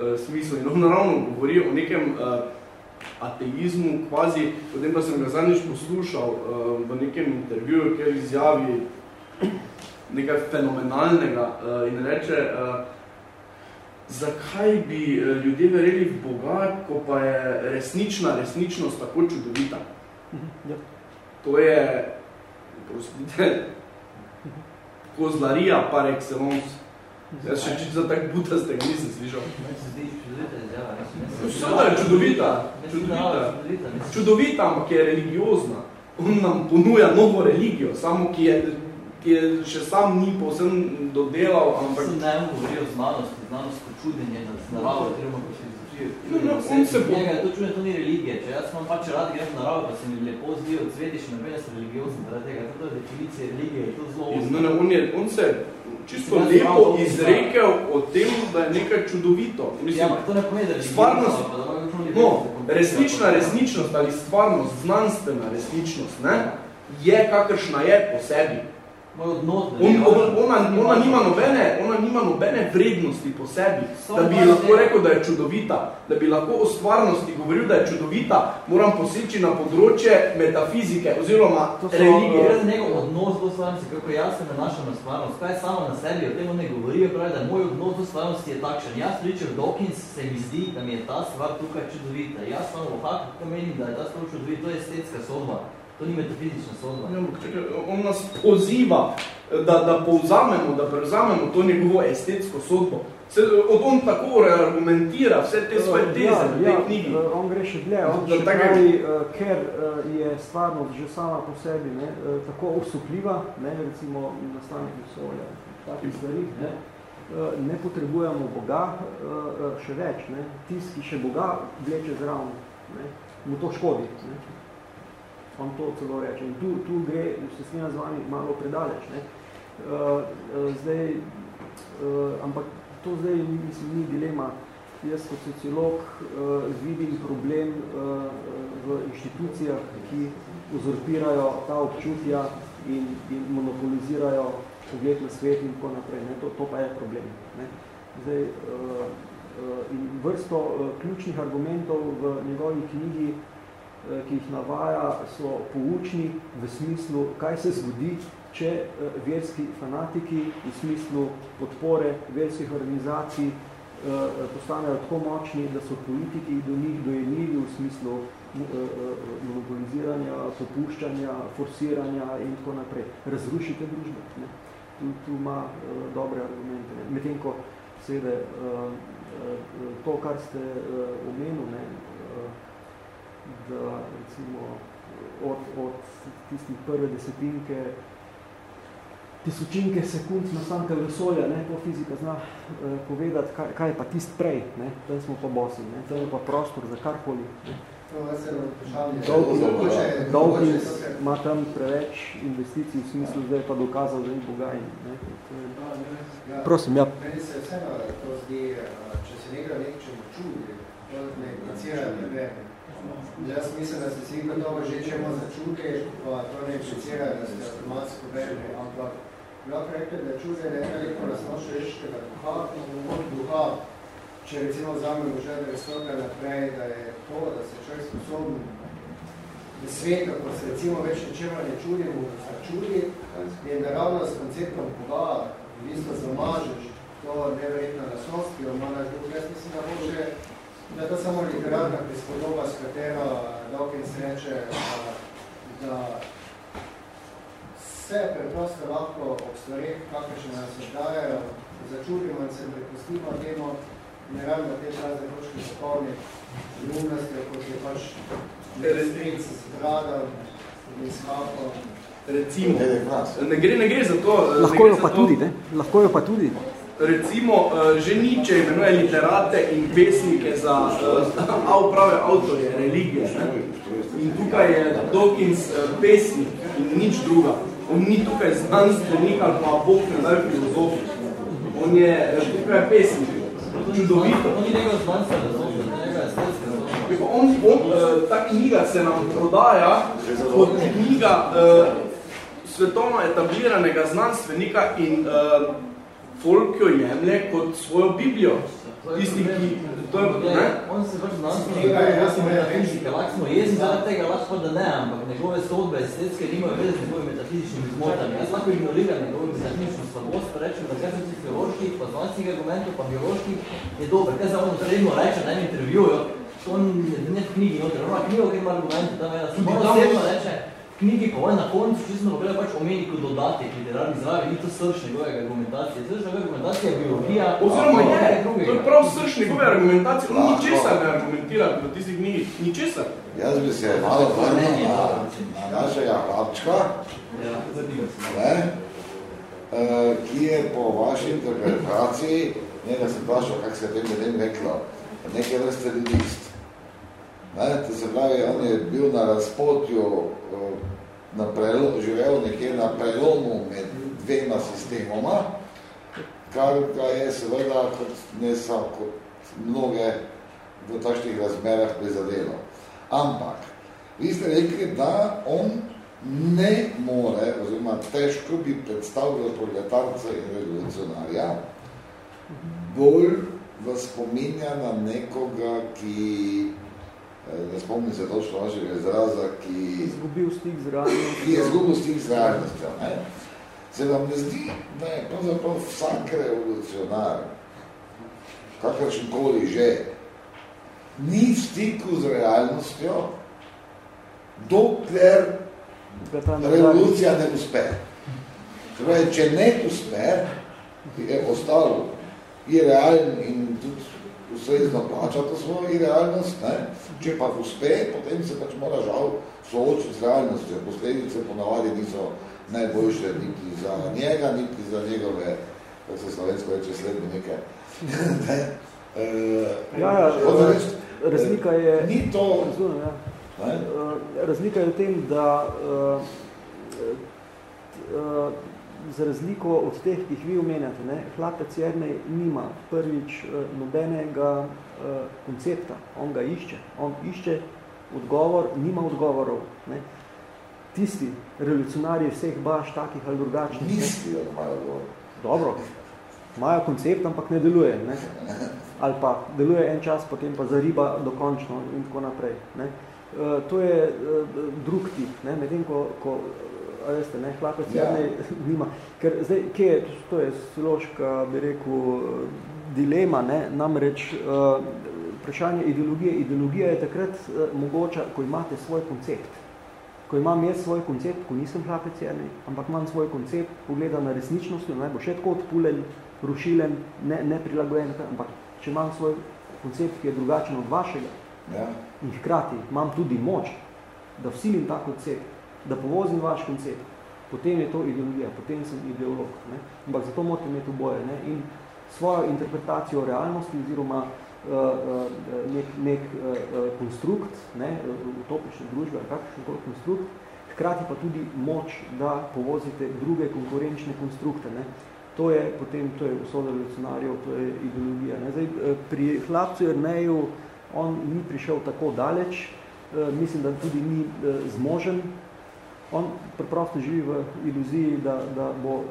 C: uh, smislu. In on naravno govori o nekem uh, ateizmu, kvazi, potem pa sem ga zadnjič poslušal uh, v nekem intervjuju, kjer izjavi nekaj fenomenalnega uh, in reče, uh, zakaj bi ljudje verjeli v Boga, ko pa je resnična resničnost tako čudovita. Ja. To je, prostite, kozlarija par excellence. Jaz še čisto tak butastega nisem slišal. Seveda je čudovita. Čudovita. Čudovita, ampak je religiozna. On nam ponuja novo religijo, samo ki je, ki je še sam ni povsem dodelal. Ampak...
F: Sem ne govori o znanosti, znanost kot čudenje nad naravo, ker imamo
C: No, no, on se bo...
F: Njega, to čuje, to ni religija. Če jaz imam pač rad grem na naravo, pa se mi lepo zdijo cvetiš in naprej sem religiozen, zaradi tega, to je definicija religije, je to zelo
C: ne, ne, on, je, on se čisto ja, lepo izrekel o tem, da je nekaj čudovito.
F: Mislim, ja, to ne pomeni, da je
C: stvarnost, pa, da no, resnična resničnost ali stvarnost, znanstvena resničnost, ne, je kakršna je po sebi.
F: Odnos,
C: on, on, ona, ona, nima nobene, ona nima nobene vrednosti po sebi, da bi lahko rekel, da je čudovita, da bi lahko o stvarnosti govoril, da je čudovita, moram poseči na področje metafizike oziroma
F: to so,
C: religije.
F: To je njegov odnos do stvarnosti, kako jaz se nanašam na stvarnost, kaj samo na sebi, o tem ne govorijo, pravi, da moj odnos do stvarnosti je takšen. Jaz Richard Dawkins se mi zdi, da mi je ta stvar tukaj čudovita. Jaz samo ohak, kako menim, da je ta stvar čudovita, to je estetska sodba. To ni metafizična sodba.
C: Ja, on nas poziva, da, da povzamemo, da prevzamemo to njegovo estetsko sodbo. Se, on tako argumentira vse te svoje teze ja, v tej
B: ja,
C: knjigi.
B: On gre še dlje, on še pravi, uh, ker je stvarnost že sama po sebi ne, tako usupljiva, ne, recimo nastanek vesolja, takih stvari, ne, ne potrebujemo Boga še več. Ne, tisk, ki še Boga vleče zraven, ne, mu to škodi. Ne on to celo reče. In tu, tu gre, se smem z vami, malo predaleč. Ne? Uh, uh, zdaj, uh, ampak to zdaj mislim, ni dilema. Jaz kot sociolog uh, vidim problem uh, v inštitucijah, ki uzurpirajo ta občutja in, in monopolizirajo pogled na svet in tako naprej. Ne? To, to pa je problem. Ne? Zdaj, uh, uh, in vrsto uh, ključnih argumentov v njegovi knjigi Eh, ki jih navaja, so poučni v smislu, kaj se zgodi, če eh, verski fanatiki v smislu podpore verskih organizacij eh, postanejo tako močni, da so politiki do njih dojemljivi v smislu monopoliziranja, popuščanja, forsiranja in tako naprej. Razrušite družbe. Ne? Tu, tu ima dobre argumente. Medtem ko seveda to, kar ste omenili, da recimo od, od tistih prve desetinke, tisočinke sekund nastanka vesolja, ne, to fizika zna eh, povedati, kaj, kaj je pa tist prej, ne, tam smo pa bosi, ne, tam je pa prostor za karkoli. Ne. Dolgi ima tam preveč investicij v smislu, zdaj pa dokazal, da ni bogajni. Ne.
D: Ja,
B: Prosim, ja.
D: Meni se vseeno to zdi, če se nekaj nečemu čudi, to ne implicira ne Jaz mislim, da se vsi gotovo že čemo začuti, pa to ne implicira, da ste avtomatsko verni, ampak lahko rekli, da čude je neko lasnoč reškega duha, od duha, če recimo vzamemo že da restoka naprej, da je to, da se človek sposoben v svetu, ko se recimo več ničema ne čudi, mu se čudi, je naravno s konceptom Boga, v bistvu zamažeš to neverjetno lasnost, ki jo ima naš duh. Jaz mislim, da može da je to samo literarna prispodoba, s katero Dawkins reče, da se preprosto lahko ob stvarih, kakršne nas oddajajo, začudimo in se prepustimo temu, ne rabimo te prazne točke zapolni, ljubnosti, kot je pač restric z gradom in izhapom.
C: Recimo, ne gre, ne gre za to.
B: Lahko jo pa tudi, ne? Lahko jo pa tudi
C: recimo uh, že Nietzsche imenuje literate in pesnike za uh, prave avtorje religije. Ne? In tukaj je Dawkins uh, pesnik in nič druga. On ni tukaj znanstvenik ali pa bog ne daj filozof. On je tukaj pesnik. Čudovito.
F: On ni nekaj znanstvenik,
C: On, on, ta knjiga se nam prodaja kot knjiga uh, svetovno etabliranega znanstvenika in uh, folk jo jemlje kot svojo Biblijo. tisti, ki, to je, ne?
F: On se pač znanstveno, jaz sem metafizika, lahko smo jezni zaradi tega, lahko da ne, ampak njegove sodbe estetske nimajo veze z njegovimi metafizičnimi zmotami. Jaz lahko ignoriram njegovo metafizično slabost, pa rečem, da kar se filoloških, pa znanstvenih argumentov, pa bioloških, je dobro. Kaj se on sredno reče na enem intervjuju, to ne v knjigi noter, ona knjiga, ki ima argumente, tam je, da se on reče, knjigi pa na koncu, če smo pogledali, pač omeni kot dodatek literarni zravi, ni to srč njegovega argumentacije. Srč njegove argumentacije je biologija.
C: Oziroma je, to je prav srč njegove argumentacije. On ničesar ne argumentira v tistih knjigi, ničesar.
A: Jaz bi se malo vrnil na, na našega hlapčka,
F: Ja, sem.
A: ne, uh, ki je po vaši interpretaciji, njega se vprašal, kako se je tem ljudem reklo, neke vrste ljudist. Ne, to se pravi, on je bil na razpotju, uh, na prelo, živel nekje na prelomu med dvema sistemoma, kar ga je seveda kot, ne samo kot mnoge v takšnih razmerah prizadelo. Ampak, vi ste rekli, da on ne more, oziroma težko bi predstavljal proletarca in revolucionarja, bolj vas spominja na nekoga, ki, eh, ne spomnim se točno vašega izraza, ki,
B: Izgubil stik z realnostjo.
A: ki je zgubil stik z realnostjo. Ne? Se vam ne zdi, da je pravzaprav vsak revolucionar, kakršenkoli že, ni v stiku z realnostjo, dokler revolucija ne uspe. Torej, če ne uspe, je ostalo irealen in tudi ustrezno plača to svojo irealnost, ne? Če pa uspe, potem se pač mora žal soočiti z realnostjo. Posledice ponavadi niso najboljše niti za njega, niti za njegove, kako se slovensko reče, sledbenike. ne? E,
B: Ja, ja,
A: hočem
B: eh,
A: reči,
B: Razlika je...
A: Ni to,
B: Razumem, ja.
A: ne?
B: Eh, Razlika je v tem, da uh, uh, za razliko od teh, ki jih vi omenjate, ne, hlapec Jernej nima prvič uh, nobenega uh, koncepta. On ga išče. On išče odgovor, nima odgovorov. Ne. Tisti revolucionarji vseh baš takih ali drugačnih.
A: mislijo, da imajo govor.
B: Dobro, imajo koncept, ampak ne deluje. Ne? Ali pa deluje en čas, potem pa zariba dokončno in tako naprej. Ne? E, to je e, drug tip, ne? medtem ko, ko a veste, ne, hlapec
A: Ja.
B: ne, nima. Ker zdaj, kje je, to je siloška, bi rekel, dilema, ne? namreč uh, vprašanje ideologije. Ideologija je takrat uh, mogoča, ko imate svoj koncept. Ko imam jaz svoj koncept, ko nisem hlapec jernej, ampak imam svoj koncept, pogleda na resničnost, naj bo še tako odpulen, rušilen, ne, neprilagojen, ampak če imam svoj koncept, ki je drugačen od vašega
A: Ja?
B: in hkrati imam tudi moč, da vsilim ta koncept, da povozim vaš koncept, potem je to ideologija, potem sem ideolog. Ne? Ampak zato morate imeti oboje. Ne? In svojo interpretacijo realnosti oziroma uh, uh, nek, nek uh, uh, konstrukt, ne, utopične družbe ali kakšen konstrukt, hkrati pa tudi moč, da povozite druge konkurenčne konstrukte. Ne. To je potem, to je usoda revolucionarjev, to je ideologija. Ne. Zdaj, pri hlapcu Jerneju on ni prišel tako daleč, eh, mislim, da tudi ni eh, zmožen. On preprosto živi v iluziji, da, da bo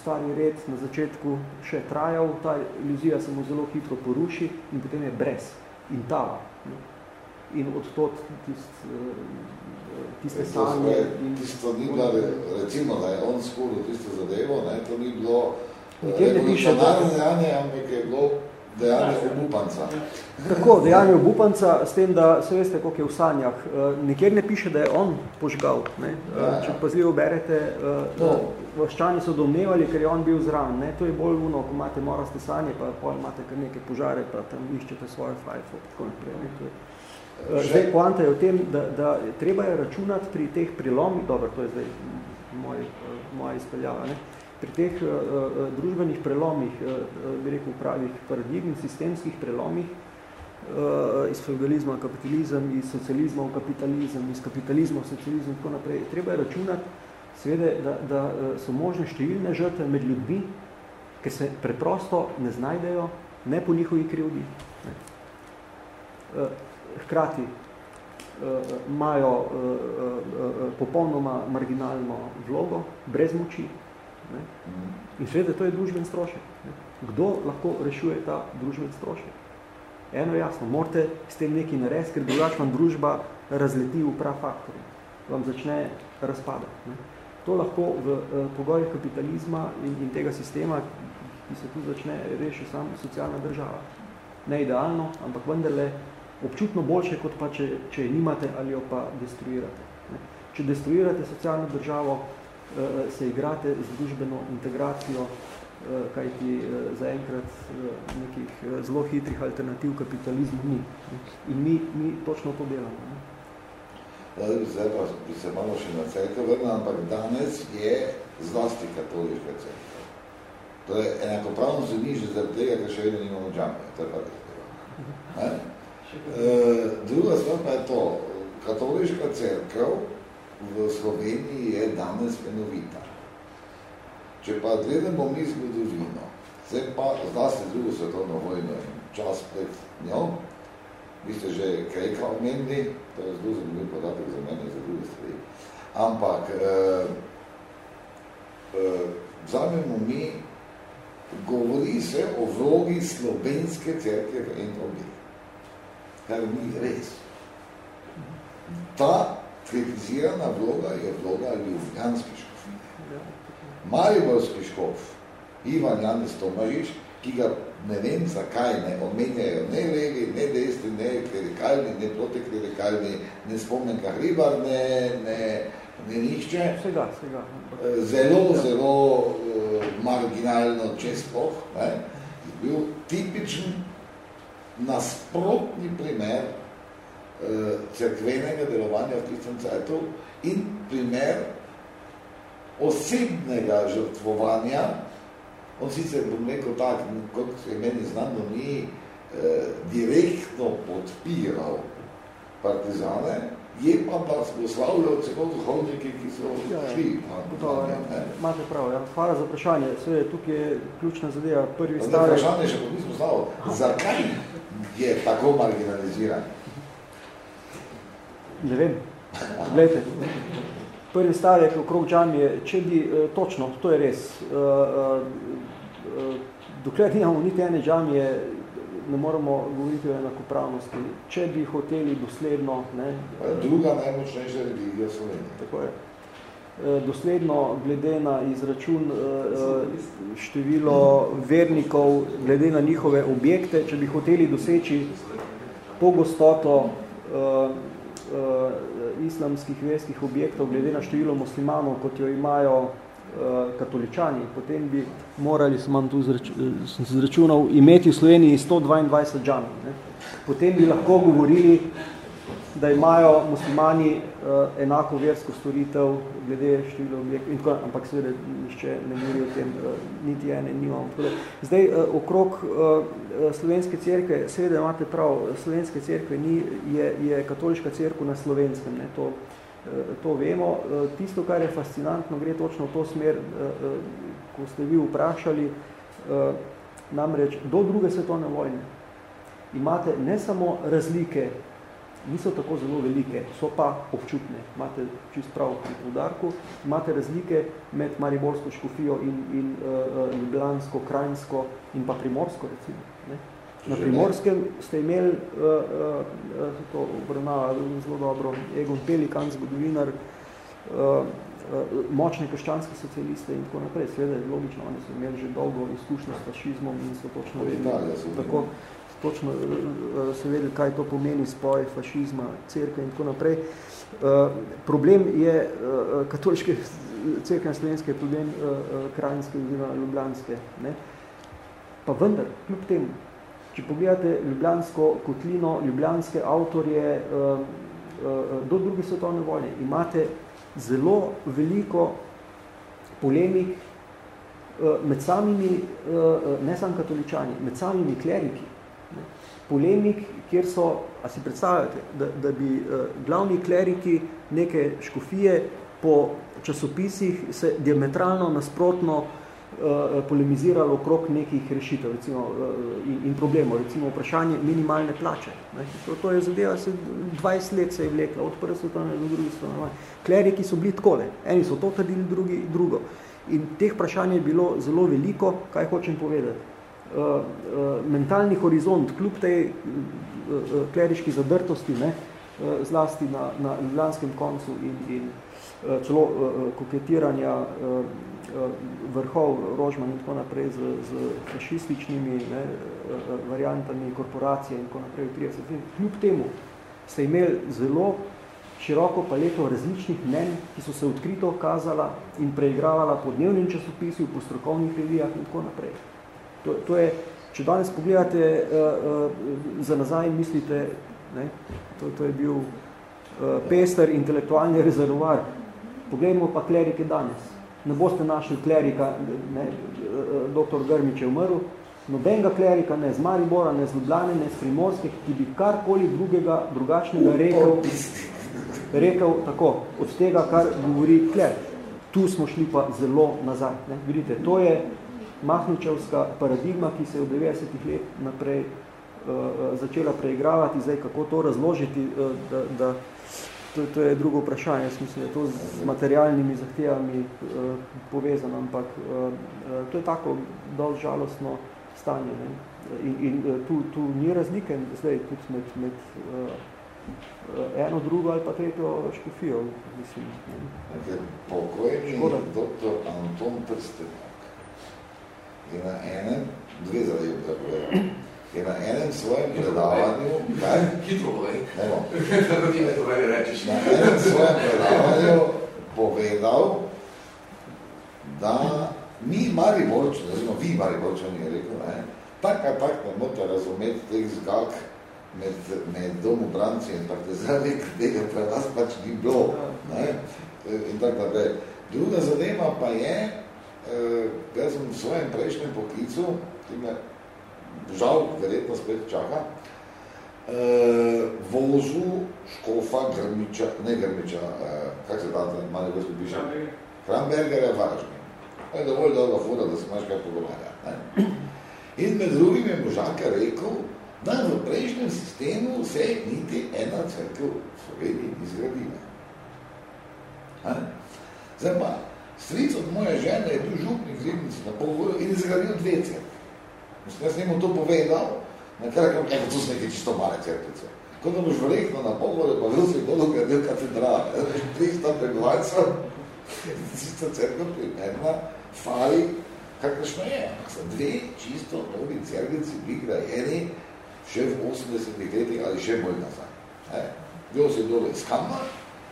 B: stari red na začetku še trajal, ta iluzija se mu zelo hitro poruši in potem je brez in tava. Ne. In od tot tist, eh, tiste
A: To
B: sanje. in-
A: tisto ni bila, re- recimo, da je on skuril tisto zadevo, ne, to ni bilo eh,
B: Nikjer ne piše, da-
A: ampak je bilo dejanje obupanca.
B: Tako, dejanje obupanca, s tem, da se veste, koliko je v sanjah. Eh, Nikjer ne piše, da je on požgal. Ne? Eh,
A: Ja, ja.
B: Če pazljivo berete,
A: To.
B: vaščani so domnevali, ker je on bil zraven. Ne? To je bolj uno, ko imate moraste sanje, pa pol imate kar neke požare, pa tam iščete svojo fajfo, tako naprej. Ne? To je. Zdaj, poanta je v tem, da, da treba je računati pri teh prilomih, dobro, to je zdaj moj, moja izpeljava, ne? Pri teh uh, družbenih prelomih, uh, bi rekel pravih paradigm, sistemskih prelomih, uh, iz feudalizma v kapitalizem, iz socializma v kapitalizem, iz kapitalizma v socializem in tako naprej. Treba je računati, seveda, da, da so možne številne žrtve med ljudmi, ker se preprosto ne znajdejo, ne po njihovi krivdi. Ne. Uh, hkrati imajo popolnoma marginalno vlogo, brez moči. Ne.
A: Mhm.
B: In seveda to je družben strošek. Ne. kdo lahko rešuje ta družbeni strošek. Eno jasno, morate s tem nekaj narediti, ker drugač vam družba razleti v prav faktorje, vam začne razpadati. Ne. To lahko v eh, pogojih kapitalizma in, in tega sistema, ki se tu začne reši sam socialna država. Ne idealno, ampak vendarle občutno boljše, kot pa če, če nimate ali jo pa destruirate. Ne. Če destruirate socialno državo, se igrate z družbeno integracijo, eh, kajti eh, zaenkrat eh, nekih eh, zelo hitrih alternativ kapitalizmu ni. Ne. In mi, mi točno to delamo. Ne.
A: Zdaj pa bi se malo še na cerkev vrnil, ampak danes je zlasti katoliška cerkev. To je enakopravno se niže zaradi tega, ker še vedno nimamo džambe. To je pa. E, druga stvar pa je to, katoliška cerkev v Sloveniji je danes enovita. Če pa gledamo mi zgodovino, zdaj pa zlasti drugo svetovno vojno in čas pred njo, vi ste že Krejka omenili, to je zelo zanimiv podatek za mene za druge stvari, ampak eh, eh, vzamemo mi, govori se o vlogi slovenske cerke v entrobi, kar ni res. Ta kritizirana vloga je vloga ljubljanske škofine. Mariborski škof, Ivan Janis Tomažič, ki ga ne vem zakaj ne omenjajo ne levi, ne desni, ne klerikalni, ne protiklerikalni, ne spomenka Hribar, ne, ne, ne nišče.
B: Vsega, vsega.
A: Zelo, zelo uh, marginalno, če sploh, ne, je bil tipičen nasprotni primer cerkvenega delovanja v tistem cajtu in primer osebnega žrtvovanja On sicer bom rekel tak, kot je meni znano, ni eh, direktno podpiral partizane, je pa pa sposlavljal celo duhovniki, ki so ja, ja. šli.
B: Ja, ja. Imate prav, ja. Hvala za vprašanje. Sve, tukaj je ključna zadeva. Prvi
A: stavek. Vprašanje še pa nismo znal. Zakaj je tako marginaliziran?
B: Ne vem. Glejte, prvi stavek okrog džamije, če bi, eh, točno, to je res, eh, eh, dokler nimamo niti ene džamije, ne moramo govoriti o enakopravnosti. Če bi hoteli dosledno... Ne,
A: Druga najmočnejša religija Slovenije.
B: Tako je. Dosledno, glede na izračun število vernikov, glede na njihove objekte, če bi hoteli doseči to gostoto islamskih verskih objektov glede na število muslimanov, kot jo imajo uh, katoličani, potem bi morali, sem tu zrač, sem zračunal, imeti v Sloveniji 122 džami. Ne. Potem bi lahko govorili, da imajo muslimani uh, enako versko storitev glede število objektov, in tako, ampak seveda nišče ne govori o tem, uh, niti ene nimamo. Zdaj, uh, okrog uh, slovenske cerkve, seveda imate prav, slovenske cerkve ni, je, je katoliška cerkev na slovenskem, ne, to, uh, to vemo. Uh, tisto, kar je fascinantno, gre točno v to smer, uh, uh, ko ste vi vprašali, uh, namreč do druge svetovne vojne imate ne samo razlike niso tako zelo velike, so pa občutne. Imate čist prav pri udarku, imate razlike med Mariborsko škofijo in, in uh, Ljubljansko, Krajinsko in pa Primorsko, recimo. Ne? Na Primorskem ste imeli, uh, uh, to obravnava zelo dobro, Egon Pelikan, zgodovinar, uh, uh, močne krščanske socialiste in tako naprej. Seveda je logično, oni so imeli že dolgo izkušnjo s fašizmom in so točno vedeli, tako, točno uh, se vedeli, kaj to pomeni spoj fašizma, cerke in tako naprej. Uh, problem je katoliške cerke na slovenske, problem krajinske oziroma ljubljanske. Ne? Pa vendar, kljub temu, če pogledate ljubljansko kotlino, ljubljanske avtorje do druge svetovne vojne, imate zelo veliko polemik med samimi, ne samo katoličani, med samimi kleriki, polemik, kjer so, a si predstavljate, da, da bi uh, glavni kleriki neke škofije po časopisih se diametralno nasprotno uh, polemiziralo okrog nekih rešitev recimo, uh, in, in problemov, recimo vprašanje minimalne plače. Ne? To, to je zadeva, se 20 let se je vlekla, od prve svetovne do druge svetovne. Kleriki so bili takole, eni so to trdili, drugi drugo. In teh vprašanj je bilo zelo veliko, kaj hočem povedati mentalni horizont, kljub tej uh, kleriški zadrtosti, ne, zlasti na, na ljubljanskem koncu in, in celo koketiranja vrhov Rožman in tako naprej z, z fašističnimi ne, variantami korporacije in tako naprej v 30. Kljub temu ste imeli zelo široko paleto različnih mnen, ki so se odkrito kazala in preigravala po dnevnem časopisju, po strokovnih revijah in tako naprej. To, to je, če danes pogledate uh, uh, za nazaj in mislite, ne, to, to je bil uh, pester intelektualni rezervoar. Poglejmo pa klerike danes. Ne boste našli klerika, ne, doktor Grmič je umrl, nobenega klerika, ne z Maribora, ne z Ljubljane, ne z Primorske, ki bi karkoli drugega, drugačnega rekel, rekel tako, od tega, kar govori kler. Tu smo šli pa zelo nazaj. Ne. Vidite, to je Mahničevska paradigma, ki se je v 90-ih let naprej uh, začela preigravati, zdaj kako to razložiti, uh, da, da to, to je drugo vprašanje, jaz mislim, da je to z materialnimi zahtevami uh, povezano, ampak uh, to je tako dosti žalostno stanje. Ne? In, in tu, tu ni razlike, zdaj tudi med, med uh, eno, drugo ali pa tretjo škofijo, mislim.
A: Pokojni doktor Anton Prstenjak je na enem, dve zadevi povedal, je na enem svojem predavanju, kaj?
E: Hitro povej.
A: Ne bom.
E: Ti me to meni rečeš.
A: Na enem svojem predavanju povedal, da mi Mariborčani, oziroma vi Mariborčani je rekel, ne, tak a tak ne morate razumeti teh zgag med, med domobranci in partizani, tega pre nas pač ni bilo. Ne, in tak naprej. Druga zadeva pa je, eh, jaz sem v svojem prejšnjem poklicu, ki me žal verjetno spet čaka, eh, vozil škofa Grmiča, ne Grmiča, eh, kak se ta malo gospod piše? Krambergerja Varažnja. To je dovolj dolga fura, da se imaš kaj pogovarja. Ne? In med drugim je možaka rekel, da v prejšnjem sistemu se niti ena crkva v Sloveniji ni zgradila. Zdaj pa, stric od moje žene je bil župnik zimnici na polgoru in je zgradil dve. Mislim, jaz njemu to povedal, na kar rekam, kaj to so neke čisto male crkvice. Ko da boš verjetno na polgoru, pa bil si dolo gradil katedrale, 300 prebivalcev, tista crkva primerna, fali, kakršno je. Ampak so dve čisto novi crkvici bili grajeni še v 80-ih letih ali še bolj nazaj. Bil si dole iz kama,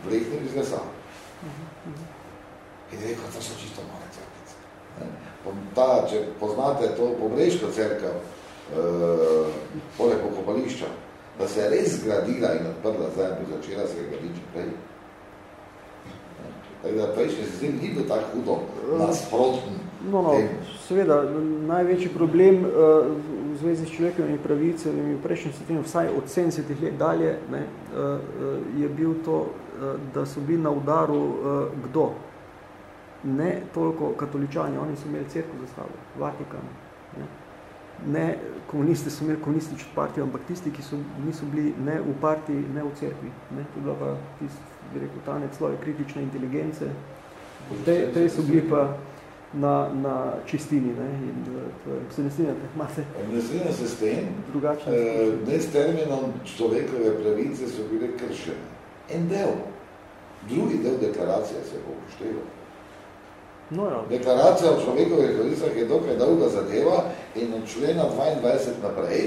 A: vlehnil iz lesa. In je rekel, to so čisto male crkvice. Ta, če poznate to pobreško crkav, uh, poleg pokopališča, da se je res zgradila in odprla zdaj, bi začela se graditi prej. Tako da prejšnji sistem ni bil tako hudo nasproten.
B: No, no, seveda, največji problem uh, v zvezi s človekovimi pravicami v prejšnjem sistemu, vsaj od 70 let dalje, ne, uh, je bil to, uh, da so bili na udaru uh, kdo? Ne toliko katoličani, oni so imeli cerkev za sabo, Vatikan. Ne. ne komunisti so imeli komunistično partijo, ampak tisti, ki so, niso bili ne v partiji, ne v cerkvi. Ne. To je bila pa tisti, bi rekel, tanec sloje kritične inteligence. Te, te so bili pa na, na čistini. Ne, in je, se ne strinjate, imate
A: Ne strinjam se s tem,
B: drugačne.
A: eh, ne s terminom človekove pravice so bile kršene. En del. Drugi del deklaracije se bo upošteval.
B: No, ja.
A: Deklaracija o človekovih pravicah je dokaj dolga zadeva in od člena 22 naprej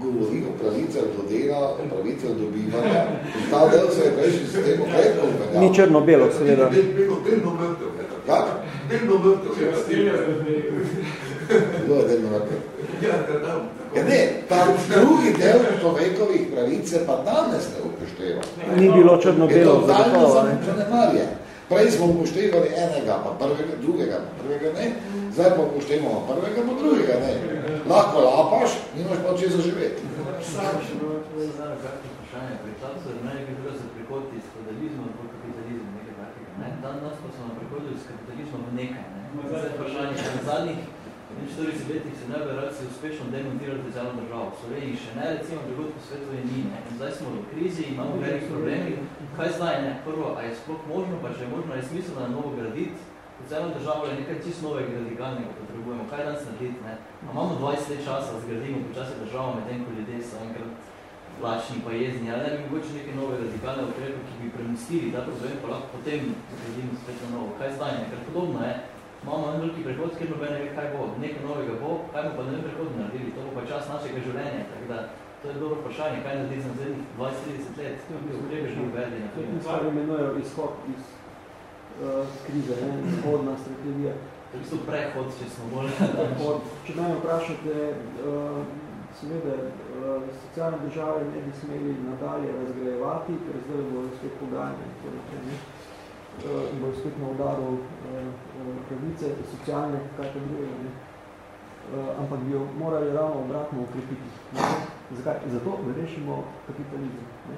A: govori o pravicah do dela, o pravicah do bivanja. In ta del se je prejšnji sistem okretno upeljal.
B: Ni črno-belo, seveda.
E: Delno, delno mrtev.
A: Kak?
E: Delno mrtev.
A: Kdo je delno mrtev?
E: Ja, tam.
A: Ja ne, ta drugi del človekovih pravic se pa danes ne upošteva.
B: Ni bilo črno-belo,
A: Je totalno
B: zagotovo. ne.
A: zanemarje. Prej smo upoštevali enega, pa prvega, drugega, pa prvega ne. Zdaj pa upoštevamo prvega, pa drugega ne. Lahko lapaš, nimaš pa če zaživeti.
F: vprašanje. Pri času je meni je bilo za prihod iz feudalizma v kapitalizem, nekaj takega. Ne? Dan nas pa smo prihodu iz kapitalizma v nekaj. Ne? Zdaj je vprašanje, na zadnjih 40 letih se bi si uspešno demontirati zeleno državo. V Sloveniji še ne, recimo drugod po svetu je ni. Ne? In zdaj smo v krizi, imamo velik problemi. Kaj zdaj? Ne? Prvo, a je sploh možno, pa če je možno, je smiselno na novo graditi, eno državo je nekaj čisto novega, radikalnega potrebujemo. Kaj danes narediti, ne? A imamo 20 let časa, zgradimo počasi državo, medtem ko ljudje so enkrat plačni pa jezni, ali ne bi mogoče neke nove radikalne ukrepe, ki bi premustili ta problem, pa lahko potem zgradimo spet na novo. Kaj stanje? Ker podobno je, imamo en veliki prehod, kjer noben ne ve, kaj bo, nekaj novega bo, kaj bomo pa ne prehod naredili, to bo pa čas našega življenja, tako da to je dobro vprašanje, kaj narediti za zadnjih 20-30 let, ukrepe že uvedli. na
B: To je stvar imenujejo izhod iz uh, krize, ne, izhodna strategija.
F: To je prehod, če smo bolj.
B: Če me vprašate, uh, seveda, uh, socialne države ne bi smeli nadalje razgrajevati, ker zdaj bo spet pogajanje. Uh, in bo spet na udaru uh, pravice, socialne, kaj pa drugega, ampak bi jo morali ravno obratno ukrepiti. Zakaj? Zato, rešimo kapitalizem. Ne?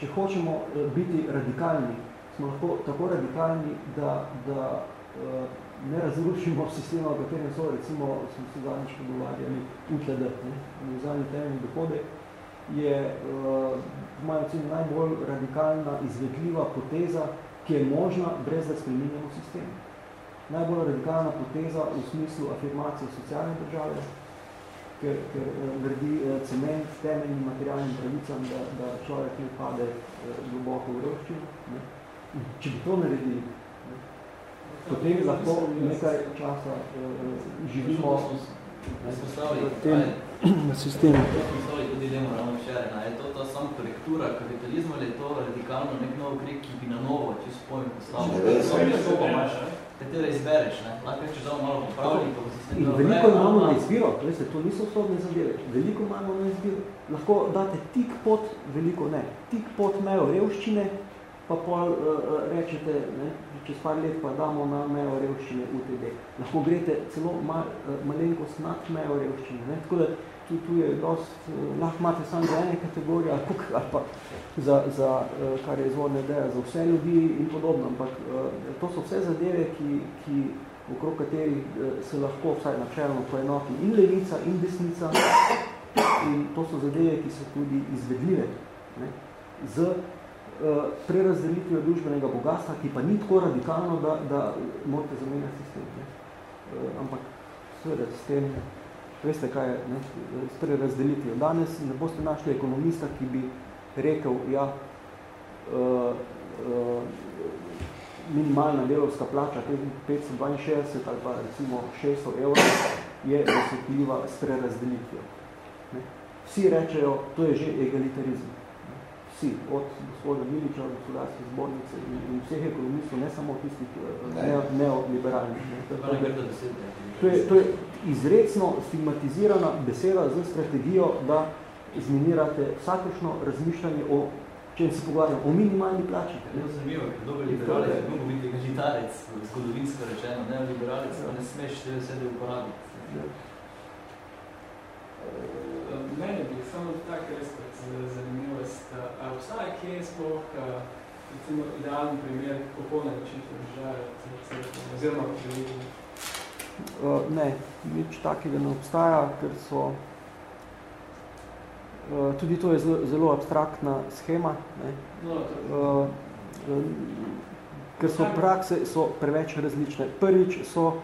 B: Če hočemo uh, biti radikalni, smo lahko tako radikalni, da, da uh, ne razrušimo sistema, v katerem so, recimo, smo se zadnjič pogovarjali, UTD, ne, univerzalni temeljni dohodek, je v mojem oceni najbolj radikalna, izvedljiva poteza, ki je možna, brez da spreminjamo sistem. Najbolj radikalna poteza v smislu afirmacije socialne države, ker, ker uh, naredi uh, cement temeljnim materialnim pravicam, da, da človek ne pade uh, globoko v revščino. Ne. Če bi to naredili, potem lahko nekaj časa živimo v tem
F: ne. Je to ta sam korektura kapitalizma ali je to radikalno nek nov ukrep, ki bi na novo čisto pojem postavil?
A: Ne se.
F: To pa imaš, katero izbereš, ne? Lahko če samo malo popravili, pa sistem
B: In veliko imamo na izbiro, veste, to niso sodne zadeve, veliko imamo na izbiro. Lahko date tik pod, veliko ne, tik pod mejo revščine, pa pol uh, rečete, ne, čez par let pa damo na mejo revščine UTD. Lahko greste celo ma, uh, malenkost nad mejo revščine. Ne. Tako da tu, tu je dost, uh, lahko imate samo za ene kategorije, ali, kuk, ali pa za, za uh, kar je izvodna ideja, za vse ljudi in podobno. Ampak uh, to so vse zadeve, ki, ki okrog katerih eh, se lahko vsaj načelno poenoti in levica in desnica in to so zadeve, ki so tudi izvedljive ne, z uh, prerazdelitvijo družbenega bogatstva, ki pa ni tako radikalno, da, da morate zamenjati sistem. Ne. Uh, ampak seveda s tem, veste kaj je, ne, s prerazdelitvijo. Danes ne boste našli ekonomista, ki bi rekel, ja, uh, uh, minimalna delovska plača, 562 ali pa recimo 600 evrov, je dosegljiva s prerazdelitvijo. Ne. Vsi rečejo, to je že egalitarizem. Ne. Vsi, od gospoda Miliča, od gospodarske zbornice in, in vseh ekonomistov, ne samo tistih
A: Ne.
B: neo, neoliberalnih. Ne.
F: To je besede.
B: To je, to je izrecno stigmatizirana beseda z strategijo, da zminirate vsakršno razmišljanje o, če se pogovarjam, o minimalni plači.
F: Je to zanimivo, ker dober liberalec bi mogel biti egalitarec, zgodovinsko rečeno, ne liberalec, pa ne smeš te besede uporabiti.
G: Mene bi samo tak res kot zanimivost, a obstaja kje sploh a, recimo idealen primer popolne rešitve države, oziroma primerno.
B: Uh, ne, nič takega ne obstaja, ker so uh, tudi to je zelo, zelo abstraktna schema, ne,
G: No,
B: uh, uh, ker so prakse so preveč različne. Prvič so, uh,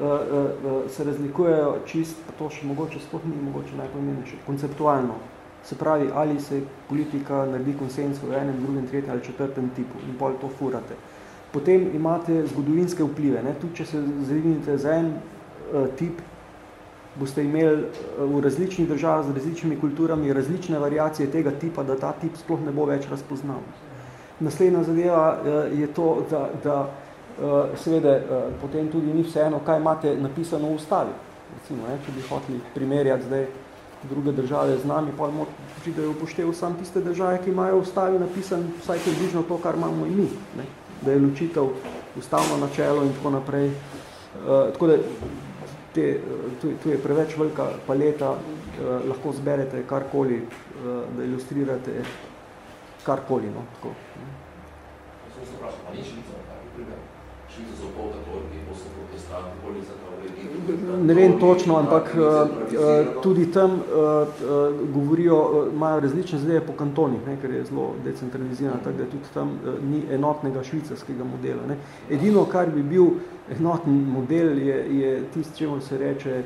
B: uh, uh, se razlikujejo čist, pa to še mogoče sploh ni mogoče najpomembnejše, konceptualno. Se pravi, ali se politika naredi konsens v enem, drugem, tretjem ali četrtem tipu in pol to furate. Potem imate zgodovinske vplive. Ne? Tudi, če se zrinite za en uh, tip, boste imeli uh, v različnih državah z različnimi kulturami različne variacije tega tipa, da ta tip sploh ne bo več razpoznal. Naslednja zadeva uh, je to, da, da uh, seveda uh, potem tudi ni vseeno, kaj imate napisano v ustavi. Recimo, ne? če bi hoteli primerjati zdaj druge države z nami, pa morate da je upošteval sam tiste države, ki imajo v ustavi napisan vsaj približno to, kar imamo in mi. Ne? Da je ločitev ustavno načelo in tako naprej. Uh, tako da te, tu, tu je preveč velika paleta, uh, lahko zberete karkoli, uh, da ilustrirate karkoli. No, tako.
E: Sem se vprašal, pa ni švica, taki primer. Švico so pol katoliki, pol so protestanti, pol je za
B: Ne vem točno, ampak tudi tam govorijo, imajo različne zdeje po kantonih, ne, ker je zelo decentralizirano, tako da tudi tam ni enotnega švicarskega modela. Ne. Edino, kar bi bil enoten model, je, je tisto, čemu se reče,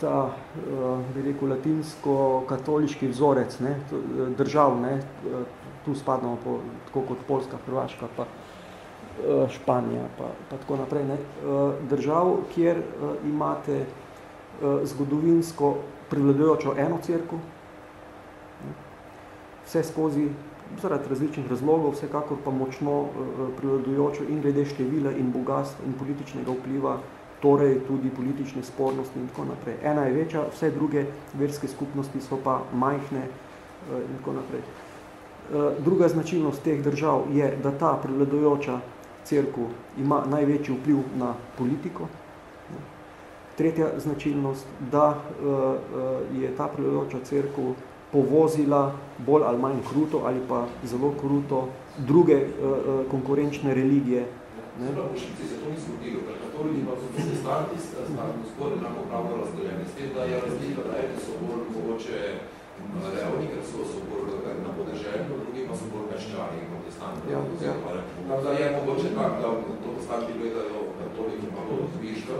B: ta, bi rekel, latinsko-katoliški vzorec ne, držav, ne, tu spadamo po, tako kot Poljska, Hrvaška, pa Španija, pa, pa tako naprej, ne, držav, kjer imate zgodovinsko prevladujočo eno cerkev, vse skozi, zaradi različnih razlogov, vsekakor pa močno prevladujočo in glede števila in bogatstva in političnega vpliva, torej tudi politične spornosti in tako naprej. Ena je večja, vse druge verske skupnosti so pa majhne in tako naprej. Druga značilnost teh držav je, da ta prevladujoča cerkev ima največji vpliv na politiko. Tretja značilnost, da je ta prevladujoča cerkev povozila bolj ali manj kruto ali pa zelo kruto druge konkurenčne religije.
E: Ne? V Švici se to ni zgodilo, ker katoliki pa so protestanti skoraj enako pravno razdeljeni. S tem, da je razlika, da eni so bolj mogoče revni, ker so, so bolj na podeželju, drugi pa so bolj meščani in protestanti.
B: Ja, ja.
E: Tako da je mogoče tak, da protestanti gledajo katoliki malo zviška,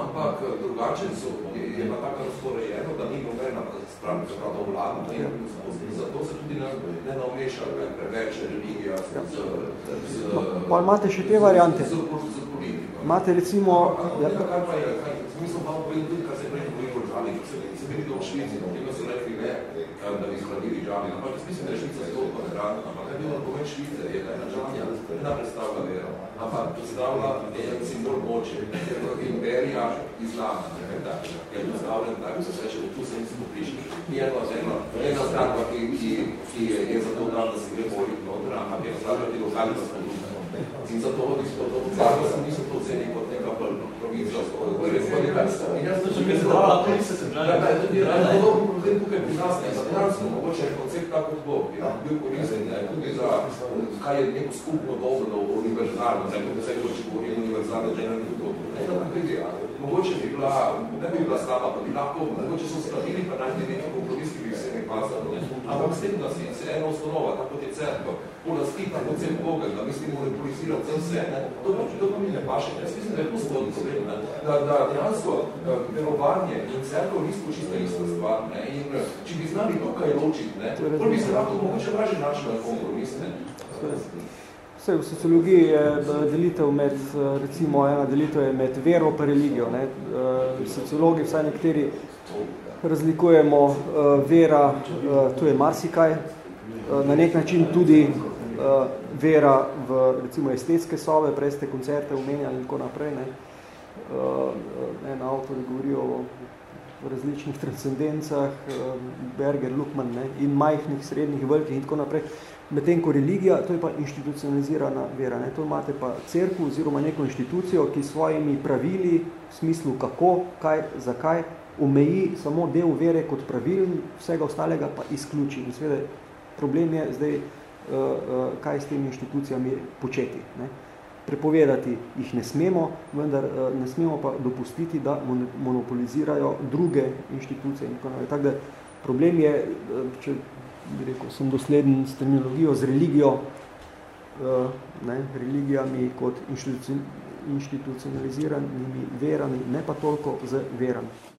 E: ampak drugače so, je, je pa tako razporejeno, da ni nobena spravi, se pravi, vlada, in zato se tudi ne, ne naomeša preveč religija z, z, z,
B: Pa imate še te variante?
E: Z, z, z politiko.
B: Imate recimo...
E: Ja, kar pa je, kaj, mislim pa povedal tudi, kar se prej govoril o ker se, se vidi to v Švici, tega so rekli ne, da bi zgradili žali, ampak jaz mislim, da je Švica zelo tolerantna, ampak kaj bilo pomen Švice, je ena žalja, ena predstavlja vera, ampak predstavlja en simbol moče, imperija islama, ne vem takega, je predstavljen, tako se sreče, tu se nismo prišli. Ni eno, eno, ena zgradba, ki, ki, ki je, je zato dan, da se gre moliti noter, ampak je predstavljati lokalni pa spodobno. In zato nismo to, zato sem nisem to ocenil kot neka provincijo, Da, mogoče je koncept tako bo, je bil koristen, tudi za, kaj je neko skupno dobro, univerzalno, kot se če govorim univerzalno, da je nekaj dobro. Ne, da ideja. Mogoče bi bila, ne bi bila slaba, pa bi lahko, mogoče so spravili, pa najti neki kompromis, pasal. Ampak s tem, da si se eno osnova, tako kot je cerkev, polasti ta koncept Boga, da mislim, monopolizirati vse vse, ne, to pa, to pa mi ne paše. Jaz mislim, da je to spodno ne, da, da dejansko verovanje in cerkev nismo čista ista stvar, ne, in če bi znali tukaj ločiti, ne, bi se lahko mogoče vraži način na kompromis, ne.
B: Vse v sociologiji je delitev med, recimo ena delitev je med vero pa religijo. Ne. Sociologi, vsaj nekateri, razlikujemo vera, tu je marsikaj, na nek način tudi vera v recimo estetske sobe, prej ste koncerte omenjali in tako naprej. Ne. En avtor govori o različnih transcendencah, Berger, Luhmann ne, in majhnih, srednjih, velikih in tako naprej. Medtem ko religija, to je pa institucionalizirana vera. Ne. To imate pa cerkev oziroma neko inštitucijo, ki svojimi pravili, v smislu kako, kaj, zakaj, omeji samo del vere kot pravil, vsega ostalega pa izključi. In seveda problem je zdaj, kaj s temi inštitucijami početi. Ne. Prepovedati jih ne smemo, vendar ne smemo pa dopustiti, da monopolizirajo druge inštitucije. In tako, tako da problem je, če bi rekel, sem dosleden s terminologijo, z religijo, ne, religijami kot institucionaliziranimi verami, ne pa toliko z verami.